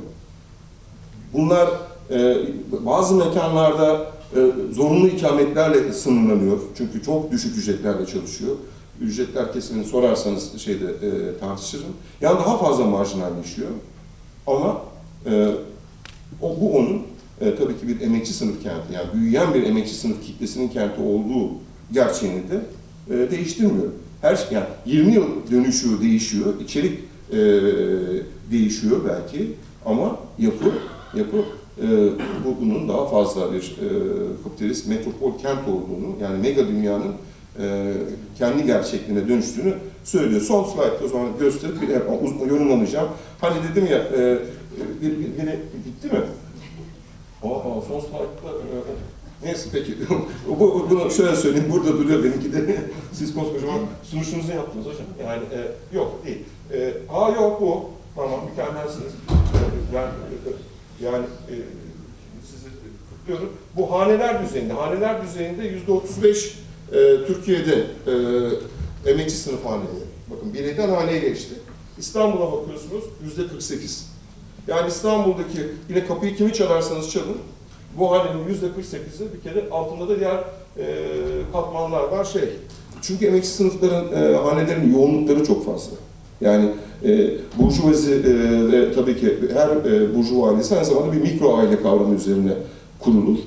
Bunlar e, bazı mekanlarda e, zorunlu ikametlerle sınırlanıyor. Çünkü çok düşük ücretlerle çalışıyor. Ücretler kesimini sorarsanız şeyde e, tartışırım. Yani daha fazla marjinalleşiyor. Ama e, o, bu onun e, tabii ki bir emekçi sınıf kenti, yani büyüyen bir emekçi sınıf kitlesinin kenti olduğu gerçeğini de e, değiştirmiyor. Her şey, yani 20 yıl dönüşüyor, değişiyor, içerik e, değişiyor belki ama yapı yapı e, bu, bunun daha fazla bir e, kapitalist metropol kent olduğunu yani mega dünyanın e, kendi gerçekliğine dönüştüğünü söylüyor. Son slaytta o zaman gösterip bir, uz- yorumlanacağım. Hani dedim ya e, bir, bir, biri gitti mi? Aa, son slaytta e, Neyse peki. *laughs* Bu, bunu şöyle söyleyeyim. Burada duruyor benimki de. *laughs* Siz koskocaman sunuşunuzu yaptınız hocam. Yani e, yok değil. E, ha yok bu. Tamam mükemmelsiniz. E, Yani, e, yani e, sizi kutluyorum. Bu haneler düzeyinde. Haneler düzeyinde yüzde 35 e, Türkiye'de e, emekçi sınıf haneleri. Bakın bireyden haneye geçti. İstanbul'a bakıyorsunuz yüzde 48. Yani İstanbul'daki yine kapıyı kimi çalarsanız çalın bu hanenin yüzde 48'i bir kere altında da diğer e, katmanlar var şey. Çünkü emekçi sınıfların e, hanelerin yoğunlukları çok fazla. Yani e, burjuvazi e, ve tabii ki her e, burjuva ailesi aynı zamanda bir mikro aile kavramı üzerine kurulur.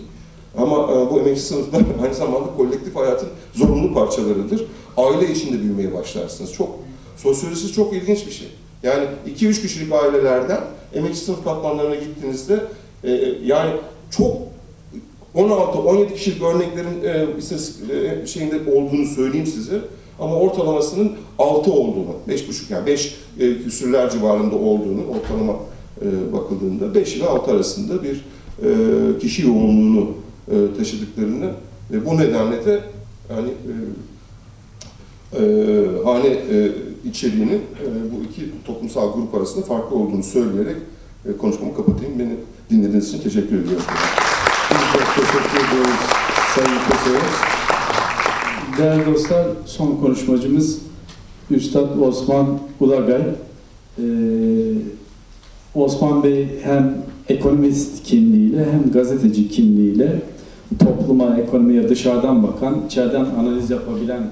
Ama e, bu emekçi sınıflar *laughs* aynı zamanda kolektif hayatın zorunlu parçalarıdır. Aile içinde büyümeye başlarsınız. Çok sosyolojisi çok ilginç bir şey. Yani 2-3 kişilik ailelerden emekçi sınıf katmanlarına gittiğinizde e, yani çok 16-17 kişilik örneklerin e, istatistik e, şeyinde olduğunu söyleyeyim size. Ama ortalamasının 6 olduğunu, 5,5 yani 5 e, küsürler civarında olduğunu ortalama e, bakıldığında 5 ile 6 arasında bir e, kişi yoğunluğunu e, taşıdıklarını ve bu nedenle de yani e, e, hane e, içeriğinin e, bu iki toplumsal grup arasında farklı olduğunu söyleyerek e, konuşmamı kapatayım. Beni dinlediğiniz için teşekkür ediyorum. Biz çok teşekkür ediyoruz Sayın Köse'ye. Değerli dostlar, son konuşmacımız Üstad Osman Ulagay. Ee, Osman Bey hem ekonomist kimliğiyle hem gazeteci kimliğiyle topluma, ekonomiye dışarıdan bakan, içeriden analiz yapabilen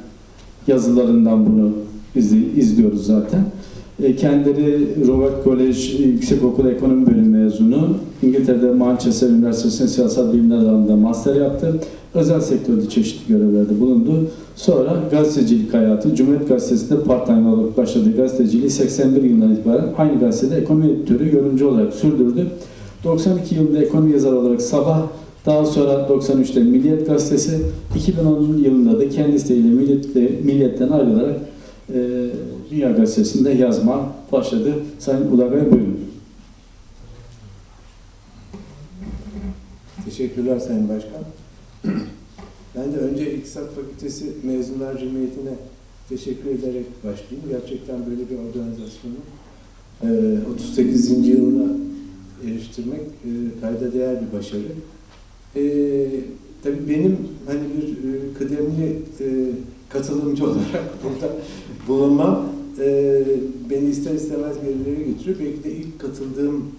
yazılarından bunu izli- izliyoruz zaten. E, Kendileri Robert College Yüksekokulu Ekonomi Bölümü mezunu. İngiltere'de Manchester Üniversitesi'nde siyasal bilimler alanında master yaptı. Özel sektörde çeşitli görevlerde bulundu. Sonra gazetecilik hayatı, Cumhuriyet Gazetesi'nde part-time olarak başladığı gazeteciliği 81 yılından itibaren aynı gazetede ekonomi editörü, yorumcu olarak sürdürdü. 92 yılında ekonomi yazarı olarak Sabah, daha sonra 93'te Milliyet Gazetesi, 2010 yılında da kendi isteğiyle Milliyet, Milliyet'ten ayrılarak e, Dünya Gazetesi'nde yazma başladı. Sayın Ulagay buyurun. Teşekkürler Sayın Başkan. Ben de önce İktisat Fakültesi Mezunlar Cemiyeti'ne teşekkür ederek başlayayım. Gerçekten böyle bir organizasyonu e, 38. yılına eriştirmek e, kayda değer bir başarı. E, tabii benim hani bir e, kıdemli e, katılımcı olarak *laughs* burada bulunmam e, beni ister istemez gerilere götürüyor. Belki de ilk katıldığım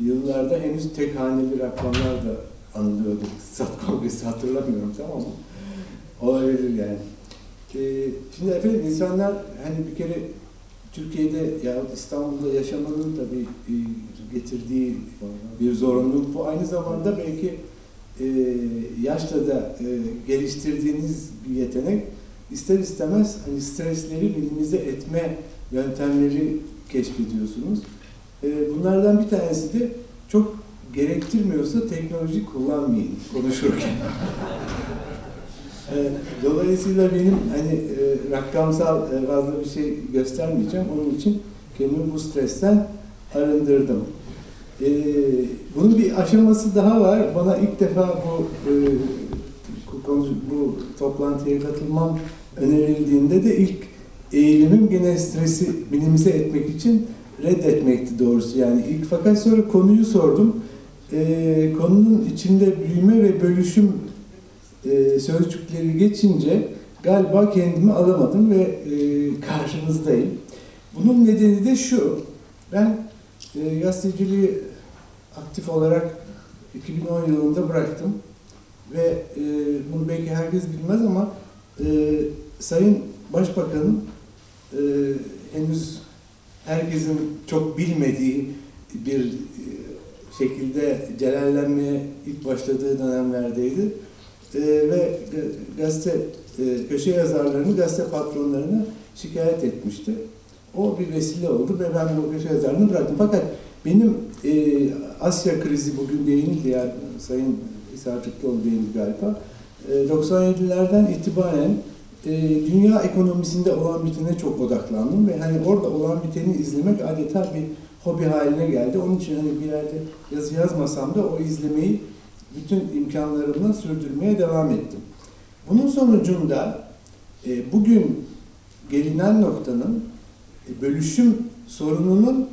yıllarda henüz tek haneli rakamlar da anılıyordu. *laughs* İktisat Kongresi hatırlamıyorum tamam mı? Olabilir yani. Ee, şimdi efendim insanlar hani bir kere Türkiye'de yahut İstanbul'da yaşamanın tabii e, getirdiği bir zorunluluk bu. Aynı zamanda belki e, yaşla da e, geliştirdiğiniz bir yetenek ister istemez hani stresleri minimize etme yöntemleri keşfediyorsunuz. E, bunlardan bir tanesi de çok gerektirmiyorsa teknoloji kullanmayın konuşurken. E, Dolayısıyla benim hani e, rakamsal e, fazla bir şey göstermeyeceğim. Onun için kendimi bu stresten arındırdım. E, bunun bir aşaması daha var. Bana ilk defa bu e, bu toplantıya katılmam önerildiğinde de ilk eğilimim gene stresi minimize etmek için reddetmekti doğrusu. Yani ilk fakat sonra konuyu sordum. E, konunun içinde büyüme ve bölüşüm e, sözcükleri geçince galiba kendimi alamadım ve e, karşınızdayım. Bunun nedeni de şu. Ben e, gazeteciliği aktif olarak 2010 yılında bıraktım ve e, bunu belki herkes bilmez ama e, Sayın Başbakan'ın e, henüz herkesin çok bilmediği bir e, şekilde celallenmeye ilk başladığı dönemlerdeydi. E, ve ga- gazete e, köşe yazarlarını gazete patronlarına şikayet etmişti. O bir vesile oldu ve ben bu köşe yazarını bıraktım. Fakat benim e, Asya krizi bugün değinildi ya Sayın Hisarcıklıoğlu değindi galiba. E, 97'lerden itibaren e, dünya ekonomisinde olan bitene çok odaklandım ve hani orada olan biteni izlemek adeta bir hobi haline geldi. Onun için hani bir yerde yazı yazmasam da o izlemeyi bütün imkanlarımla sürdürmeye devam ettim. Bunun sonucunda e, bugün gelinen noktanın e, bölüşüm sorununun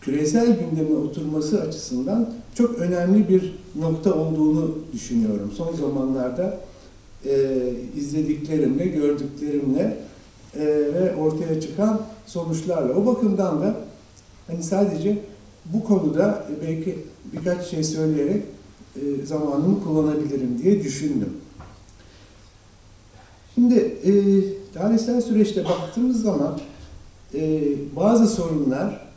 küresel gündeme oturması açısından çok önemli bir nokta olduğunu düşünüyorum. Son zamanlarda e, izlediklerimle, gördüklerimle e, ve ortaya çıkan sonuçlarla. O bakımdan da hani sadece bu konuda belki birkaç şey söyleyerek e, zamanımı kullanabilirim diye düşündüm. Şimdi e, tarihsel süreçte baktığımız zaman e, bazı sorunlar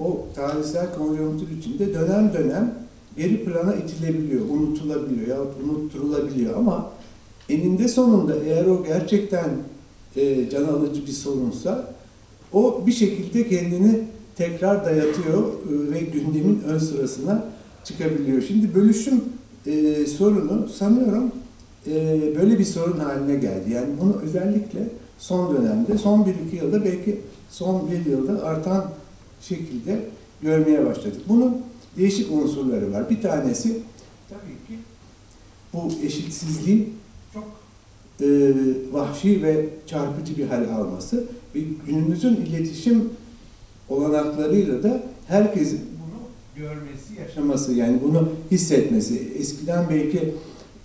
o tarihsel konjonktür içinde dönem dönem geri plana itilebiliyor, unutulabiliyor ya unutturulabiliyor ama eninde sonunda eğer o gerçekten e, can alıcı bir sorunsa o bir şekilde kendini tekrar dayatıyor e, ve gündemin ön sırasına çıkabiliyor. Şimdi bölüşüm e, sorunu sanıyorum e, böyle bir sorun haline geldi. Yani bunu özellikle son dönemde, son 1-2 yılda belki son bir yılda artan şekilde görmeye başladık. Bunun değişik unsurları var. Bir tanesi tabii ki bu eşitsizliğin e, vahşi ve çarpıcı bir hal alması ve günümüzün iletişim olanaklarıyla da herkesin bunu görmesi, yaşaması yani bunu hissetmesi. Eskiden belki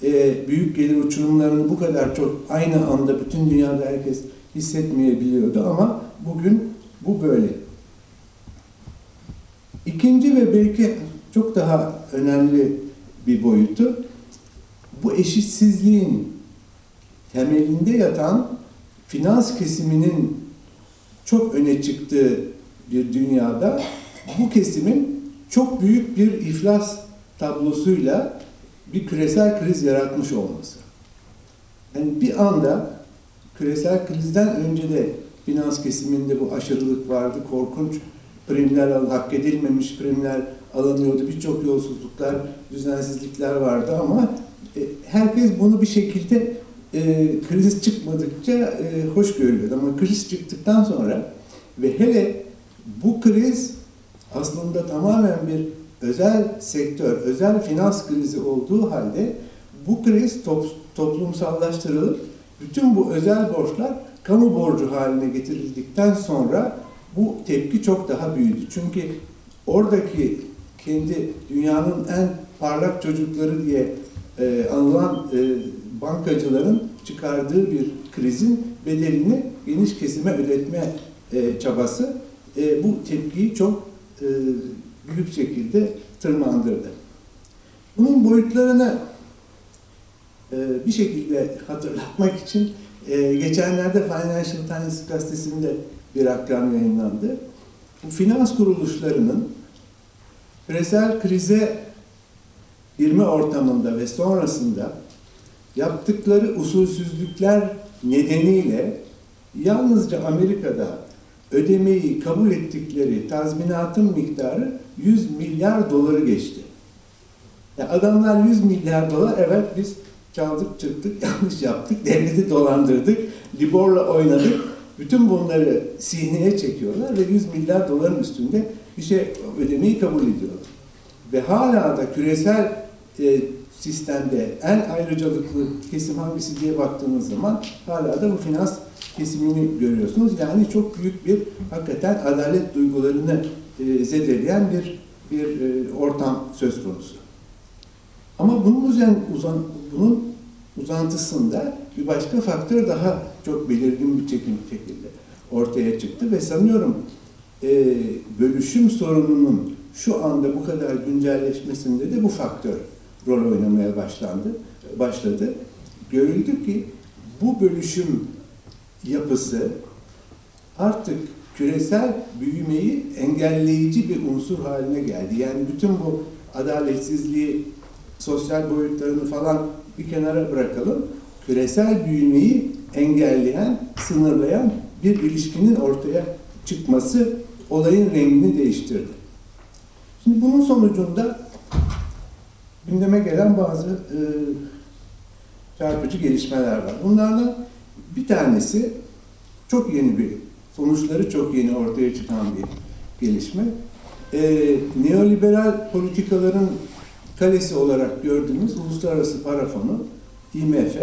e, büyük gelir uçurumlarını bu kadar çok aynı anda bütün dünyada herkes hissetmeyebiliyordu ama bugün bu böyle. İkinci ve belki çok daha önemli bir boyutu bu eşitsizliğin temelinde yatan finans kesiminin çok öne çıktığı bir dünyada bu kesimin çok büyük bir iflas tablosuyla bir küresel kriz yaratmış olması. Yani bir anda küresel krizden önce de finans kesiminde bu aşırılık vardı, korkunç primler, hak edilmemiş primler alınıyordu, birçok yolsuzluklar, düzensizlikler vardı ama e, herkes bunu bir şekilde e, kriz çıkmadıkça e, hoş görüyordu. Ama kriz çıktıktan sonra ve hele bu kriz aslında tamamen bir özel sektör, özel finans krizi olduğu halde bu kriz top, toplumsallaştırılıp bütün bu özel borçlar kamu borcu haline getirildikten sonra bu tepki çok daha büyüdü. Çünkü oradaki kendi dünyanın en parlak çocukları diye e, anılan e, bankacıların çıkardığı bir krizin bedelini geniş kesime ödetme e, çabası e, bu tepkiyi çok e, büyük şekilde tırmandırdı. Bunun boyutlarını e, bir şekilde hatırlatmak için e, geçenlerde Financial Times gazetesinde bir rakam yayınlandı. Bu finans kuruluşlarının küresel krize girme ortamında ve sonrasında yaptıkları usulsüzlükler nedeniyle yalnızca Amerika'da ödemeyi kabul ettikleri tazminatın miktarı 100 milyar doları geçti. Yani adamlar 100 milyar dolar evet biz çaldık çıktık *laughs* yanlış yaptık devleti dolandırdık Libor'la oynadık bütün bunları sineye çekiyorlar ve 100 milyar doların üstünde bir şey ödemeyi kabul ediyorlar. Ve hala da küresel e, sistemde en ayrıcalıklı kesim hangisi diye baktığınız zaman hala da bu finans kesimini görüyorsunuz. Yani çok büyük bir hakikaten adalet duygularını e, zedeleyen bir bir e, ortam söz konusu. Ama bunun üzerine uzan, bunun uzantısında bir başka faktör daha çok belirgin bir çekim şekilde ortaya çıktı ve sanıyorum e, bölüşüm sorununun şu anda bu kadar güncelleşmesinde de bu faktör rol oynamaya başlandı, başladı. Görüldü ki bu bölüşüm yapısı artık küresel büyümeyi engelleyici bir unsur haline geldi. Yani bütün bu adaletsizliği, sosyal boyutlarını falan bir kenara bırakalım. Küresel büyümeyi engelleyen, sınırlayan bir ilişkinin ortaya çıkması olayın rengini değiştirdi. Şimdi bunun sonucunda gündeme gelen bazı e, çarpıcı gelişmeler var. Bunlardan bir tanesi çok yeni bir, sonuçları çok yeni ortaya çıkan bir gelişme. E, neoliberal politikaların kalesi olarak gördüğümüz Uluslararası Para Fonu, IMF,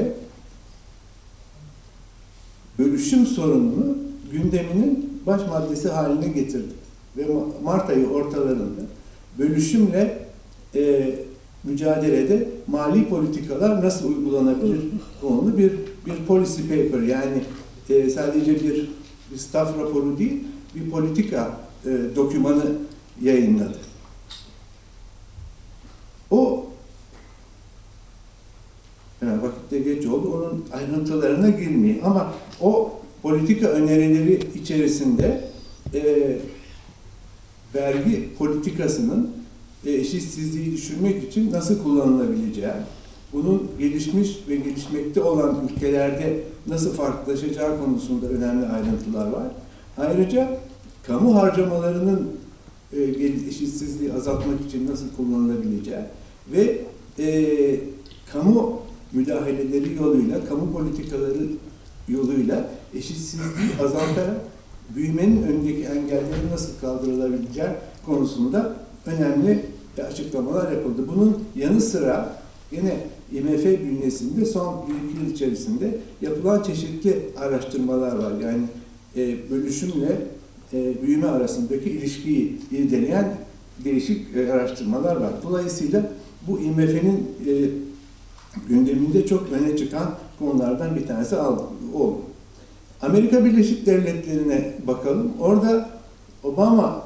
bölüşüm sorununu gündeminin baş maddesi haline getirdi. Ve Ma- Mart ayı ortalarında bölüşümle e, mücadelede mali politikalar nasıl uygulanabilir konulu bir bir policy paper yani e, sadece bir, bir staff raporu değil bir politika e, dokümanı yayınladı. O yani vakitte geç oldu. Onun ayrıntılarına girmeyeyim. Ama o politika önerileri içerisinde e, vergi politikasının eşitsizliği düşürmek için nasıl kullanılabileceği, bunun gelişmiş ve gelişmekte olan ülkelerde nasıl farklılaşacağı konusunda önemli ayrıntılar var. Ayrıca kamu harcamalarının e, eşitsizliği azaltmak için nasıl kullanılabileceği ve e, kamu müdahaleleri yoluyla, kamu politikaları yoluyla eşitsizliği azaltarak büyümenin önündeki engellerin nasıl kaldırılabileceği konusunda önemli açıklamalar yapıldı. Bunun yanı sıra yine IMF bünyesinde son bir yıl içerisinde yapılan çeşitli araştırmalar var. Yani e, bölüşümle e, büyüme arasındaki ilişkiyi irdeleyen değişik e, araştırmalar var. Dolayısıyla bu IMF'nin e, gündeminde çok öne çıkan konulardan bir tanesi oldu. Amerika Birleşik Devletleri'ne bakalım. Orada Obama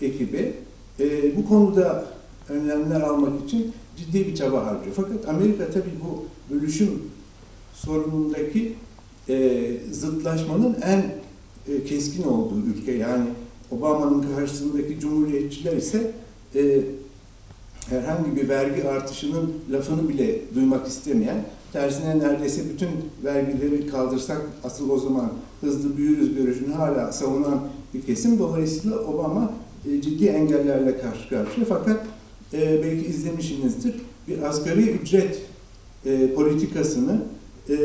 ekibi e, bu konuda önlemler almak için ciddi bir çaba harcıyor. Fakat Amerika tabii bu bölüşüm sorunundaki e, zıtlaşmanın en e, keskin olduğu ülke. Yani Obama'nın karşısındaki cumhuriyetçiler ise e, herhangi bir vergi artışının lafını bile duymak istemeyen, tersine neredeyse bütün vergileri kaldırsak asıl o zaman hızlı büyürüz görüşünü hala savunan bir kesim. Dolayısıyla Obama e, ciddi engellerle karşı karşıya. Fakat e, belki izlemişsinizdir bir asgari ücret e, politikasını e,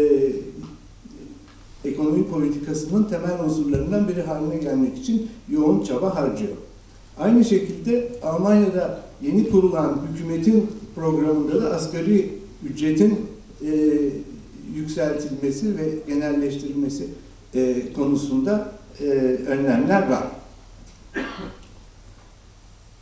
ekonomi politikasının temel unsurlarından biri haline gelmek için yoğun çaba harcıyor. Aynı şekilde Almanya'da yeni kurulan hükümetin programında da asgari ücretin e, yükseltilmesi ve genelleştirilmesi e, konusunda e, önlemler var.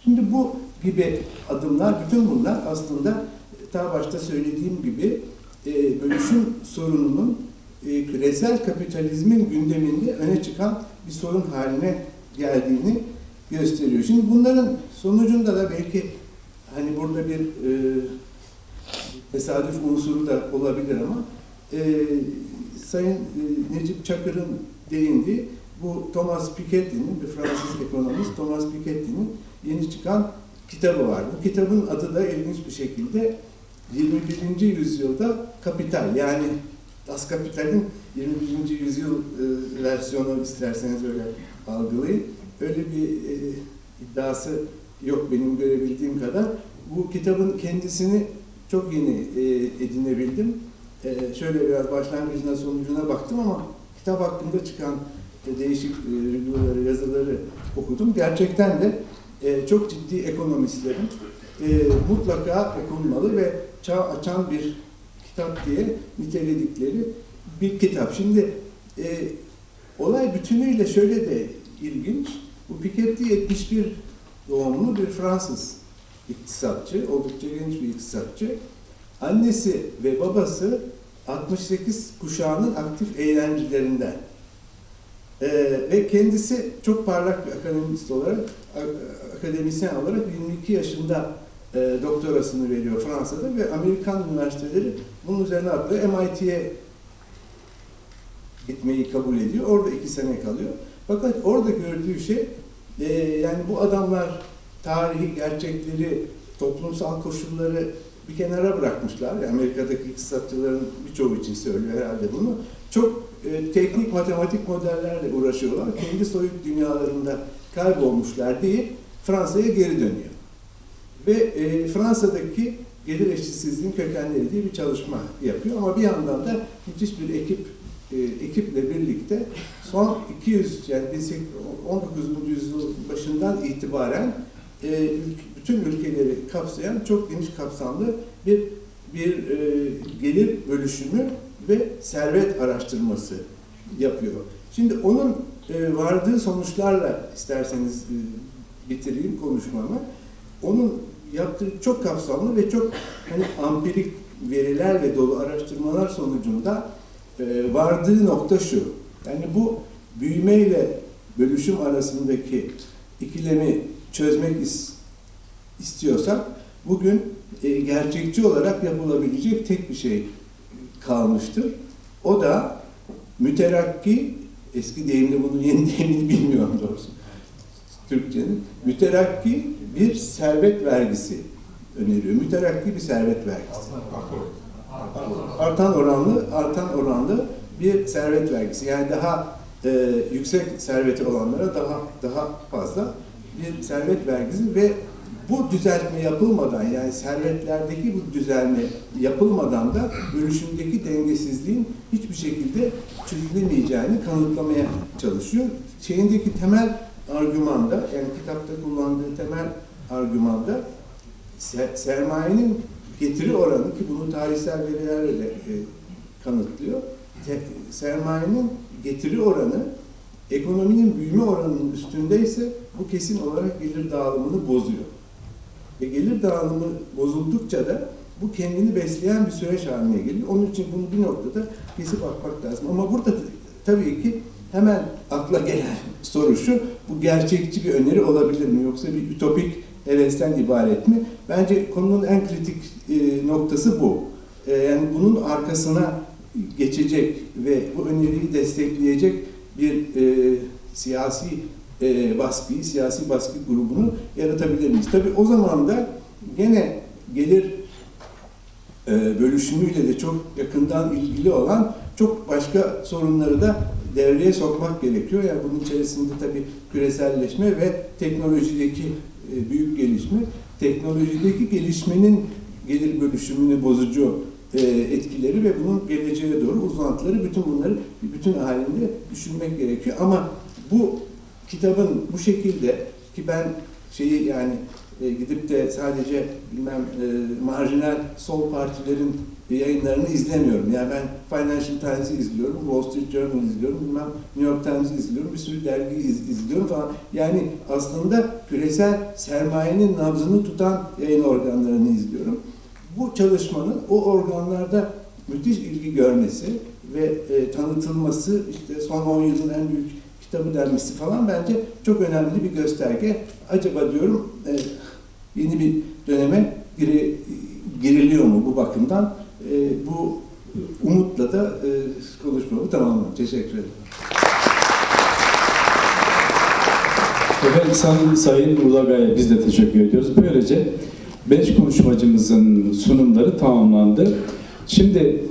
Şimdi bu gibi adımlar, bütün bunlar aslında ta başta söylediğim gibi e, bölüşüm sorununun e, küresel kapitalizmin gündeminde öne çıkan bir sorun haline geldiğini gösteriyor. Şimdi bunların sonucunda da belki hani burada bir e, tesadüf unsuru da olabilir ama e, Sayın e, Necip Çakır'ın değindiği bu Thomas Piketty'nin, bir Fransız ekonomist Thomas Piketty'nin yeni çıkan kitabı var. Bu kitabın adı da ilginç bir şekilde 21. yüzyılda kapital yani Das Kapital'in 21. yüzyıl e, versiyonu isterseniz öyle algılayın. Öyle bir e, iddiası yok benim görebildiğim kadar. Bu kitabın kendisini çok yeni e, edinebildim. E, şöyle biraz başlangıcına sonucuna baktım ama kitap hakkında çıkan e, değişik e, yazıları okudum. Gerçekten de e, çok ciddi ekonomistlerin e, mutlaka okunmalı ve çağ açan bir kitap diye niteledikleri bir kitap. Şimdi e, olay bütünüyle şöyle de ilginç. Bu Piketty 71 doğumlu bir Fransız iktisatçı, oldukça genç bir iktisatçı. Annesi ve babası 68 kuşağının aktif eğlencilerinden. Ee, ve kendisi çok parlak bir akademist olarak, akademisyen olarak 22 yaşında e, doktorasını veriyor Fransa'da ve Amerikan üniversiteleri bunun üzerine atlıyor. MIT'ye gitmeyi kabul ediyor. Orada iki sene kalıyor. Fakat orada gördüğü şey e, yani bu adamlar tarihi gerçekleri, toplumsal koşulları bir kenara bırakmışlar. Amerika'daki iktisatçıların birçoğu için söylüyor herhalde bunu. Çok e, teknik matematik modellerle uğraşıyorlar. Kendi soyut dünyalarında kaybolmuşlar deyip Fransa'ya geri dönüyor. ve e, Fransa'daki gelir eşitsizliğin kökenleri diye bir çalışma yapıyor. Ama bir yandan da müthiş bir ekip e, ekiple birlikte son 200 yani 19. yüzyıl başından itibaren e, bütün ülkeleri kapsayan çok geniş kapsamlı bir bir e, gelir bölüşümü ve servet araştırması yapıyor. Şimdi onun e, vardığı sonuçlarla isterseniz e, bitireyim konuşmamı. Onun yaptığı çok kapsamlı ve çok hani ampirik verilerle dolu araştırmalar sonucunda e, vardığı nokta şu. Yani bu büyümeyle bölüşüm arasındaki ikilemi çözmek is- istiyorsak bugün e, gerçekçi olarak yapılabilecek tek bir şey kalmıştır. O da müterakki, eski deyimle bunun yeni deyimini bilmiyorum doğrusu. Türkçenin müterakki bir servet vergisi öneriyor. Müterakki bir servet vergisi. Artan oranlı, artan oranlı bir servet vergisi. Yani daha e, yüksek serveti olanlara daha daha fazla bir servet vergisi ve bu düzeltme yapılmadan yani servetlerdeki bu düzelme yapılmadan da bölüşümdeki dengesizliğin hiçbir şekilde çözülemeyeceğini kanıtlamaya çalışıyor. Şeyindeki temel argümanda yani kitapta kullandığı temel argümanda ser- sermayenin getiri oranı ki bunu tarihsel verilerle e, kanıtlıyor. Sermayenin getiri oranı ekonominin büyüme oranının üstündeyse bu kesin olarak gelir dağılımını bozuyor. Ve gelir dağılımı bozuldukça da bu kendini besleyen bir süreç haline geliyor. Onun için bunu bir noktada kesip bakmak lazım. Ama burada tabii ki hemen akla gelen soru şu, bu gerçekçi bir öneri olabilir mi? Yoksa bir ütopik hevesten ibaret mi? Bence konunun en kritik e, noktası bu. E, yani bunun arkasına geçecek ve bu öneriyi destekleyecek bir e, siyasi e, baskıyı, siyasi baskı grubunu yaratabilir miyiz? Tabii o zaman da gene gelir e, bölüşümüyle de çok yakından ilgili olan çok başka sorunları da devreye sokmak gerekiyor. Yani bunun içerisinde tabii küreselleşme ve teknolojideki e, büyük gelişme, teknolojideki gelişmenin gelir bölüşümünü bozucu e, etkileri ve bunun geleceğe doğru uzantıları bütün bunları bütün halinde düşünmek gerekiyor. Ama bu kitabın bu şekilde ki ben şeyi yani e, gidip de sadece bilmem e, marjinal sol partilerin yayınlarını izlemiyorum. Yani ben Financial Times'i izliyorum, Wall Street Journal izliyorum, bilmem New York Times'i izliyorum, bir sürü dergi iz- izliyorum falan. Yani aslında küresel sermayenin nabzını tutan yayın organlarını izliyorum. Bu çalışmanın o organlarda müthiş ilgi görmesi ve e, tanıtılması, işte son 10 yılın en büyük kitabı denmesi falan bence çok önemli bir gösterge. Acaba diyorum e, yeni bir döneme giri- giriliyor mu bu bakımdan? E, bu umutla da e, konuşmamı tamamladım. Teşekkür ederim. Efendim sayın, sayın Ulagay'a biz de teşekkür ediyoruz. Böylece beş konuşmacımızın sunumları tamamlandı. Şimdi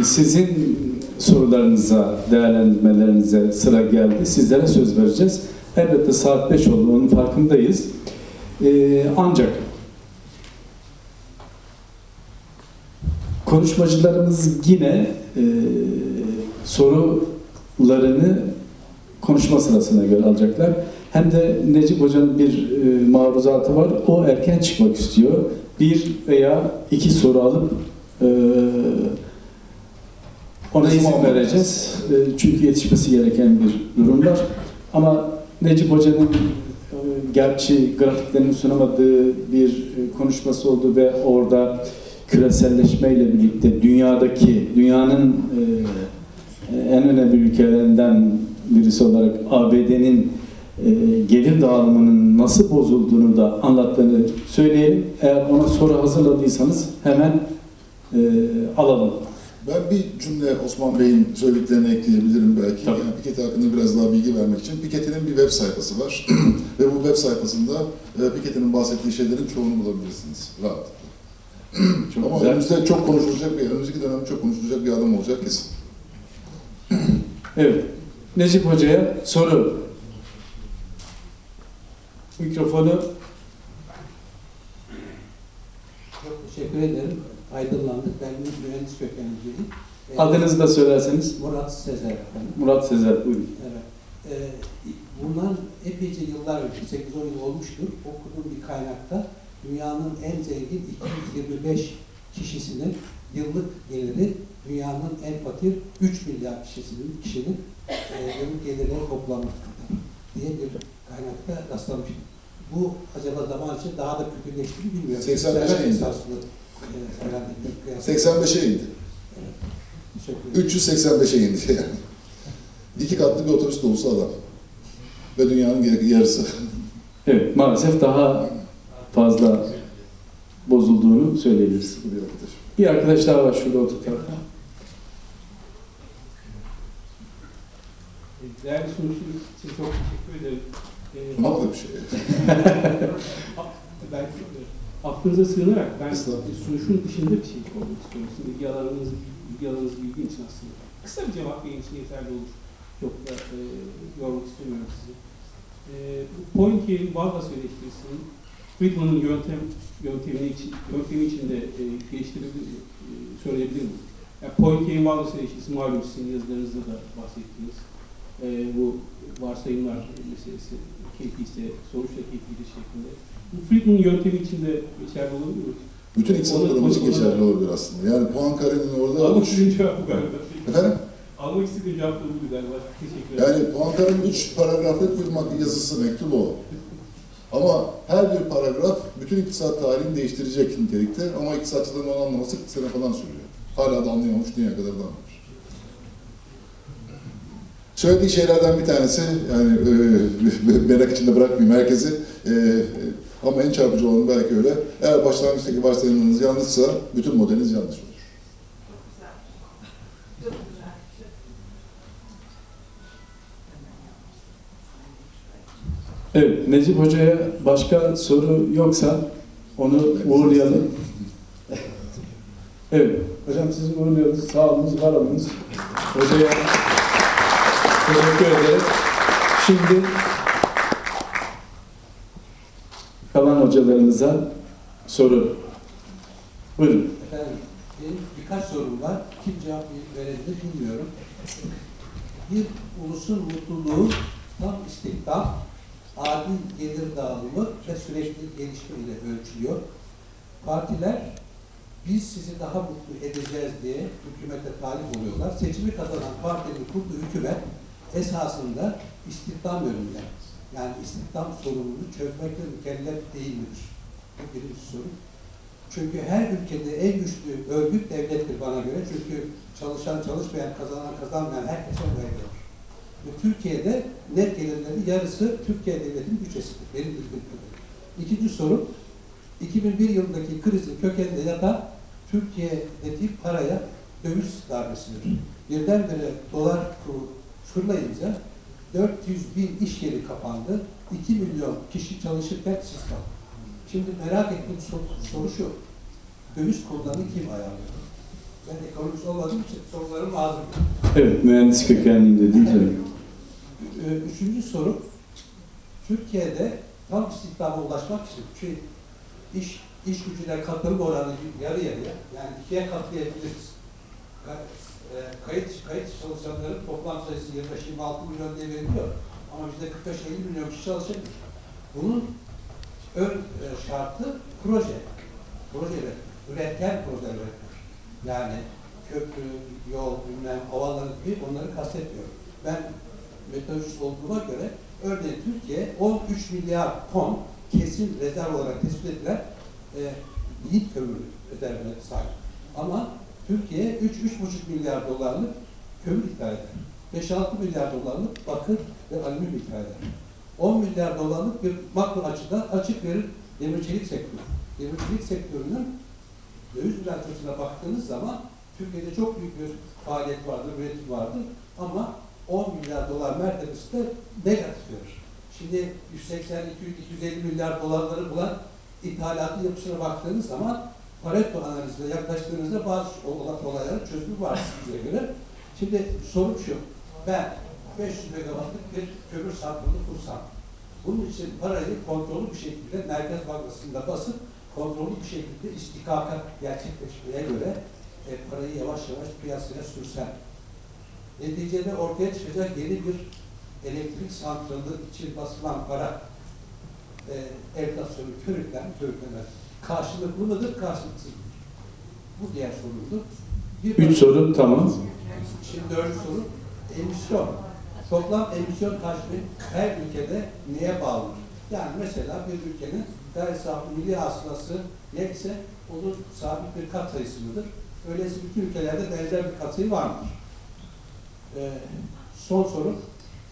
e, sizin sorularınıza, değerlendirmelerinize sıra geldi. Sizlere söz vereceğiz. Elbette saat 5 oldu, onun farkındayız. E, ancak konuşmacılarımız yine e, sorularını konuşma sırasına göre alacaklar. Hem de Necip Hoca'nın bir e, maruzatı var. O erken çıkmak istiyor. Bir veya iki soru alıp e, ona izin vereceğiz. E, çünkü yetişmesi gereken bir durum var. Ama Necip Hoca'nın e, gerçi grafiklerini sunamadığı bir e, konuşması oldu ve orada küreselleşmeyle birlikte dünyadaki, dünyanın e, en önemli ülkelerinden birisi olarak ABD'nin e, gelir dağılımının nasıl bozulduğunu da anlattığını söyleyelim. Eğer ona soru hazırladıysanız hemen e, alalım. Ben bir cümle Osman Bey'in söylediklerini ekleyebilirim belki. Tabii. Yani Piketty hakkında biraz daha bilgi vermek için. Piketty'nin bir web sayfası var. *clears throat* Ve bu web sayfasında e, Piketty'nin bahsettiği şeylerin çoğunu bulabilirsiniz. Rahat. Çok Ama güzel. önümüzde çok konuşulacak bir, önümüzdeki dönem çok konuşulacak bir adam olacak kesin. *clears throat* Evet. Necip Hoca'ya soru. Mikrofonu Teşekkür ederim. Aydınlandık. Ben bir mühendis kökenliyim. Ee, Adınızı da söylerseniz. Murat Sezer efendim. Murat Sezer buyurun. Evet. Ee, bundan epeyce yıllar önce, 8-10 yıl olmuştur. Okuduğum bir kaynakta dünyanın en zengin 225 kişisinin yıllık geliri dünyanın en fakir 3 milyar kişisinin kişinin e, yıllık gelirleri toplanmaktadır diye bir kaynakta rastlamıştım. Bu acaba zaman için daha da kötüleşti mi bilmiyorum. 85'e Servet indi. e, herhalde bir kıyas- 85'e indi. Ederim. 385'e indi yani. *laughs* İki katlı bir otobüs dolusu adam. Ve dünyanın yarısı. Evet maalesef daha fazla bozulduğunu söyleyebiliriz. Bu bir arkadaş. Bir arkadaş daha var şurada otur tarafta. Değerli sunuşunuz için çok teşekkür ederim. Ee, nasıl bir şey? *laughs* ben aklınıza sığınarak ben sunuşun dışında bir şey sormak istiyorum. Sizin ilgi alanınız, ilgi alanınız bildiğim için aslında. Kısa bir cevap benim için yeterli olur. Çok da e, yormak istemiyorum sizi. E, bu Poincar'in Vargas eleştirisinin Friedman'ın yöntem, yöntemi, için, yöntemi içinde e, geliştirebilir, e, söyleyebilir miyim? Yani Poincar'in Vargas eleştirisi malum sizin yazılarınızda da bahsettiğiniz e, bu varsayımlar meselesi keyfi ise sonuçta keyfidir şeklinde. Bu Friedman'ın yöntemi içinde geçerli olabilir mi? Bütün kuramı için geçerli olabilir aslında. Yani puan karenin orada Almak istediğim cevap bu galiba. Efendim? Almak istediğim cevap buydu galiba. Teşekkür ederim. Yani puan karenin üç paragraflık bir yazısı, mektubu o. Ama her bir paragraf bütün iktisat tarihini değiştirecek nitelikte ama iktisatçıların onu anlaması 40 sene falan sürüyor. Hala da anlayamamış, dünya kadar da anlamış. Söylediği şeylerden bir tanesi, yani e, merak içinde bırakmayayım herkesi, e, e, ama en çarpıcı olanı belki öyle. Eğer başlangıçtaki varsayımlarınız yanlışsa bütün modeliniz yanlış olur. Evet Necip Hoca'ya başka soru yoksa onu uğurlayalım. Evet. Hocam sizi uğurluyoruz. Sağ olunuz, var. Hocaya teşekkür ederiz. Şimdi kalan hocalarımıza soru. Buyurun. Efendim, birkaç sorum var. Kim cevap verebilir bilmiyorum. Bir ulusun mutluluğu tam istihdam, adil gelir dağılımı ve sürekli gelişme ile ölçülüyor. Partiler biz sizi daha mutlu edeceğiz diye hükümete talip oluyorlar. Seçimi kazanan partinin kurduğu hükümet esasında istihdam yönünde. Yani istihdam sorununu çözmekle mükellef değil midir? Bu birinci soru. Çünkü her ülkede en güçlü örgüt devlettir bana göre. Çünkü çalışan çalışmayan, kazanan kazanmayan herkese veriyor. Ve Türkiye'de net gelirlerin yarısı Türkiye devletinin bütçesidir. Benim bildiğim. İkinci soru, 2001 yılındaki krizin kökeninde yatan Türkiye'deki paraya döviz darbesidir. Birdenbire dolar kuru fırlayınca 400 bin iş yeri kapandı. 2 milyon kişi çalışırken siz. Şimdi merak ettiğim soru, soru şu. Döviz kurlarını kim ayarlıyor? Ben ekonomist olmadığım için sorularım lazım. Evet, mühendis kökenliyim dediniz mi? Ee, Üçüncü soru. Türkiye'de tam istihdama ulaşmak için şey, iş, iş gücüne katılım oranı yarı yarıya yani ikiye katlayabiliriz. Ka- e, Kayıt, kayıt çalışanların toplam sayısı 25-26 milyon diye veriliyor. Ama bizde 45-50 milyon kişi çalışabilir. Bunun ön e, şartı proje. Proje üretmek. Üretken proje üretmek. Yani köprü, yol, bilmem, havaları gibi onları kastetmiyorum. Ben meteorolojist olduğuma göre örneğin Türkiye 13 milyar ton kesin rezerv olarak tespit edilen e, yiğit kömürü rezervine sahip. Ama Türkiye 3-3,5 milyar dolarlık kömür ithal eder. 5-6 milyar dolarlık bakır ve alüminyum ithal eder. 10 milyar dolarlık bir makro açıda açık verir demircilik sektörü. Demircilik sektörünün döviz bilançosuna baktığınız zaman Türkiye'de çok büyük bir faaliyet vardır, üretim vardır ama 10 milyar dolar mertebesi de negatif verir. Şimdi 180, 200, 250 milyar dolarları bulan ithalatı yapısına baktığınız zaman Pareto analizine yaklaştığınızda bazı olan olayların çözümü var size göre. Şimdi sorum şu, ben 500 megawattlık bir kömür santrali kursam, bunun için parayı kontrollü bir şekilde Merkez Bankası'nda basıp kontrollü bir şekilde istikaka gerçekleşmeye göre e, parayı yavaş yavaş piyasaya sürsen, neticede ortaya çıkacak yeni bir elektrik santralı için basılan para e, enflasyonu körükler, körüklemez. Karşılıklı mıdır, karşılıksız mıdır? Bu diğer soruydu. Bir Üç soru tamam. Şimdi dördüncü soru, emisyon. Toplam emisyon hacmi her ülkede neye bağlıdır? Yani mesela bir ülkenin gayri safi milli hasılası neyse onun sabit bir kat sayısı mıdır? Öyleyse bütün ülkelerde benzer bir katsayı var mıdır? Ee, son soru,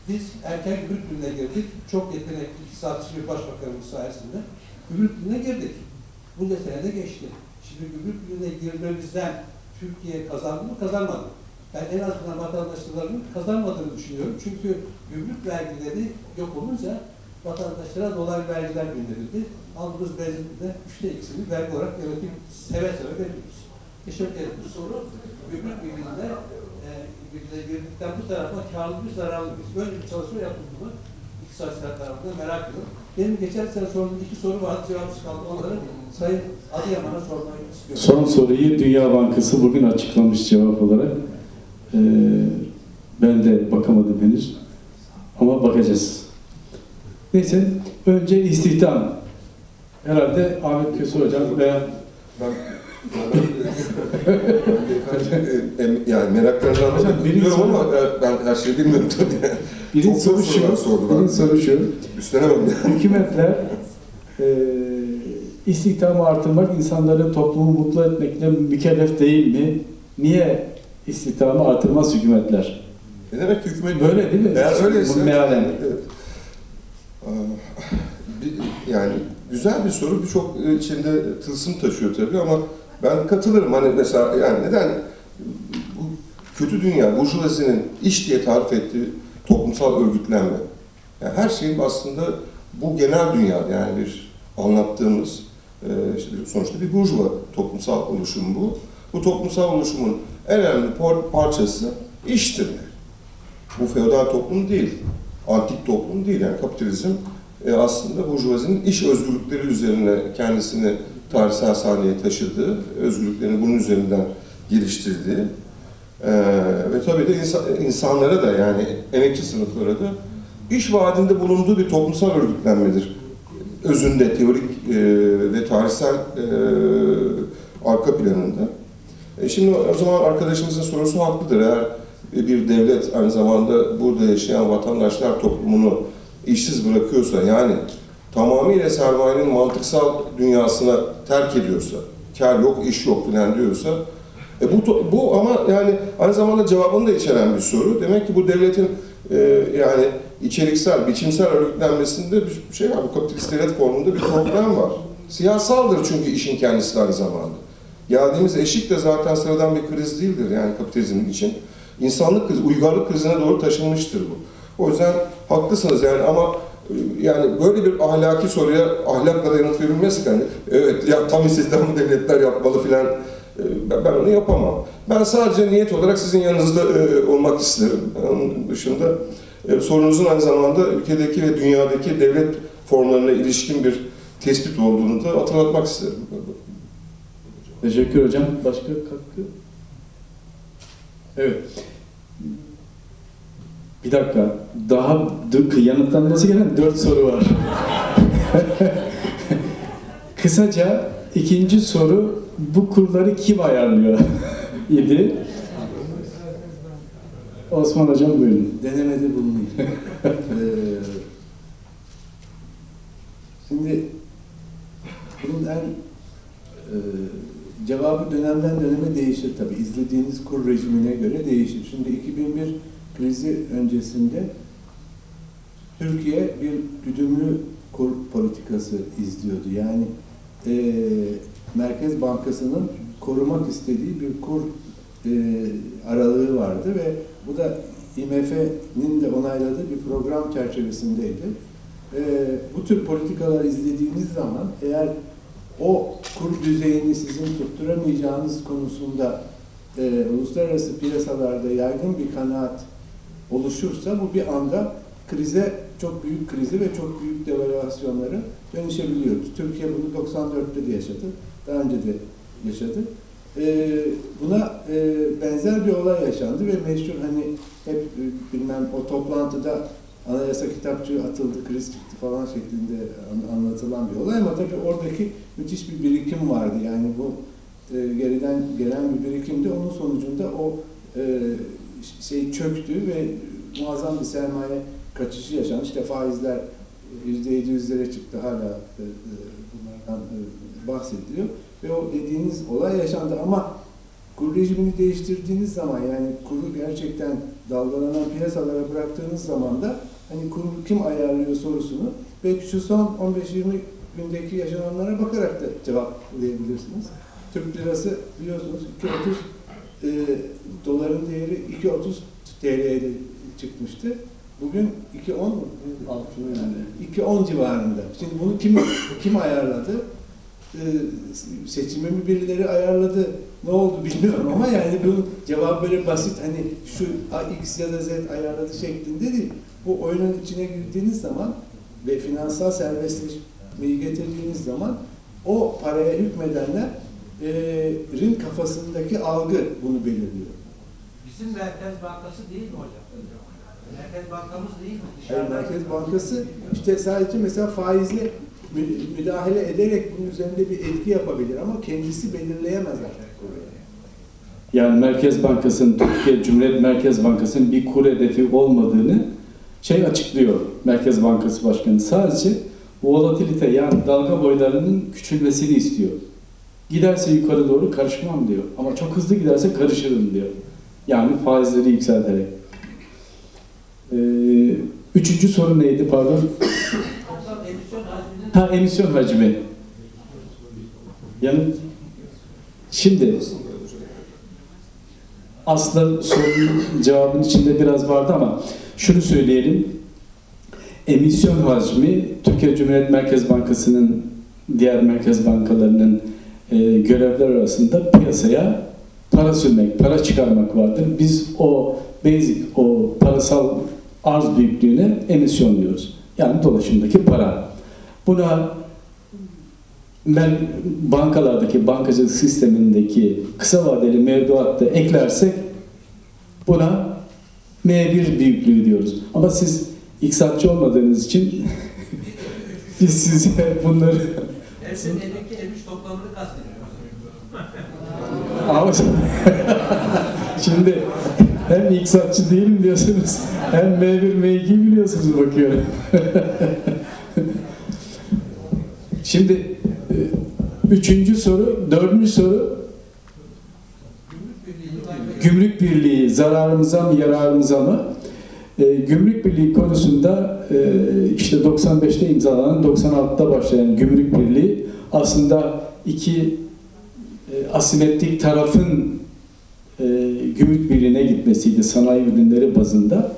biz erken gümrük gününe girdik. Çok yetenekli iktisatçı bir başbakanımız sayesinde. Gümrük gününe girdik. Bu sene de geçti. Şimdi gümrük gününe girmemizden Türkiye kazandı mı kazanmadı? Ben en azından vatandaşlarının kazanmadığını düşünüyorum. Çünkü gümrük vergileri yok olunca vatandaşlara dolaylı vergiler bindirildi. Aldığımız benzinde üçte ikisini vergi olarak yönetim seve seve veriyoruz. Teşekkür ederim. Bu soru gümrük birliğinde e, girdikten bu tarafa karlı bir zararlı bir. Böyle bir çalışma yapıldı mı? İktisatçılar tarafından merak ediyorum. Benim geçen sene sorduğum iki soru vardı. Cevapsız kaldı. Onları Sayın Adıyaman'a sormayı istiyorum. Son soruyu Dünya Bankası bugün açıklamış cevap olarak. Ee, ben de bakamadım henüz. Ama bakacağız. Neyse, önce istihdam. Herhalde Ahmet Köse Hocam veya Ben, ben *laughs* yani da birinci biliyorum ama ben her şeyi bilmiyorum tabii. birinci Çok soru şu, sordular. birinci soru şu. Üstlenemem yani. Hükümetler e, istihdamı artırmak, insanları toplumu mutlu etmekle mükellef değil mi? Niye istihdamı artırmaz hükümetler? Ne demek ki hükümet Böyle değil mi? Eğer öyleyse Bu mealen. Evet. Bir- Yani güzel bir soru. Birçok e, içinde tılsım taşıyor tabii ama ben katılırım. Hani mesela yani neden bu kötü dünya, burjuvazinin iş diye tarif ettiği toplumsal örgütlenme. Yani her şeyin aslında bu genel dünyada yani bir anlattığımız e, işte sonuçta bir burjuva toplumsal oluşum bu. Bu toplumsal oluşumun en önemli par- parçası iştir. Bu feodal toplum değil, antik toplum değil. Yani kapitalizm e, aslında burjuvazinin iş özgürlükleri üzerine kendisini tarihsel sahneye taşıdığı, özgürlüklerini bunun üzerinden geliştirdiği e, ve tabii de insan- insanlara da yani emekçi sınıflara da iş vaadinde bulunduğu bir toplumsal örgütlenmedir. Özünde, teorik e, ve tarihsel e, arka planında. E, şimdi o zaman arkadaşımızın sorusu haklıdır. Eğer bir devlet aynı zamanda burada yaşayan vatandaşlar toplumunu işsiz bırakıyorsa yani tamamıyla sermayenin mantıksal dünyasına terk ediyorsa, kar yok, iş yok filan diyorsa e bu, bu ama yani aynı zamanda cevabını da içeren bir soru. Demek ki bu devletin e, yani içeriksel, biçimsel örgütlenmesinde bir şey var. Bu kapitalist devlet formunda bir problem var. Siyasaldır çünkü işin kendisi aynı zamanda. Geldiğimiz eşik de zaten sıradan bir kriz değildir yani kapitalizm için. İnsanlık krizi, uygarlık krizine doğru taşınmıştır bu. O yüzden haklısınız yani ama e, yani böyle bir ahlaki soruya ahlakla da yanıt verilmez ki hani evet ya tam istihdamlı *laughs* devletler yapmalı filan e, ben- onu yapamam. Ben sadece niyet olarak sizin yanınızda e, olmak isterim. Onun dışında sorunuzun aynı zamanda ülkedeki ve dünyadaki devlet formlarına ilişkin bir tespit olduğunu da hatırlatmak isterim. Teşekkür hocam. Başka katkı? Evet. Bir dakika. Daha yanıtlanması gereken dört soru var. *laughs* Kısaca ikinci soru bu kurları kim ayarlıyor *laughs* idi. Osman hocam buyurun. denemede bulunayım. *laughs* Ee, şimdi bunun en e, cevabı dönemden döneme değişir tabii. İzlediğiniz kur rejimine göre değişir. Şimdi 2001 krizi öncesinde Türkiye bir güdümlü kur politikası izliyordu. Yani e, Merkez Bankası'nın korumak istediği bir kur e, aralığı vardı ve bu da IMF'nin de onayladığı bir program çerçevesindeydi. E, bu tür politikalar izlediğiniz zaman eğer o kur düzeyini sizin tutturamayacağınız konusunda e, uluslararası piyasalarda yaygın bir kanaat oluşursa bu bir anda krize, çok büyük krizi ve çok büyük devalüasyonlara dönüşebiliyor. Türkiye bunu 94'te de yaşadı. Daha önce de yaşadı. Ee, buna e, benzer bir olay yaşandı ve meşhur hani hep e, bilmem o toplantıda anayasa kitapçığı atıldı, kriz falan şeklinde an- anlatılan bir olay ama tabii oradaki müthiş bir birikim vardı. Yani bu e, geriden gelen bir birikimdi. Onun sonucunda o e, şey çöktü ve muazzam bir sermaye kaçışı yaşandı. İşte faizler %700'lere çıktı hala e, e, bunlardan e, bahsediliyor. Ve o dediğiniz olay yaşandı ama kur rejimini değiştirdiğiniz zaman yani kuru gerçekten dalgalanan piyasalara bıraktığınız zaman da hani kuru kim ayarlıyor sorusunu belki şu son 15-20 gündeki yaşananlara bakarak da cevaplayabilirsiniz. Türk lirası biliyorsunuz 2.30 e, doların değeri 2.30 TL'ye de çıkmıştı. Bugün 2.10 mu? Altına yani. 2.10 civarında. Şimdi bunu kim kim ayarladı? Ee, seçimi mi birileri ayarladı? Ne oldu bilmiyorum ama yani bunun cevabı böyle basit hani şu A, X ya da Z ayarladı şeklinde değil. Bu oyunun içine girdiğiniz zaman ve finansal serbestleşmeyi getirdiğiniz zaman o paraya hükmedenlerin kafasındaki algı bunu belirliyor. Bizim Merkez Bankası değil mi hocam? Merkez Bankamız değil mi? Hayır, Dışarıdan- Merkez Bankası işte sadece mesela faizle mü- müdahale ederek bunun üzerinde bir etki yapabilir ama kendisi belirleyemez artık. Yani Merkez Bankası'nın, Türkiye Cumhuriyet Merkez Bankası'nın bir kur hedefi olmadığını şey açıklıyor Merkez Bankası Başkanı. Sadece volatilite yani dalga boylarının küçülmesini istiyor. Giderse yukarı doğru karışmam diyor. Ama çok hızlı giderse karışırım diyor. Yani faizleri yükselterek. Ee, üçüncü soru neydi pardon? Ha emisyon hacmi. Yani şimdi aslında sorunun cevabının içinde biraz vardı ama şunu söyleyelim. Emisyon hacmi Türkiye Cumhuriyet Merkez Bankası'nın diğer merkez bankalarının e, görevler arasında piyasaya para sürmek, para çıkarmak vardır. Biz o basic, o parasal arz büyüklüğüne emisyon diyoruz. Yani dolaşımdaki para. Buna ben bankalardaki bankacılık sistemindeki kısa vadeli mevduatta eklersek buna M1 büyüklüğü diyoruz. Ama siz iktisatçı olmadığınız için *laughs* biz size bunları toplamını ama *laughs* şimdi hem iktisatçı değilim diyorsunuz hem M1 M2 biliyorsunuz bakıyorum. *laughs* Şimdi e, üçüncü soru, dördüncü soru Gümrük Birliği zararımıza mı yararımıza mı? E, Gümrük Birliği konusunda e, işte 95'te imzalanan 96'da başlayan Gümrük Birliği aslında iki e, asimetrik tarafın e, Gümrük Birliği'ne gitmesiydi sanayi ürünleri bazında.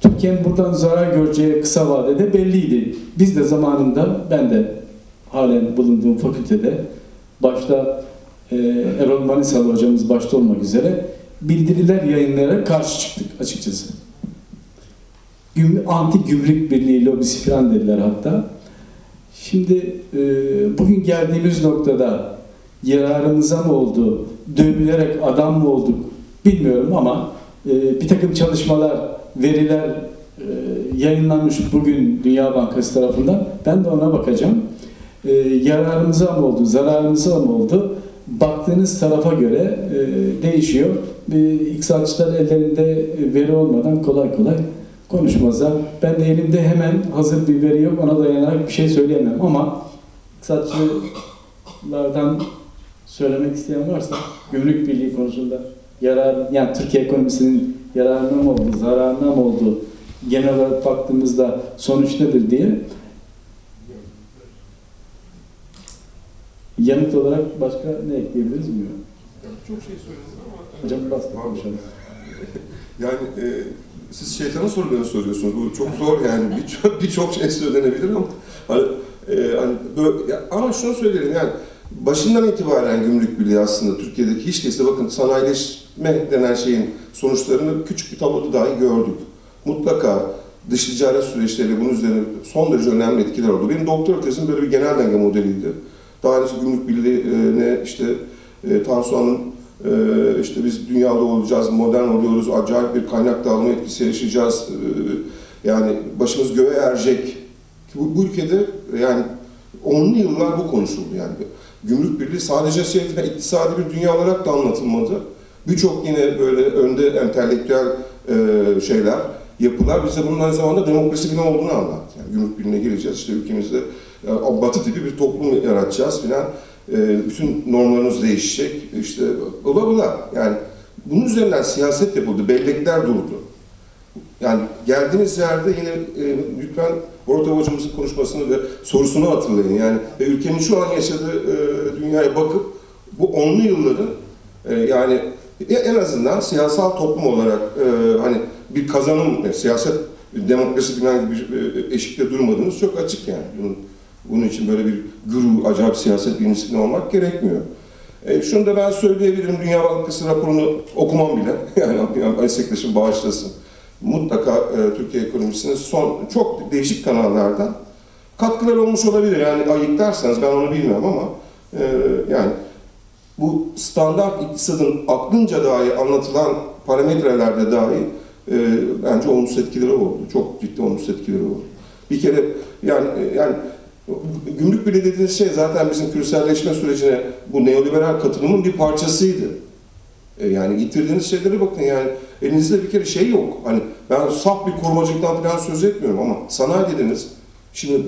Türkiye'nin buradan zarar göreceği kısa vadede belliydi. Biz de zamanında ben de halen bulunduğum fakültede başta e, Erol Manisalı hocamız başta olmak üzere bildiriler yayınlayarak karşı çıktık açıkçası. Anti gümrük birliği lobisi falan dediler hatta. Şimdi e, bugün geldiğimiz noktada yararımıza mı oldu, dövülerek adam mı olduk bilmiyorum ama e, bir takım çalışmalar, veriler e, yayınlanmış bugün Dünya Bankası tarafından. Ben de ona bakacağım. E, yararımıza mı oldu, zararımıza mı oldu? Baktığınız tarafa göre e, değişiyor. E, iktisatçılar ellerinde veri olmadan kolay kolay konuşmazlar. Ben de elimde hemen hazır bir veri yok. Ona dayanarak bir şey söyleyemem ama iktisatçılardan söylemek isteyen varsa gümrük birliği konusunda yarar yani Türkiye ekonomisinin yararına mı oldu, zararına mı oldu genel olarak baktığımızda sonuç nedir diye yanıt olarak başka ne ekleyebiliriz bilmiyorum. Çok şey söyledin ama... Hocam bastı konuşalım. *laughs* Yani e, siz şeytanın sorularını soruyorsunuz. Bu çok zor yani. *laughs* Birçok birçok şey söylenebilir ama hani, e, hani böyle, ya, ama şunu söyleyelim yani başından itibaren gümrük birliği aslında Türkiye'deki hiç değilse bakın sanayileşme denen şeyin sonuçlarını küçük bir tabloda dahi gördük. Mutlaka dış ticaret süreçleriyle bunun üzerine son derece önemli etkiler oldu. Benim doktora tezim böyle bir genel denge modeliydi. Önce gümrük birliğine işte e, Tansu e, işte biz dünyada olacağız, modern oluyoruz, acayip bir kaynak dağılma etkisi yaşayacağız. E, yani başımız göğe erecek. Bu, bu ülkede yani onlu yıllar bu konuşuldu yani. Gümrük Birliği sadece şey, iktisadi bir dünya olarak da anlatılmadı. Birçok yine böyle önde entelektüel e, şeyler, yapılar bize bunun aynı zamanda demokrasi filan olduğunu anlattı. Yani gümrük birliğine gireceğiz, işte ülkemizde e, batı tipi bir toplum yaratacağız filan. E, bütün normlarımız değişecek, işte bula bula. Yani bunun üzerinden siyaset yapıldı, bellekler durdu. Yani geldiğiniz yerde yine e, lütfen Borat Hocamızın konuşmasını ve sorusunu hatırlayın. Yani ve ülkenin şu an yaşadığı e, dünyaya bakıp bu onlu yılların e, yani en azından siyasal toplum olarak e, hani bir kazanım, e, siyaset, demokrasi falan gibi bir e, eşikte durmadığımız çok açık yani. Bunun, bunun için böyle bir guru, acayip siyaset bilimcisi olmak gerekmiyor. E, şunu da ben söyleyebilirim, Dünya Bankası raporunu okumam bile, *laughs* yani meslektaşım bağışlasın. Mutlaka e, Türkiye ekonomisinin son, çok değişik kanallardan katkılar olmuş olabilir. Yani ayıklarsanız ben onu bilmiyorum ama e, yani bu standart iktisadın aklınca dahi anlatılan parametrelerde dahi e, bence olumsuz etkileri oldu. Çok ciddi olumsuz etkileri oldu. Bir kere yani yani gümrük bile dediğiniz şey zaten bizim küreselleşme sürecine bu neoliberal katılımın bir parçasıydı. E, yani getirdiğiniz şeylere bakın yani elinizde bir kere şey yok. Hani ben saf bir korumacılıktan falan söz etmiyorum ama sanayi dediniz. Şimdi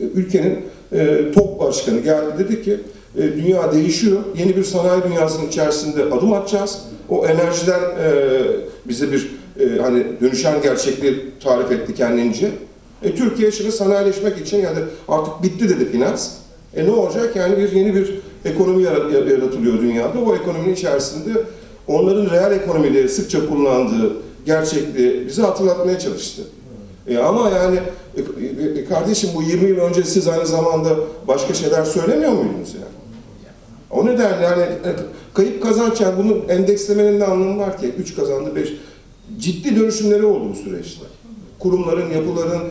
e, ülkenin e, top başkanı geldi dedi ki e, dünya değişiyor. Yeni bir sanayi dünyasının içerisinde adım atacağız. O enerjiden e, bize bir e, hani dönüşen gerçekliği tarif etti kendince. E, Türkiye şimdi sanayileşmek için yani artık bitti dedi finans. E ne olacak? Yani bir yeni bir ekonomi yaratılıyor dünyada. O ekonominin içerisinde onların reel ekonomileri sıkça kullandığı gerçekliği bize hatırlatmaya çalıştı. E ama yani e, e, kardeşim bu 20 yıl önce siz aynı zamanda başka şeyler söylemiyor muydunuz yani? O nedenle yani e, kayıp kazanç yani bunun endekslemenin ne anlamı var ki? 3 kazandı 5. Ciddi dönüşümleri oldu bu süreçte. Kurumların, yapıların,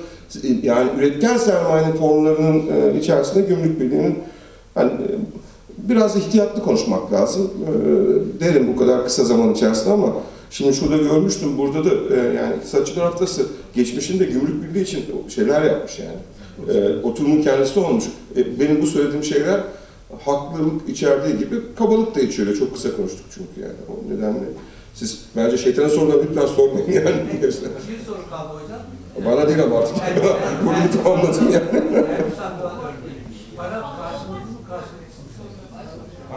yani üretken sermayenin formlarının içerisinde gümrük birliğinin hani biraz ihtiyatlı konuşmak lazım. Derim bu kadar kısa zaman içerisinde ama şimdi şurada görmüştüm burada da yani iktisatçılar haftası geçmişinde gümrük birliği için şeyler yapmış yani. Oturumun kendisi olmuş. Benim bu söylediğim şeyler haklılık içerdiği gibi kabalık da içeriyor. Çok kısa konuştuk çünkü yani. O nedenle siz bence şeytana sorular lütfen sormayın yani. Bir soru kaldı hocam. Bana değil ama artık. *laughs* Bunu tamamladım yani. Para karşılıklı mı karşılıksız?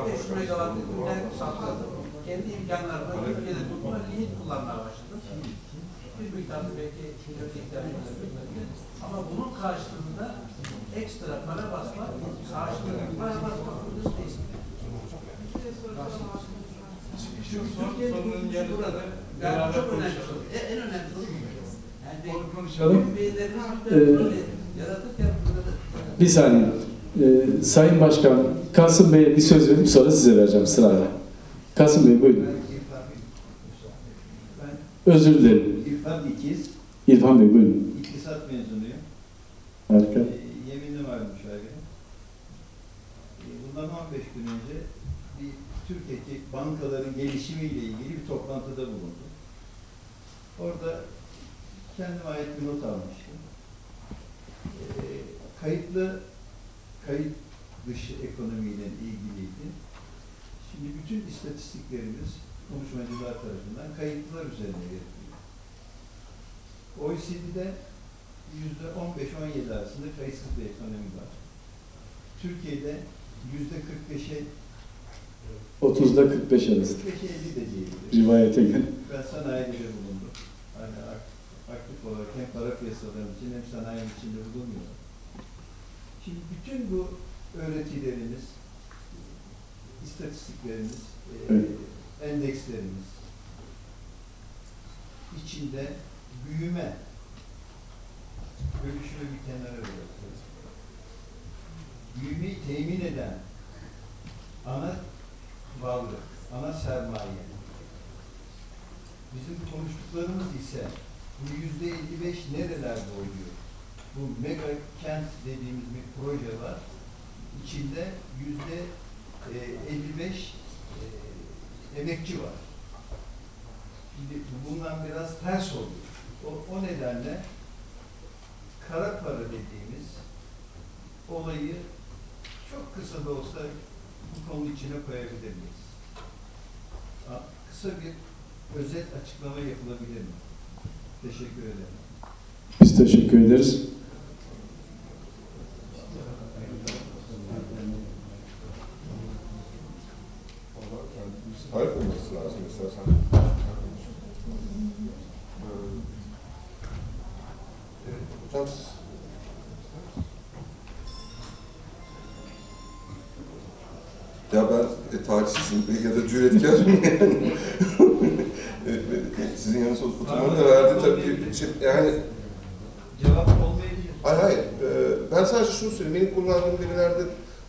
5 megawatt ürünler sakladı. Kendi imkanlarına Türkiye'de tutma kullanmaya başladı. Bir miktarda belki olabilir. Ama bunun karşılığında ekstra para basmak, karşılığında para basmak burada değil. Şu sorunun yanı burada. Yani çok önemli soru. En- önemli soru bu. Yani konuşalım. beyinlerimizi Ee, yaratırken Bir saniye. Ee, Sayın Başkan, Kasım Bey'e bir söz verip sonra size vereceğim sırayla. Kasım Bey buyurun. Özür dilerim. İrfan İkiz, İrfan Bey buyurun. iktisat mezunuyum. Harika. E, yeminli var müşavirim. E, bundan 15 gün önce bir Türkiye'deki bankaların gelişimiyle ilgili bir toplantıda bulundum. Orada kendime ait bir not almıştım. E, kayıtlı, kayıt dışı ekonomiyle ilgiliydi. Şimdi bütün istatistiklerimiz konuşmacılar tarafından kayıtlılar üzerine veriliyor. OECD'de yüzde 15-17 arasında kayıtsız bir ekonomi var. Türkiye'de yüzde 45'e 30'da 45 arası. 45'e 50 de diyebiliriz. Rivayete göre. Ben sanayide bulundum. Hani ak- aktif olarak hem para piyasalarının için hem sanayinin içinde bulunuyorum. Şimdi bütün bu öğretilerimiz, istatistiklerimiz, e, Evet. endekslerimiz içinde büyüme bölüşümü bir kenara bırakıyoruz. Büyümeyi temin eden ana varlık, ana sermaye. Bizim konuştuklarımız ise bu yüzde 55 nerelerde oluyor? Bu mega kent dediğimiz bir proje var. İçinde yüzde e, 55 e, emekçi var. Şimdi bundan biraz ters oluyor. O, o nedenle kara para dediğimiz olayı çok kısa da olsa bu konunun içine koyabilir miyiz? Kısa bir özet açıklama yapılabilir mi? Teşekkür ederim. Biz teşekkür ederiz. Tarif olması lazım istersen. Evet, hocam siz Ya ben e, tarihsizim ya da cüretkarım yani. *laughs* E, e, Sizin yanınızda oturmanın da verdiği tabii şey, yani Cevap olmayabilir. Hayır hayır. Ben sadece şunu söyleyeyim. Benim kullandığım verilerde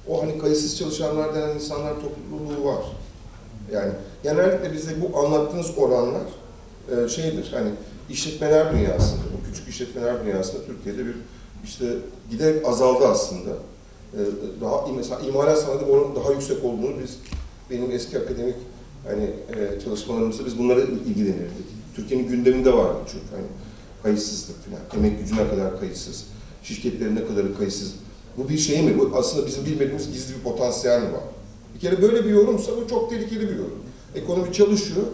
o hani kayıtsız çalışanlar denen insanlar topluluğu var. Yani genellikle bize bu anlattığınız oranlar e, şeydir hani işletmeler dünyasında, bu küçük işletmeler dünyasında Türkiye'de bir işte giderek azaldı aslında. Ee, daha mesela imalat sanatı oranın daha yüksek olduğunu biz benim eski akademik hani e, çalışmalarımızda biz bunlara ilgilenirdik. Türkiye'nin gündeminde vardı çünkü hani kayıtsızlık falan, emek gücüne kadar kayıtsız, şirketlerin ne kadarı kayıtsız. Bu bir şey mi? Bu aslında bizim bilmediğimiz gizli bir potansiyel mi var? Bir kere böyle bir yorumsa bu çok tehlikeli bir yorum. Ekonomi çalışıyor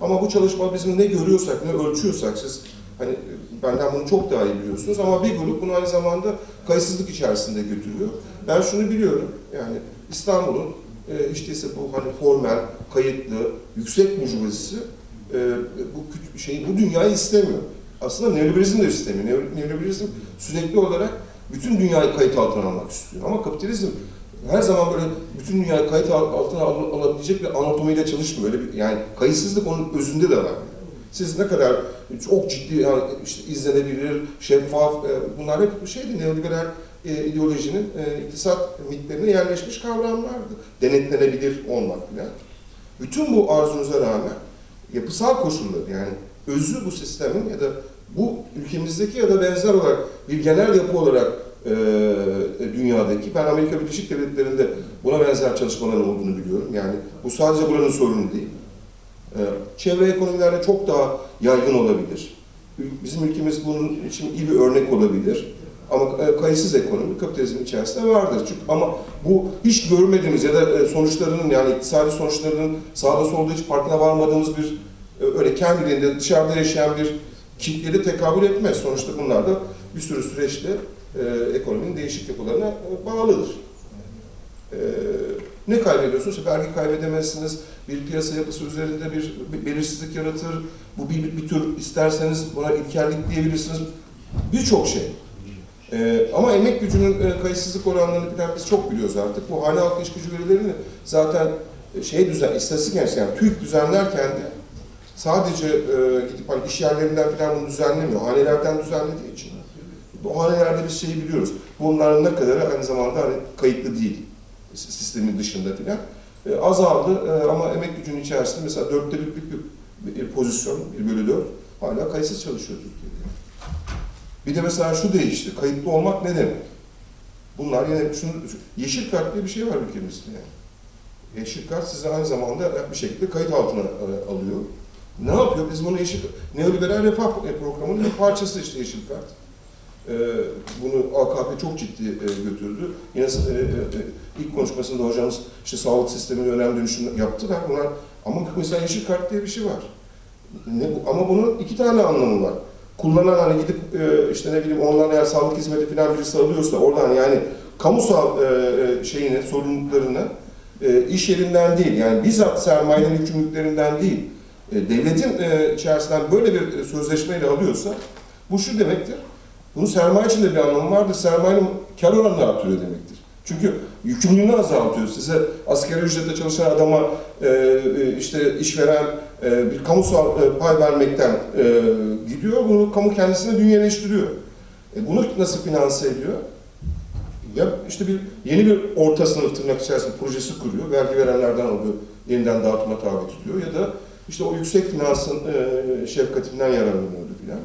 ama bu çalışma bizim ne görüyorsak, ne ölçüyorsak siz hani benden bunu çok daha iyi biliyorsunuz ama bir grup bunu aynı zamanda kayıtsızlık içerisinde götürüyor. Ben şunu biliyorum yani İstanbul'un e, işte ise bu hani formel, kayıtlı, yüksek burjuvazisi e, bu şeyi, bu dünyayı istemiyor. Aslında neoliberalizm de istemiyor. Neo- Neoliberalizm sürekli olarak bütün dünyayı kayıt altına almak istiyor. Ama kapitalizm her zaman böyle bütün dünyayı kayıt al- altına al- alabilecek bir anatomiyle çalışmıyor. Öyle bir, yani kayıtsızlık onun özünde de var. Siz ne kadar çok ciddi yani işte izlenebilir, şeffaf, e, bunlar hep şeydi neoliberal e, ideolojinin e, iktisat mitlerine yerleşmiş kavramlardı. Denetlenebilir olmak filan. Bütün bu arzunuza rağmen yapısal koşulları yani özü bu sistemin ya da bu ülkemizdeki ya da benzer olarak bir genel yapı olarak e, dünyadaki, ben Amerika Birleşik Devletleri'nde buna benzer çalışmaların olduğunu biliyorum. Yani bu sadece buranın sorunu değil. E, çevre ekonomilerde çok daha yaygın olabilir. Bizim ülkemiz bunun için iyi bir örnek olabilir. Ama e, kayıtsız ekonomi kapitalizmin içerisinde vardır. Çünkü ama bu hiç görmediğimiz ya da e, sonuçlarının yani iktisadi sonuçlarının sağda solda hiç farkına varmadığımız bir e, öyle kendiliğinde dışarıda yaşayan bir kitlede tekabül etmez. Sonuçta bunlar da bir sürü süreçte ekonominin değişik yapılarına bağlıdır. E, ne kaybediyorsunuz? Vergi kaybedemezsiniz. Bir piyasa yapısı üzerinde bir, belirsizlik yaratır. Bu bir, bir, tür isterseniz buna ilkellik diyebilirsiniz. Birçok şey. Ee, ama emek gücünün e, kayıtsızlık oranlarını falan biz çok biliyoruz artık. Bu hane iş gücü verilerini zaten e, şey düzen, istatistik yani, yani TÜİK düzenlerken de sadece e, gidip hani iş yerlerinden falan bunu düzenlemiyor. Hanelerden düzenlediği için. O hanelerde biz şeyi biliyoruz. Bunların ne kadarı aynı zamanda hani kayıtlı değil sistemin dışında filan. E, azaldı e, ama emek gücünün içerisinde mesela dörtte bir, bir, bir, bir pozisyon, bir bölü dört hala kayıtsız çalışıyor Türkiye'de. Bir de mesela şu değişti, kayıtlı olmak ne demek? Bunlar yine şunu, yeşil kart diye bir şey var ülkemizde yani. Yeşil kart sizi aynı zamanda bir şekilde kayıt altına e, alıyor. Ne yapıyor? Biz bunu yeşil, neoliberal refah programının bir parçası işte yeşil kart. Ee, bunu AKP çok ciddi e, götürdü. Yine e, e, ilk konuşmasında hocamız işte sağlık sisteminin önemli dönüşümünü yaptılar. Bunlar, ama mesela yeşil kart diye bir şey var. Ne bu? Ama bunun iki tane anlamı var. Kullanan hani gidip işte ne bileyim ondan eğer sağlık hizmeti falan birisi alıyorsa oradan yani kamusal e, e, şeyini, sorumluluklarını iş yerinden değil yani bizzat sermayenin yükümlülüklerinden değil devletin içerisinden böyle bir sözleşmeyle alıyorsa bu şu demektir. Bunun sermaye için de bir anlamı vardır. Sermayenin kar oranını artırıyor demektir. Çünkü yükümlülüğünü azaltıyor. Size asgari ücretle çalışan adama e, e, işte işveren e, bir kamusal e, pay vermekten e, gidiyor. Bunu kamu kendisine dünyeleştiriyor. E, bunu nasıl finanse ediyor? Ya işte bir yeni bir orta sınıf tırnak içerisinde projesi kuruyor. Vergi verenlerden alıyor. Yeniden dağıtıma tabi tutuyor. Ya da işte o yüksek finansın e, şefkatinden yararlanıyordu filan.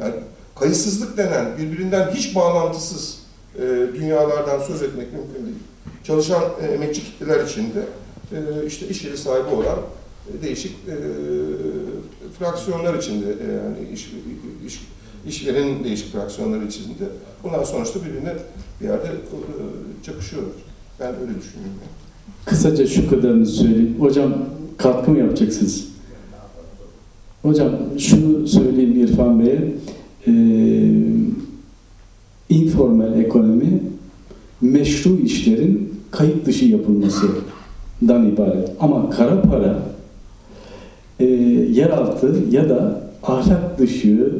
Yani kayıtsızlık denen birbirinden hiç bağlantısız e, dünyalardan söz etmek mümkün değil. Çalışan e, emekçi kitleler içinde e, işte iş yeri sahibi olan e, değişik e, fraksiyonlar içinde e, yani iş, iş, işverenin değişik fraksiyonları içinde bunlar sonuçta birbirine bir yerde e, çakışıyorlar. Ben öyle düşünüyorum. Kısaca şu kadarını söyleyeyim. Hocam katkı mı yapacaksınız? Hocam şunu söyleyeyim İrfan Bey'e. Ee, informal ekonomi meşru işlerin kayıt dışı yapılmasından ibaret. Ama kara para e, yeraltı ya da ahlak dışı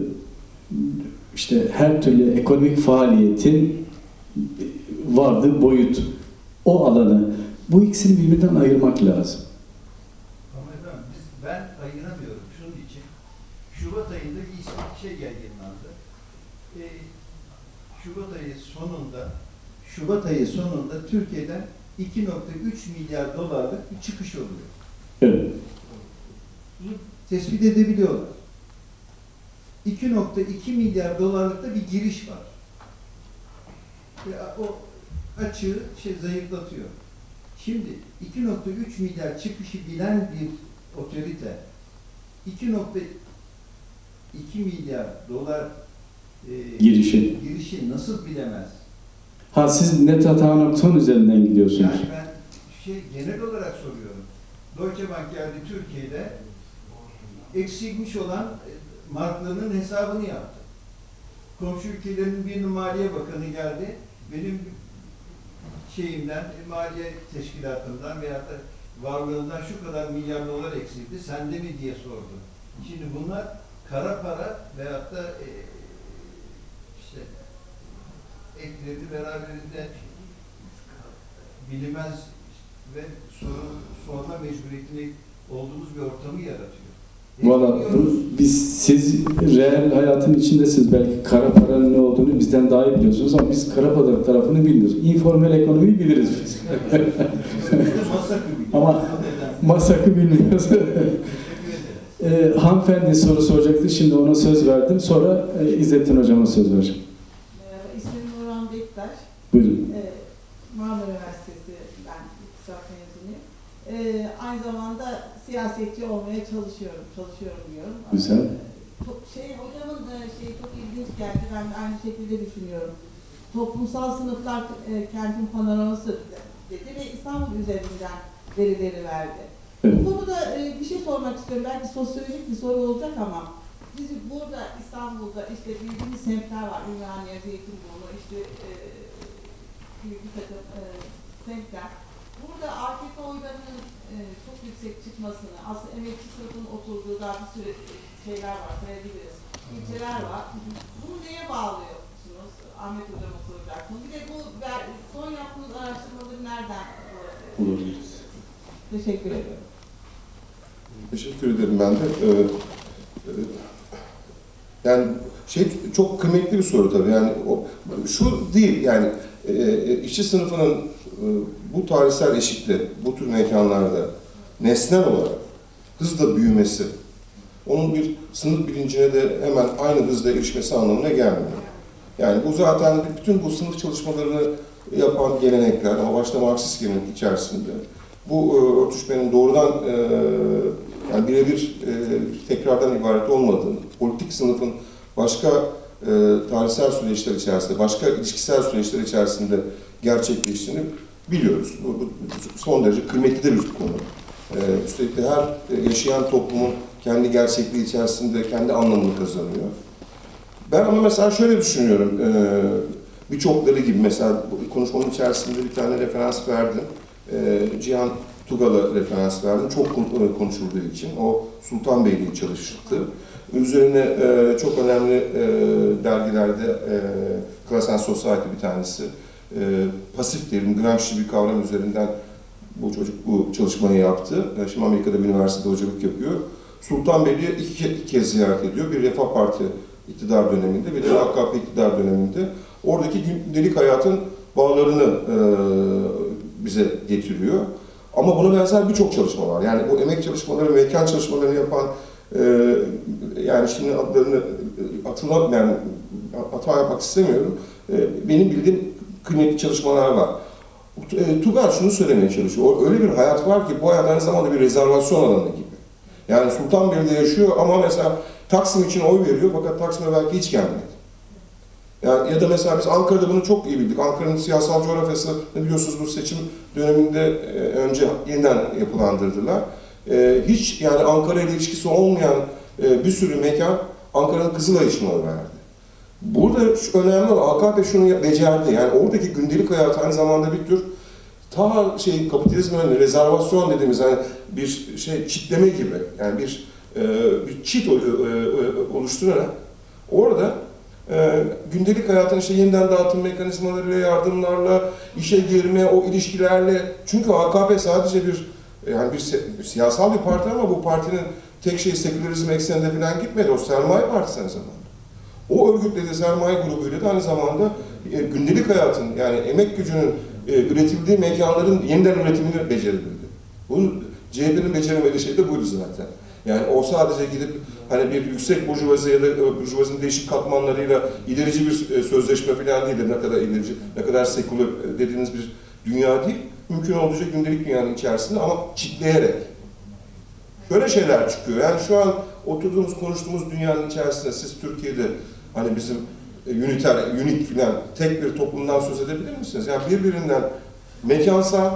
işte her türlü ekonomik faaliyetin vardığı boyut. O alanı bu ikisini birbirinden ayırmak lazım. Ama efendim biz, ben ayıramıyorum şunun için. Şubat ayında İsmet şey yayınlandı. Şubat ayı sonunda Şubat ayı sonunda Türkiye'den 2.3 milyar dolarlık bir çıkış oluyor. Evet. Bunu tespit edebiliyorlar. 2.2 milyar dolarlık da bir giriş var. Ve o açığı şey zayıflatıyor. Şimdi 2.3 milyar çıkışı bilen bir otorite 2.2 milyar dolar e, Girişi. girişi nasıl bilemez? Ha siz net hata.com üzerinden gidiyorsunuz. Yani ben şey genel olarak soruyorum. Deutsche Bank geldi Türkiye'de eksilmiş olan e, marklarının hesabını yaptı. Komşu ülkelerin bir Maliye Bakanı geldi. Benim şeyimden, e, maliye teşkilatından veya da varlığından şu kadar milyar dolar eksildi, sende mi diye sordu. Şimdi bunlar kara para veyahut da e, ekleri beraberinde bilinmez ve soru sorma mecburiyetini olduğumuz bir ortamı yaratıyor. Valla biz siz reel hayatın içindesiniz. Belki kara paranın ne olduğunu bizden daha iyi biliyorsunuz ama biz kara para tarafını bilmiyoruz. İnformal ekonomiyi biliriz biz. Ama masakı bilmiyoruz. e, hanımefendi soru soracaktı. Şimdi ona söz verdim. Sonra e, İzzettin hocama söz vereceğim. Buyurun. Ee, Marmara Üniversitesi ben iktisat mezunuyum. Ee, aynı zamanda siyasetçi olmaya çalışıyorum, çalışıyorum diyorum. Güzel. To- şey, hocamın e, şeyi çok ilginç geldi, ben de aynı şekilde düşünüyorum. Toplumsal sınıflar e, kentin panoraması dedi ve İstanbul üzerinden verileri verdi. Evet. Bu konuda e, bir şey sormak istiyorum. Belki sosyolojik bir soru olacak ama biz burada İstanbul'da işte bildiğimiz semtler var. Ümraniye, Zeytinburnu, işte e, bir, bir takım e, semtler. Burada AKP oylarının e, çok yüksek çıkmasını, aslında emekçi sınıfın oturduğu daha bir sürü şeyler var, sayabiliriz. İlçeler var. Bunu neye bağlıyorsunuz? Ahmet Hocam'a soracaktım. Bir de bu son yaptığınız araştırmaları nereden bulabiliriz? Teşekkür ediyorum. Teşekkür ederim ben de. Ee, e, yani şey çok kıymetli bir soru tabii. Yani o, şu değil yani e, işçi sınıfının e, bu tarihsel eşikte, bu tür mekanlarda nesnel olarak hızla büyümesi, onun bir sınıf bilincine de hemen aynı hızla erişmesi anlamına gelmiyor. Yani bu zaten bütün bu sınıf çalışmalarını yapan gelenekler ama başta Marksist gelenek içerisinde bu e, örtüşmenin doğrudan e, yani birebir e, tekrardan ibaret olmadığını, politik sınıfın başka e, tarihsel süreçler içerisinde, başka ilişkisel süreçler içerisinde gerçekleştiğini biliyoruz. Bu, bu son derece kıymetli de bir konu. E, üstelik de her e, yaşayan toplumun kendi gerçekliği içerisinde kendi anlamını kazanıyor. Ben ama mesela şöyle düşünüyorum, e, birçokları gibi mesela bu konuşmanın içerisinde bir tane referans verdim. E, Cihan Tugal'a referans verdim. Çok kon- konuşulduğu için. O Sultanbeyli'yi çalıştı. Üzerine e, çok önemli e, dergilerde e, Class and Society bir tanesi. E, pasif derim, Gramsci bir kavram üzerinden bu çocuk bu çalışmayı yaptı. E, Şimdi Amerika'da bir üniversitede hocalık yapıyor. Sultanbeyli'yi iki, iki kez ziyaret ediyor. Bir Refah Parti iktidar döneminde, bir de AKP iktidar döneminde. Oradaki gündelik hayatın bağlarını e, bize getiriyor. Ama buna benzer birçok çalışma var. Yani bu emek çalışmaları, mekan çalışmalarını yapan, yani şimdi adlarını atılmak yani hata yapmak istemiyorum. E, benim bildiğim kıymetli çalışmalar var. E, Tugay şunu söylemeye çalışıyor. Öyle bir hayat var ki bu hayat aynı zamanda bir rezervasyon alanı gibi. Yani Sultanbeyli'de yaşıyor ama mesela Taksim için oy veriyor fakat Taksim'e belki hiç gelmedi. Yani ya da mesela biz Ankara'da bunu çok iyi bildik. Ankara'nın siyasal coğrafyası biliyorsunuz bu seçim döneminde e, önce yeniden yapılandırdılar. E, hiç yani Ankara ile ilişkisi olmayan e, bir sürü mekan Ankara'nın Kızılay için verdi. Burada şu önemli olan AKP şunu becerdi. Yani oradaki gündelik hayat aynı zamanda bir tür ta şey kapitalizmin hani rezervasyon dediğimiz hani bir şey çitleme gibi yani bir e, bir çit e, e, oluşturarak orada e, gündelik hayatın işte yeniden dağıtım mekanizmalarıyla, yardımlarla, işe girme, o ilişkilerle çünkü AKP sadece bir yani bir, bir siyasal bir parti ama bu partinin tek şey sekülerizm ekseninde falan gitmedi. O sermaye partisi aynı zamanda. O örgütlediği sermaye grubuyla da aynı zamanda e, gündelik hayatın yani emek gücünün e, üretildiği mekanların yeniden üretimini becerebildi. Bu CHP'nin beceremediği şey de buydu zaten. Yani o sadece gidip hani bir yüksek burjuvazi ya da e, burjuvazinin değişik katmanlarıyla ilerici bir e, sözleşme falan değildir. Ne kadar ilerici, ne kadar seküler e, dediğiniz bir dünya değil. Mümkün olduğunca gündelik dünyanın içerisinde ama çitleyerek. Şöyle şeyler çıkıyor. Yani şu an oturduğumuz, konuştuğumuz dünyanın içerisinde siz Türkiye'de hani bizim e, üniter, unik filan tek bir toplumdan söz edebilir misiniz? Yani birbirinden mekansal,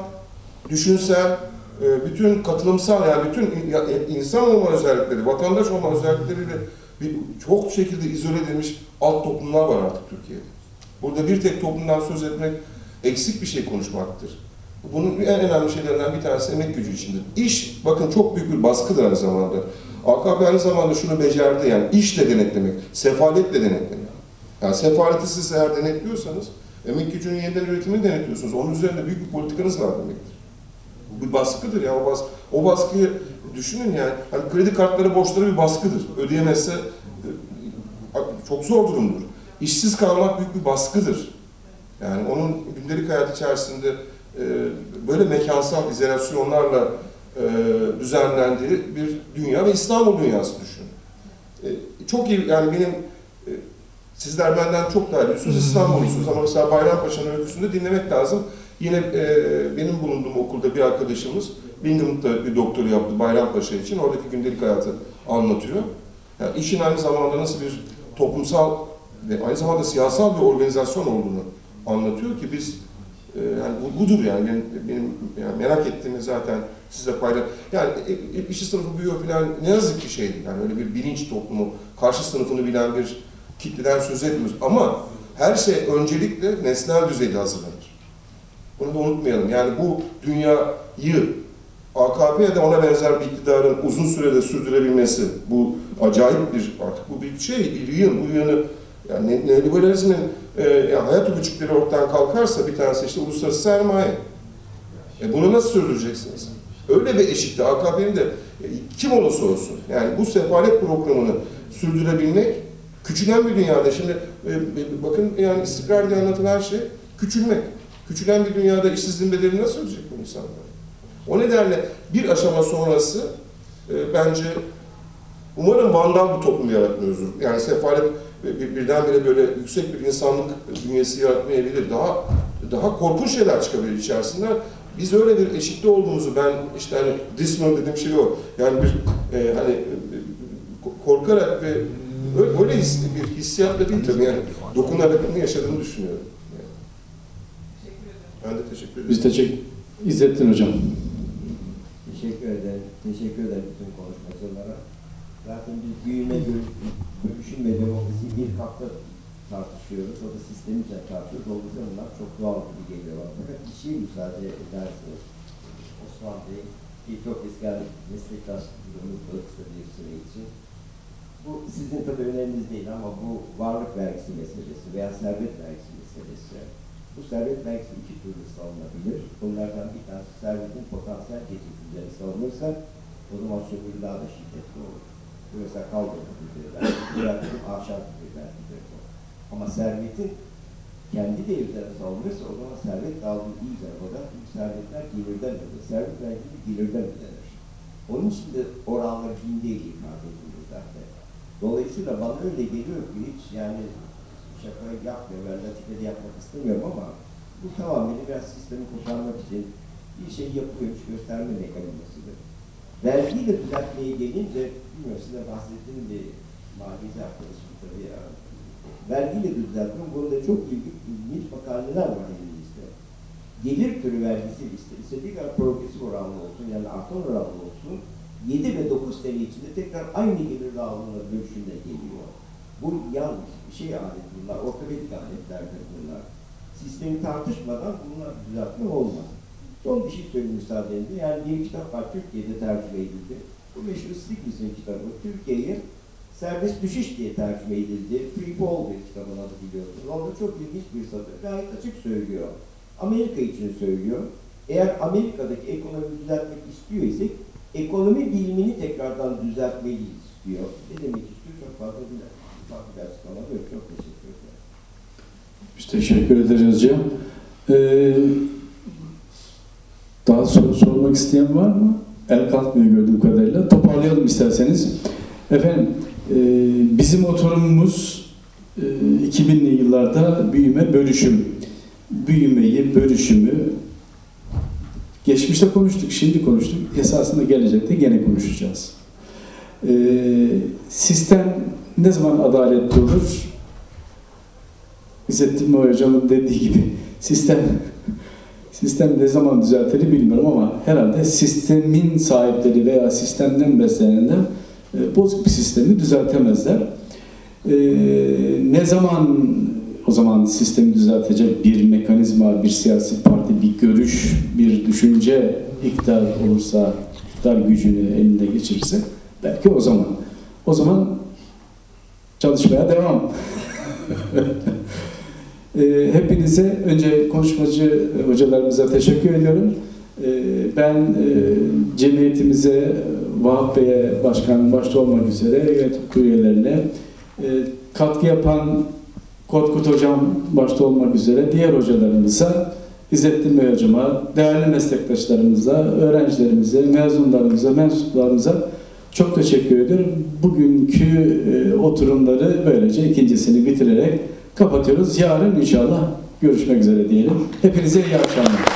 düşünsel, e, bütün katılımsal yani bütün e, insan olma özellikleri, vatandaş olma özellikleriyle bir, çok şekilde izole edilmiş alt toplumlar var artık Türkiye'de. Burada bir tek toplumdan söz etmek eksik bir şey konuşmaktır. Bunun en önemli şeylerinden bir tanesi emek gücü içindir. İş, bakın çok büyük bir baskıdır aynı zamanda. AKP aynı zamanda şunu becerdi yani işle denetlemek, sefaletle denetlemek. Yani sefaleti siz eğer denetliyorsanız, emek gücünün yeniden üretimini denetliyorsunuz. Onun üzerinde büyük bir politikanız var demektir. Bu bir baskıdır ya o, bas, o baskıyı düşünün yani. Hani kredi kartları borçları bir baskıdır. Ödeyemezse e, çok zor durumdur. İşsiz kalmak büyük bir baskıdır. Yani onun gündelik hayat içerisinde e, böyle mekansal izolasyonlarla e, düzenlendiği bir dünya ve İstanbul dünyası düşünün. E, çok iyi yani benim e, sizler benden çok daha biliyorsunuz İstanbullusunuz ama mesela Bayrampaşa'nın öyküsünde dinlemek lazım. Yine e, benim bulunduğum okulda bir arkadaşımız Bingham'da bir doktor yaptı Bayrampaşa için. Oradaki gündelik hayatı anlatıyor. Yani işin aynı zamanda nasıl bir toplumsal ve aynı zamanda siyasal bir organizasyon olduğunu anlatıyor ki biz e, yani bu, budur yani benim, benim yani merak ettiğimi zaten size paylaş. Yani e, e, işçi sınıfı büyüyor falan ne yazık ki şeydi yani öyle bir bilinç toplumu, karşı sınıfını bilen bir kitleden söz etmiyoruz. Ama her şey öncelikle nesnel düzeyde hazırlanır. Bunu da unutmayalım. Yani bu dünyayı AKP ya da ona benzer bir iktidarın uzun sürede sürdürebilmesi, bu acayip bir artık bu bir şey, bir yığın, bu yığını yani ne- neoliberalizmin e, yani hayat öpücükleri ortadan kalkarsa bir tanesi işte uluslararası sermaye. E bunu nasıl sürdüreceksiniz? Öyle bir eşikte AKP'nin de e, kim olursa olsun yani bu sefalet programını sürdürebilmek küçülen bir dünyada şimdi e, e, bakın yani istikrar diye anlatılan şey küçülmek. Küçülen bir dünyada işsizliğin bedelini nasıl ödeyecek bu insanlar? O nedenle bir aşama sonrası e, bence umarım vandal bir toplum yaratmıyoruzdur. Yani sefalet e, bir, birdenbire böyle yüksek bir insanlık bünyesi yaratmayabilir. Daha daha korkunç şeyler çıkabilir içerisinden. Biz öyle bir eşikte olduğumuzu ben işte hani dismal dediğim şey o. Yani bir e, hani e, korkarak ve öyle, öyle his, bir hissiyatla değil tabii yani dokunarak bunu yaşadığımı düşünüyorum. Ben de teşekkür ederim. Biz teşekkür İzzettin Hocam. Teşekkür ederim. Teşekkür ederim bütün konuşmacılara. Zaten biz büyüme, bölüşüm ve demokrasi bir kapta tartışıyoruz. O da sistemikle tartışıyoruz. Dolayısıyla bunlar çok doğal gibi geliyorlar. Fakat bir şey müsaade ederseniz Osman Bey ki çok eski var kısa bir süre için. Bu sizin tabii öneminiz değil ama bu varlık vergisi meselesi veya servet vergisi meselesi. Bu servet vergisi iki türlü savunabilir. Bunlardan bir tanesi servetin potansiyel geçit üzerine savunursa o zaman sömürü daha da şiddetli olur. Bu mesela kaldırma bir vergi, bırakın ahşap bu. Ama servetin kendi de üzerine savunursa o zaman servet dağılımı tarafa çünkü servetler gelirden ödenir. Servet vergisi gelirden ödenir. Onun için de oranlar binde ifade edilir zaten. Dolayısıyla bana öyle geliyor ki hiç yani şaka yapmıyor, ben latifede yapmak istemiyorum ama bu tamamen biraz sistemi kurtarmak için bir şey yapıyor, hiç gösterme mekanizmasıdır. Vergiyle düzeltmeye gelince, bilmiyorum size bahsettiğim bir maliyeci arkadaşım tabii ya. Vergiyle düzeltme, burada çok ilginç, ilginç makaleler var elimizde. Gelir türü vergisi liste, istediği kadar progresif oranlı olsun, yani artan oranlı olsun, 7 ve 9 sene içinde tekrar aynı gelir dağılımına dönüşünde geliyor. Bu yanlış bir şey alet bunlar, ortopedik aletlerdir bunlar. Sistemi tartışmadan bunlar düzeltme olmaz. Son bir şey söyleyeyim müsaadenizle. Yani bir kitap var Türkiye'de tercüme edildi. Bu meşhur Stiglitz'in kitabı. Türkiye'yi serbest düşüş diye tercüme edildi. Free Fall bir kitabın adı biliyorsunuz. Orada çok ilginç bir satır. Gayet açık söylüyor. Amerika için söylüyor. Eğer Amerika'daki ekonomi düzeltmek istiyor isek ekonomi bilimini tekrardan düzeltmeliyiz diyor. Ne demek istiyor? Çok fazla bir, farklı bir açıklama yok. Çok teşekkür ederim. Biz teşekkür ederiz hocam. Ee, daha soru sormak isteyen var mı? El kalkmıyor gördüğüm kadarıyla. Toparlayalım isterseniz. Efendim, e, bizim oturumumuz e, 2000'li yıllarda büyüme, bölüşüm. Büyümeyi, bölüşümü geçmişte konuştuk, şimdi konuştuk. Esasında gelecekte gene konuşacağız. E, sistem ne zaman adaletli olur? İzzettin Hocam'ın dediği gibi *laughs* sistem sistem ne zaman düzeltir bilmiyorum ama herhalde sistemin sahipleri veya sistemden beslenenler e, bozuk bir sistemi düzeltemezler. E, ne zaman o zaman sistemi düzeltecek bir mekanizma, bir siyasi parti, bir görüş, bir düşünce iktidar olursa, iktidar gücünü elinde geçirirse belki o zaman. O zaman çalışmaya devam. *laughs* E, hepinize önce konuşmacı hocalarımıza teşekkür ediyorum. E, ben e, cemiyetimize, Vahap Bey'e, başkan başta olmak üzere yönetim üyelerine, e, katkı yapan Korkut Hocam başta olmak üzere diğer hocalarımıza, İzzettin Bey Hocama, değerli meslektaşlarımıza, öğrencilerimize, mezunlarımıza, mensuplarımıza çok teşekkür ediyorum. Bugünkü e, oturumları böylece ikincisini bitirerek kapatıyoruz. Yarın inşallah görüşmek üzere diyelim. Hepinize iyi akşamlar.